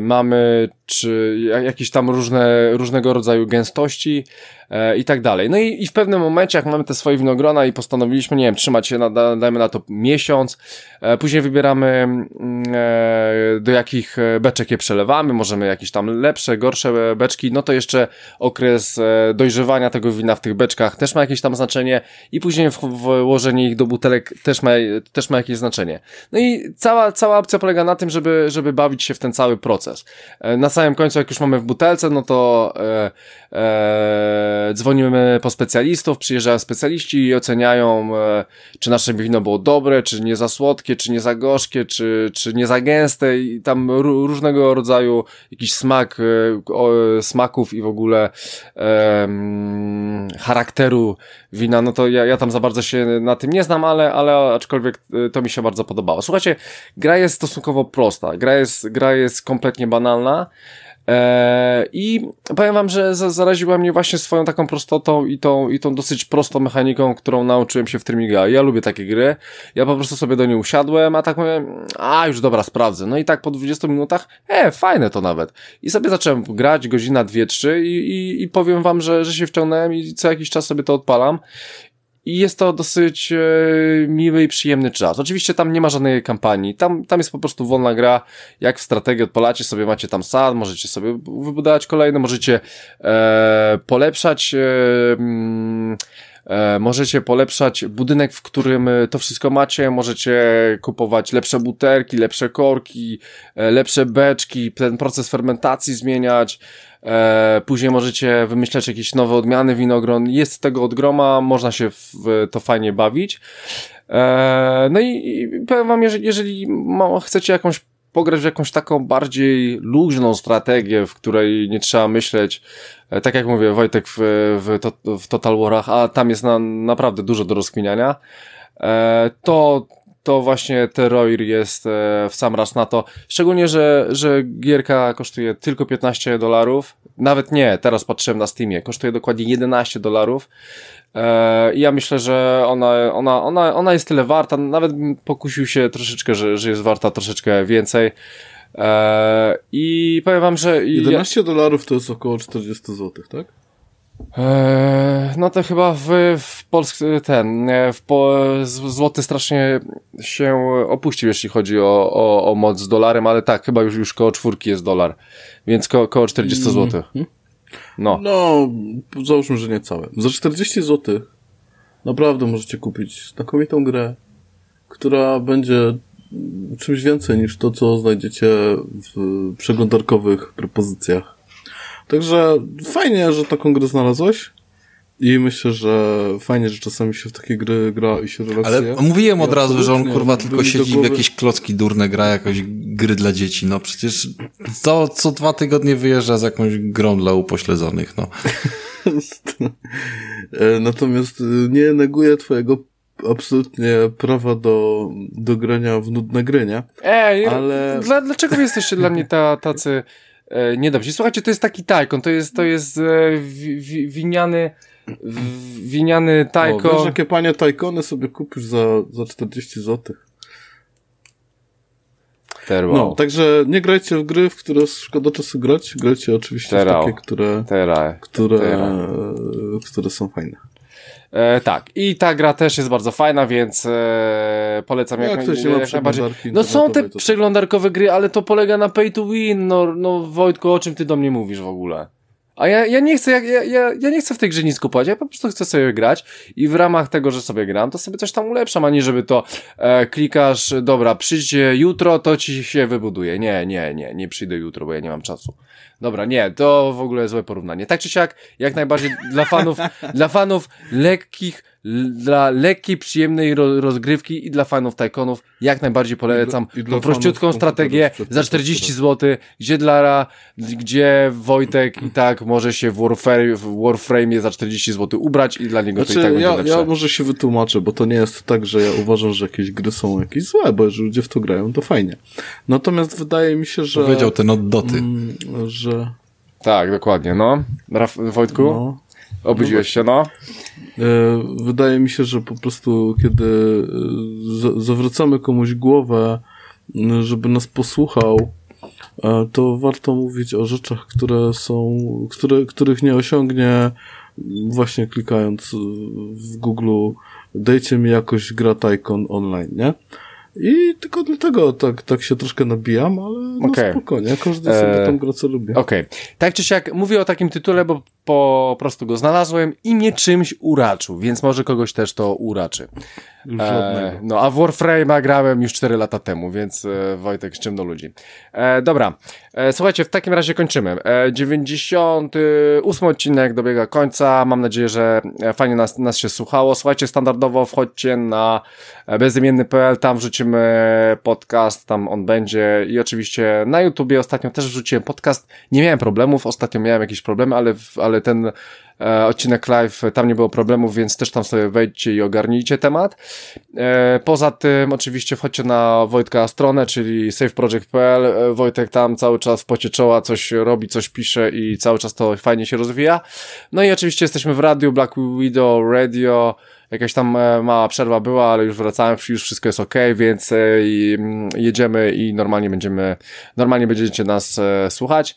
mamy czy jakieś tam różne, różnego rodzaju gęstości e, i tak dalej. No i, i w pewnym momencie, jak mamy te swoje winogrona i postanowiliśmy, nie wiem, trzymać się, na, dajmy na to miesiąc, e, później wybieramy mm, e, do jakich beczek je przelewamy, możemy jakieś tam lepsze, gorsze beczki, no to jeszcze okres e, dojrzewania tego wina w tych beczkach też ma jakieś tam znaczenie i później włożenie ich do butelek też ma, też ma jakieś znaczenie. No i cała, cała opcja polega na tym, żeby, żeby bawić się w ten cały proces. E, na samym końcu, jak już mamy w butelce, no to e, e, dzwonimy po specjalistów, przyjeżdżają specjaliści i oceniają, e, czy nasze wino było dobre, czy nie za słodkie, czy nie za gorzkie, czy, czy nie za gęste i tam różnego rodzaju jakiś smak, e, o, smaków i w ogóle e, charakteru wina, no to ja, ja tam za bardzo się na tym nie znam, ale, ale aczkolwiek e, to mi się bardzo podobało. Słuchajcie, gra jest stosunkowo prosta, gra jest, gra jest kompletnie banalna, Eee, I powiem wam, że zaraziła mnie właśnie swoją taką prostotą i tą, i tą dosyć prostą mechaniką, którą nauczyłem się w Trymiga. Ja lubię takie gry. Ja po prostu sobie do niej usiadłem, a tak mówię, a już dobra, sprawdzę. No i tak po 20 minutach, e, fajne to nawet. I sobie zacząłem grać godzina, dwie, trzy i, i, i powiem wam, że, że się wciągnąłem i co jakiś czas sobie to odpalam. I jest to dosyć e, miły i przyjemny czas. Oczywiście tam nie ma żadnej kampanii. Tam, tam jest po prostu wolna gra. Jak w strategii odpalacie sobie, macie tam sad, możecie sobie wybudować kolejne, możecie e, polepszać e, mm, e, możecie polepszać budynek, w którym to wszystko macie, możecie kupować lepsze butelki, lepsze korki, e, lepsze beczki, ten proces fermentacji zmieniać, E, później możecie wymyślać jakieś nowe odmiany winogron. Jest tego od groma, można się w to fajnie bawić. E, no i, i powiem wam, jeżeli, jeżeli chcecie jakąś pograć w jakąś taką bardziej luźną strategię, w której nie trzeba myśleć, e, tak jak mówię, Wojtek w, w, to, w Total Warach, a tam jest na, naprawdę dużo do rozkminiania, e, to to właśnie Terroir jest e, w sam raz na to. Szczególnie, że, że gierka kosztuje tylko 15 dolarów. Nawet nie, teraz patrzyłem na Steamie. Kosztuje dokładnie 11 dolarów. E, I ja myślę, że ona, ona, ona, ona jest tyle warta. Nawet pokusił się troszeczkę, że, że jest warta troszeczkę więcej. E, I powiem wam, że... 11 ja... dolarów to jest około 40 zł, tak? Eee, no to chyba w, w Polsce ten, w po, złoty strasznie się opuścił, jeśli chodzi o, o, o moc z dolarem, ale tak, chyba już, już koło czwórki jest dolar, więc ko, koło 40 zł. Mm. No. No, załóżmy, że nie całe. Za 40 zł naprawdę możecie kupić znakomitą grę, która będzie czymś więcej niż to, co znajdziecie w przeglądarkowych propozycjach Także fajnie, że taką grę znalazłeś. I myślę, że fajnie, że czasami się w takie gry gra i się relaksuje. Ale mówiłem od razu, że on kurwa tylko siedzi głowy... w jakieś klocki durne, gra jakieś gry dla dzieci. No przecież to co dwa tygodnie wyjeżdża z jakąś grą dla upośledzonych, no. E, natomiast e, nie neguję twojego absolutnie prawa do, do grania w nudne gry, nie? Ej, ale... Dla, dlaczego jesteście dla mnie ta, tacy e, niedobrzy. Słuchajcie, to jest taki tajkon, to jest, to jest e, wi, wi, winiany winiany tajkon. O, wiesz, jakie panie tajkony sobie kupisz za, za 40 zł. Terwał. No, także nie grajcie w gry, w które szkoda czasu grać. Grajcie oczywiście Terał. w takie, które, Terał. które, Terał. które są fajne. E, tak, i ta gra też jest bardzo fajna, więc e, polecam Jak jak, ktoś nie jak najbardziej. No są te to- przeglądarkowe gry, ale to polega na pay to win. No, no Wojtku, o czym ty do mnie mówisz w ogóle? A ja, ja nie chcę, ja, ja, ja, ja nie chcę w tej grze nic kupować, ja po prostu chcę sobie grać i w ramach tego, że sobie gram, to sobie coś tam ulepszam, a nie żeby to e, klikasz, dobra, przyjdź jutro, to ci się wybuduje. Nie, nie, nie, nie przyjdę jutro, bo ja nie mam czasu. Dobra, nie, to w ogóle złe porównanie. Tak czy siak, jak najbardziej dla fanów, dla fanów lekkich, dla lekkiej, przyjemnej ro, rozgrywki i dla fanów Tycoonów jak najbardziej polecam I dla tą prościutką strategię za przed 40 zł, gdzie Lara, gdzie Wojtek i tak może się w Warframe, w Warframe za 40 zł ubrać i dla niego to i Znaczy, tak będzie ja, lepsze. ja może się wytłumaczę, bo to nie jest tak, że ja uważam, że jakieś gry są jakieś złe, bo jeżeli ludzie w to grają, to fajnie. Natomiast wydaje mi się, że... Powiedział ten od doty. mm, że... Tak, dokładnie, no. Raf Wojtku, No, obudziłeś się, no. e, wydaje mi się, że po prostu kiedy e, zawracamy komuś głowę, m, żeby nas posłuchał, e, to warto mówić o rzeczach, które są, które, których nie osiągnie właśnie klikając e, w Google dajcie mi jakoś gra Tycoon online, nie? I tylko dlatego tak, tak się troszkę nabijam, ale no Okej. spokojnie, każdy sobie E, tam gra co lubi. Okej. Tak czy siak, mówię o takim tytule, bo po prostu go znalazłem i mnie czymś uraczył, więc może kogoś też to uraczy. E, no, a w Warframe'a grałem już 4 lata temu, więc e, Wojtek, z czym do ludzi. E, dobra, e, słuchajcie, w takim razie kończymy. E, 98 odcinek dobiega końca. Mam nadzieję, że e, fajnie nas, nas się słuchało. Słuchajcie, standardowo wchodźcie na e, bezimienny.pl, tam wrzucimy podcast, tam on będzie i oczywiście na YouTubie ostatnio też wrzuciłem podcast. Nie miałem problemów, ostatnio miałem jakieś problemy, ale, w- ale ten e, odcinek live, e, tam nie było problemów, więc też tam sobie wejdźcie i ogarnijcie temat. E, poza tym oczywiście wchodźcie na Wojtka stronę, czyli saveproject.pl. E, Wojtek tam cały czas w pocie czoła coś robi, coś pisze i cały czas to fajnie się rozwija. No i oczywiście jesteśmy w radiu, Black Widow Radio, Jakaś tam e, mała przerwa była, ale już wracałem, już wszystko jest ok, więc mm, jedziemy i normalnie będziemy, normalnie będziecie nas słuchać.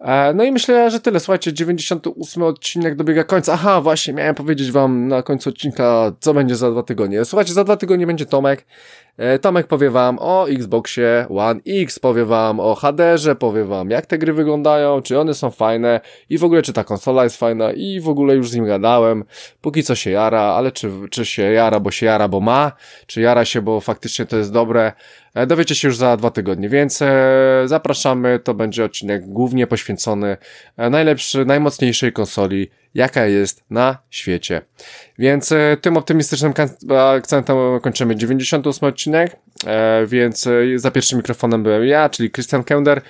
E, No i myślę, że tyle. Słuchajcie, 98 odcinek dobiega końca. Aha, właśnie, miałem powiedzieć wam na końcu odcinka, co będzie za dwa tygodnie. Słuchajcie, za dwa tygodnie będzie Tomek. E, Tomek powie wam o Xboxie One X, powie wam o HDR-ze, powie wam jak te gry wyglądają, czy one są fajne i w ogóle czy ta konsola jest fajna i w ogóle już z nim gadałem. Póki co się jara, ale czy, czy się jara, bo się jara, bo ma, czy jara się, bo faktycznie to jest dobre. E, Dowiecie się już za dwa tygodnie, więc e, zapraszamy. To będzie odcinek głównie poświęcony najlepszy, najmocniejszej konsoli, jaka jest na świecie. Więc e, tym optymistycznym akcentem kończymy 98 odcinek. E, więc e, za pierwszym mikrofonem byłem ja, czyli Christian Kender.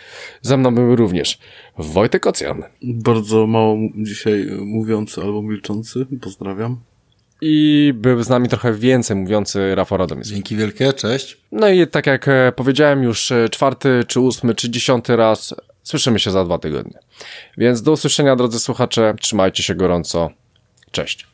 Ze mną był również Wojtek Ocjan. Bardzo mało dzisiaj mówiący albo milczący. Pozdrawiam. I był z nami trochę więcej mówiący Rafał Radomyski. Dzięki wielkie, cześć. No i tak jak powiedziałem już czwarty, czy ósmy, czy dziesiąty raz, słyszymy się za dwa tygodnie. Więc do usłyszenia, drodzy słuchacze, trzymajcie się gorąco. Cześć.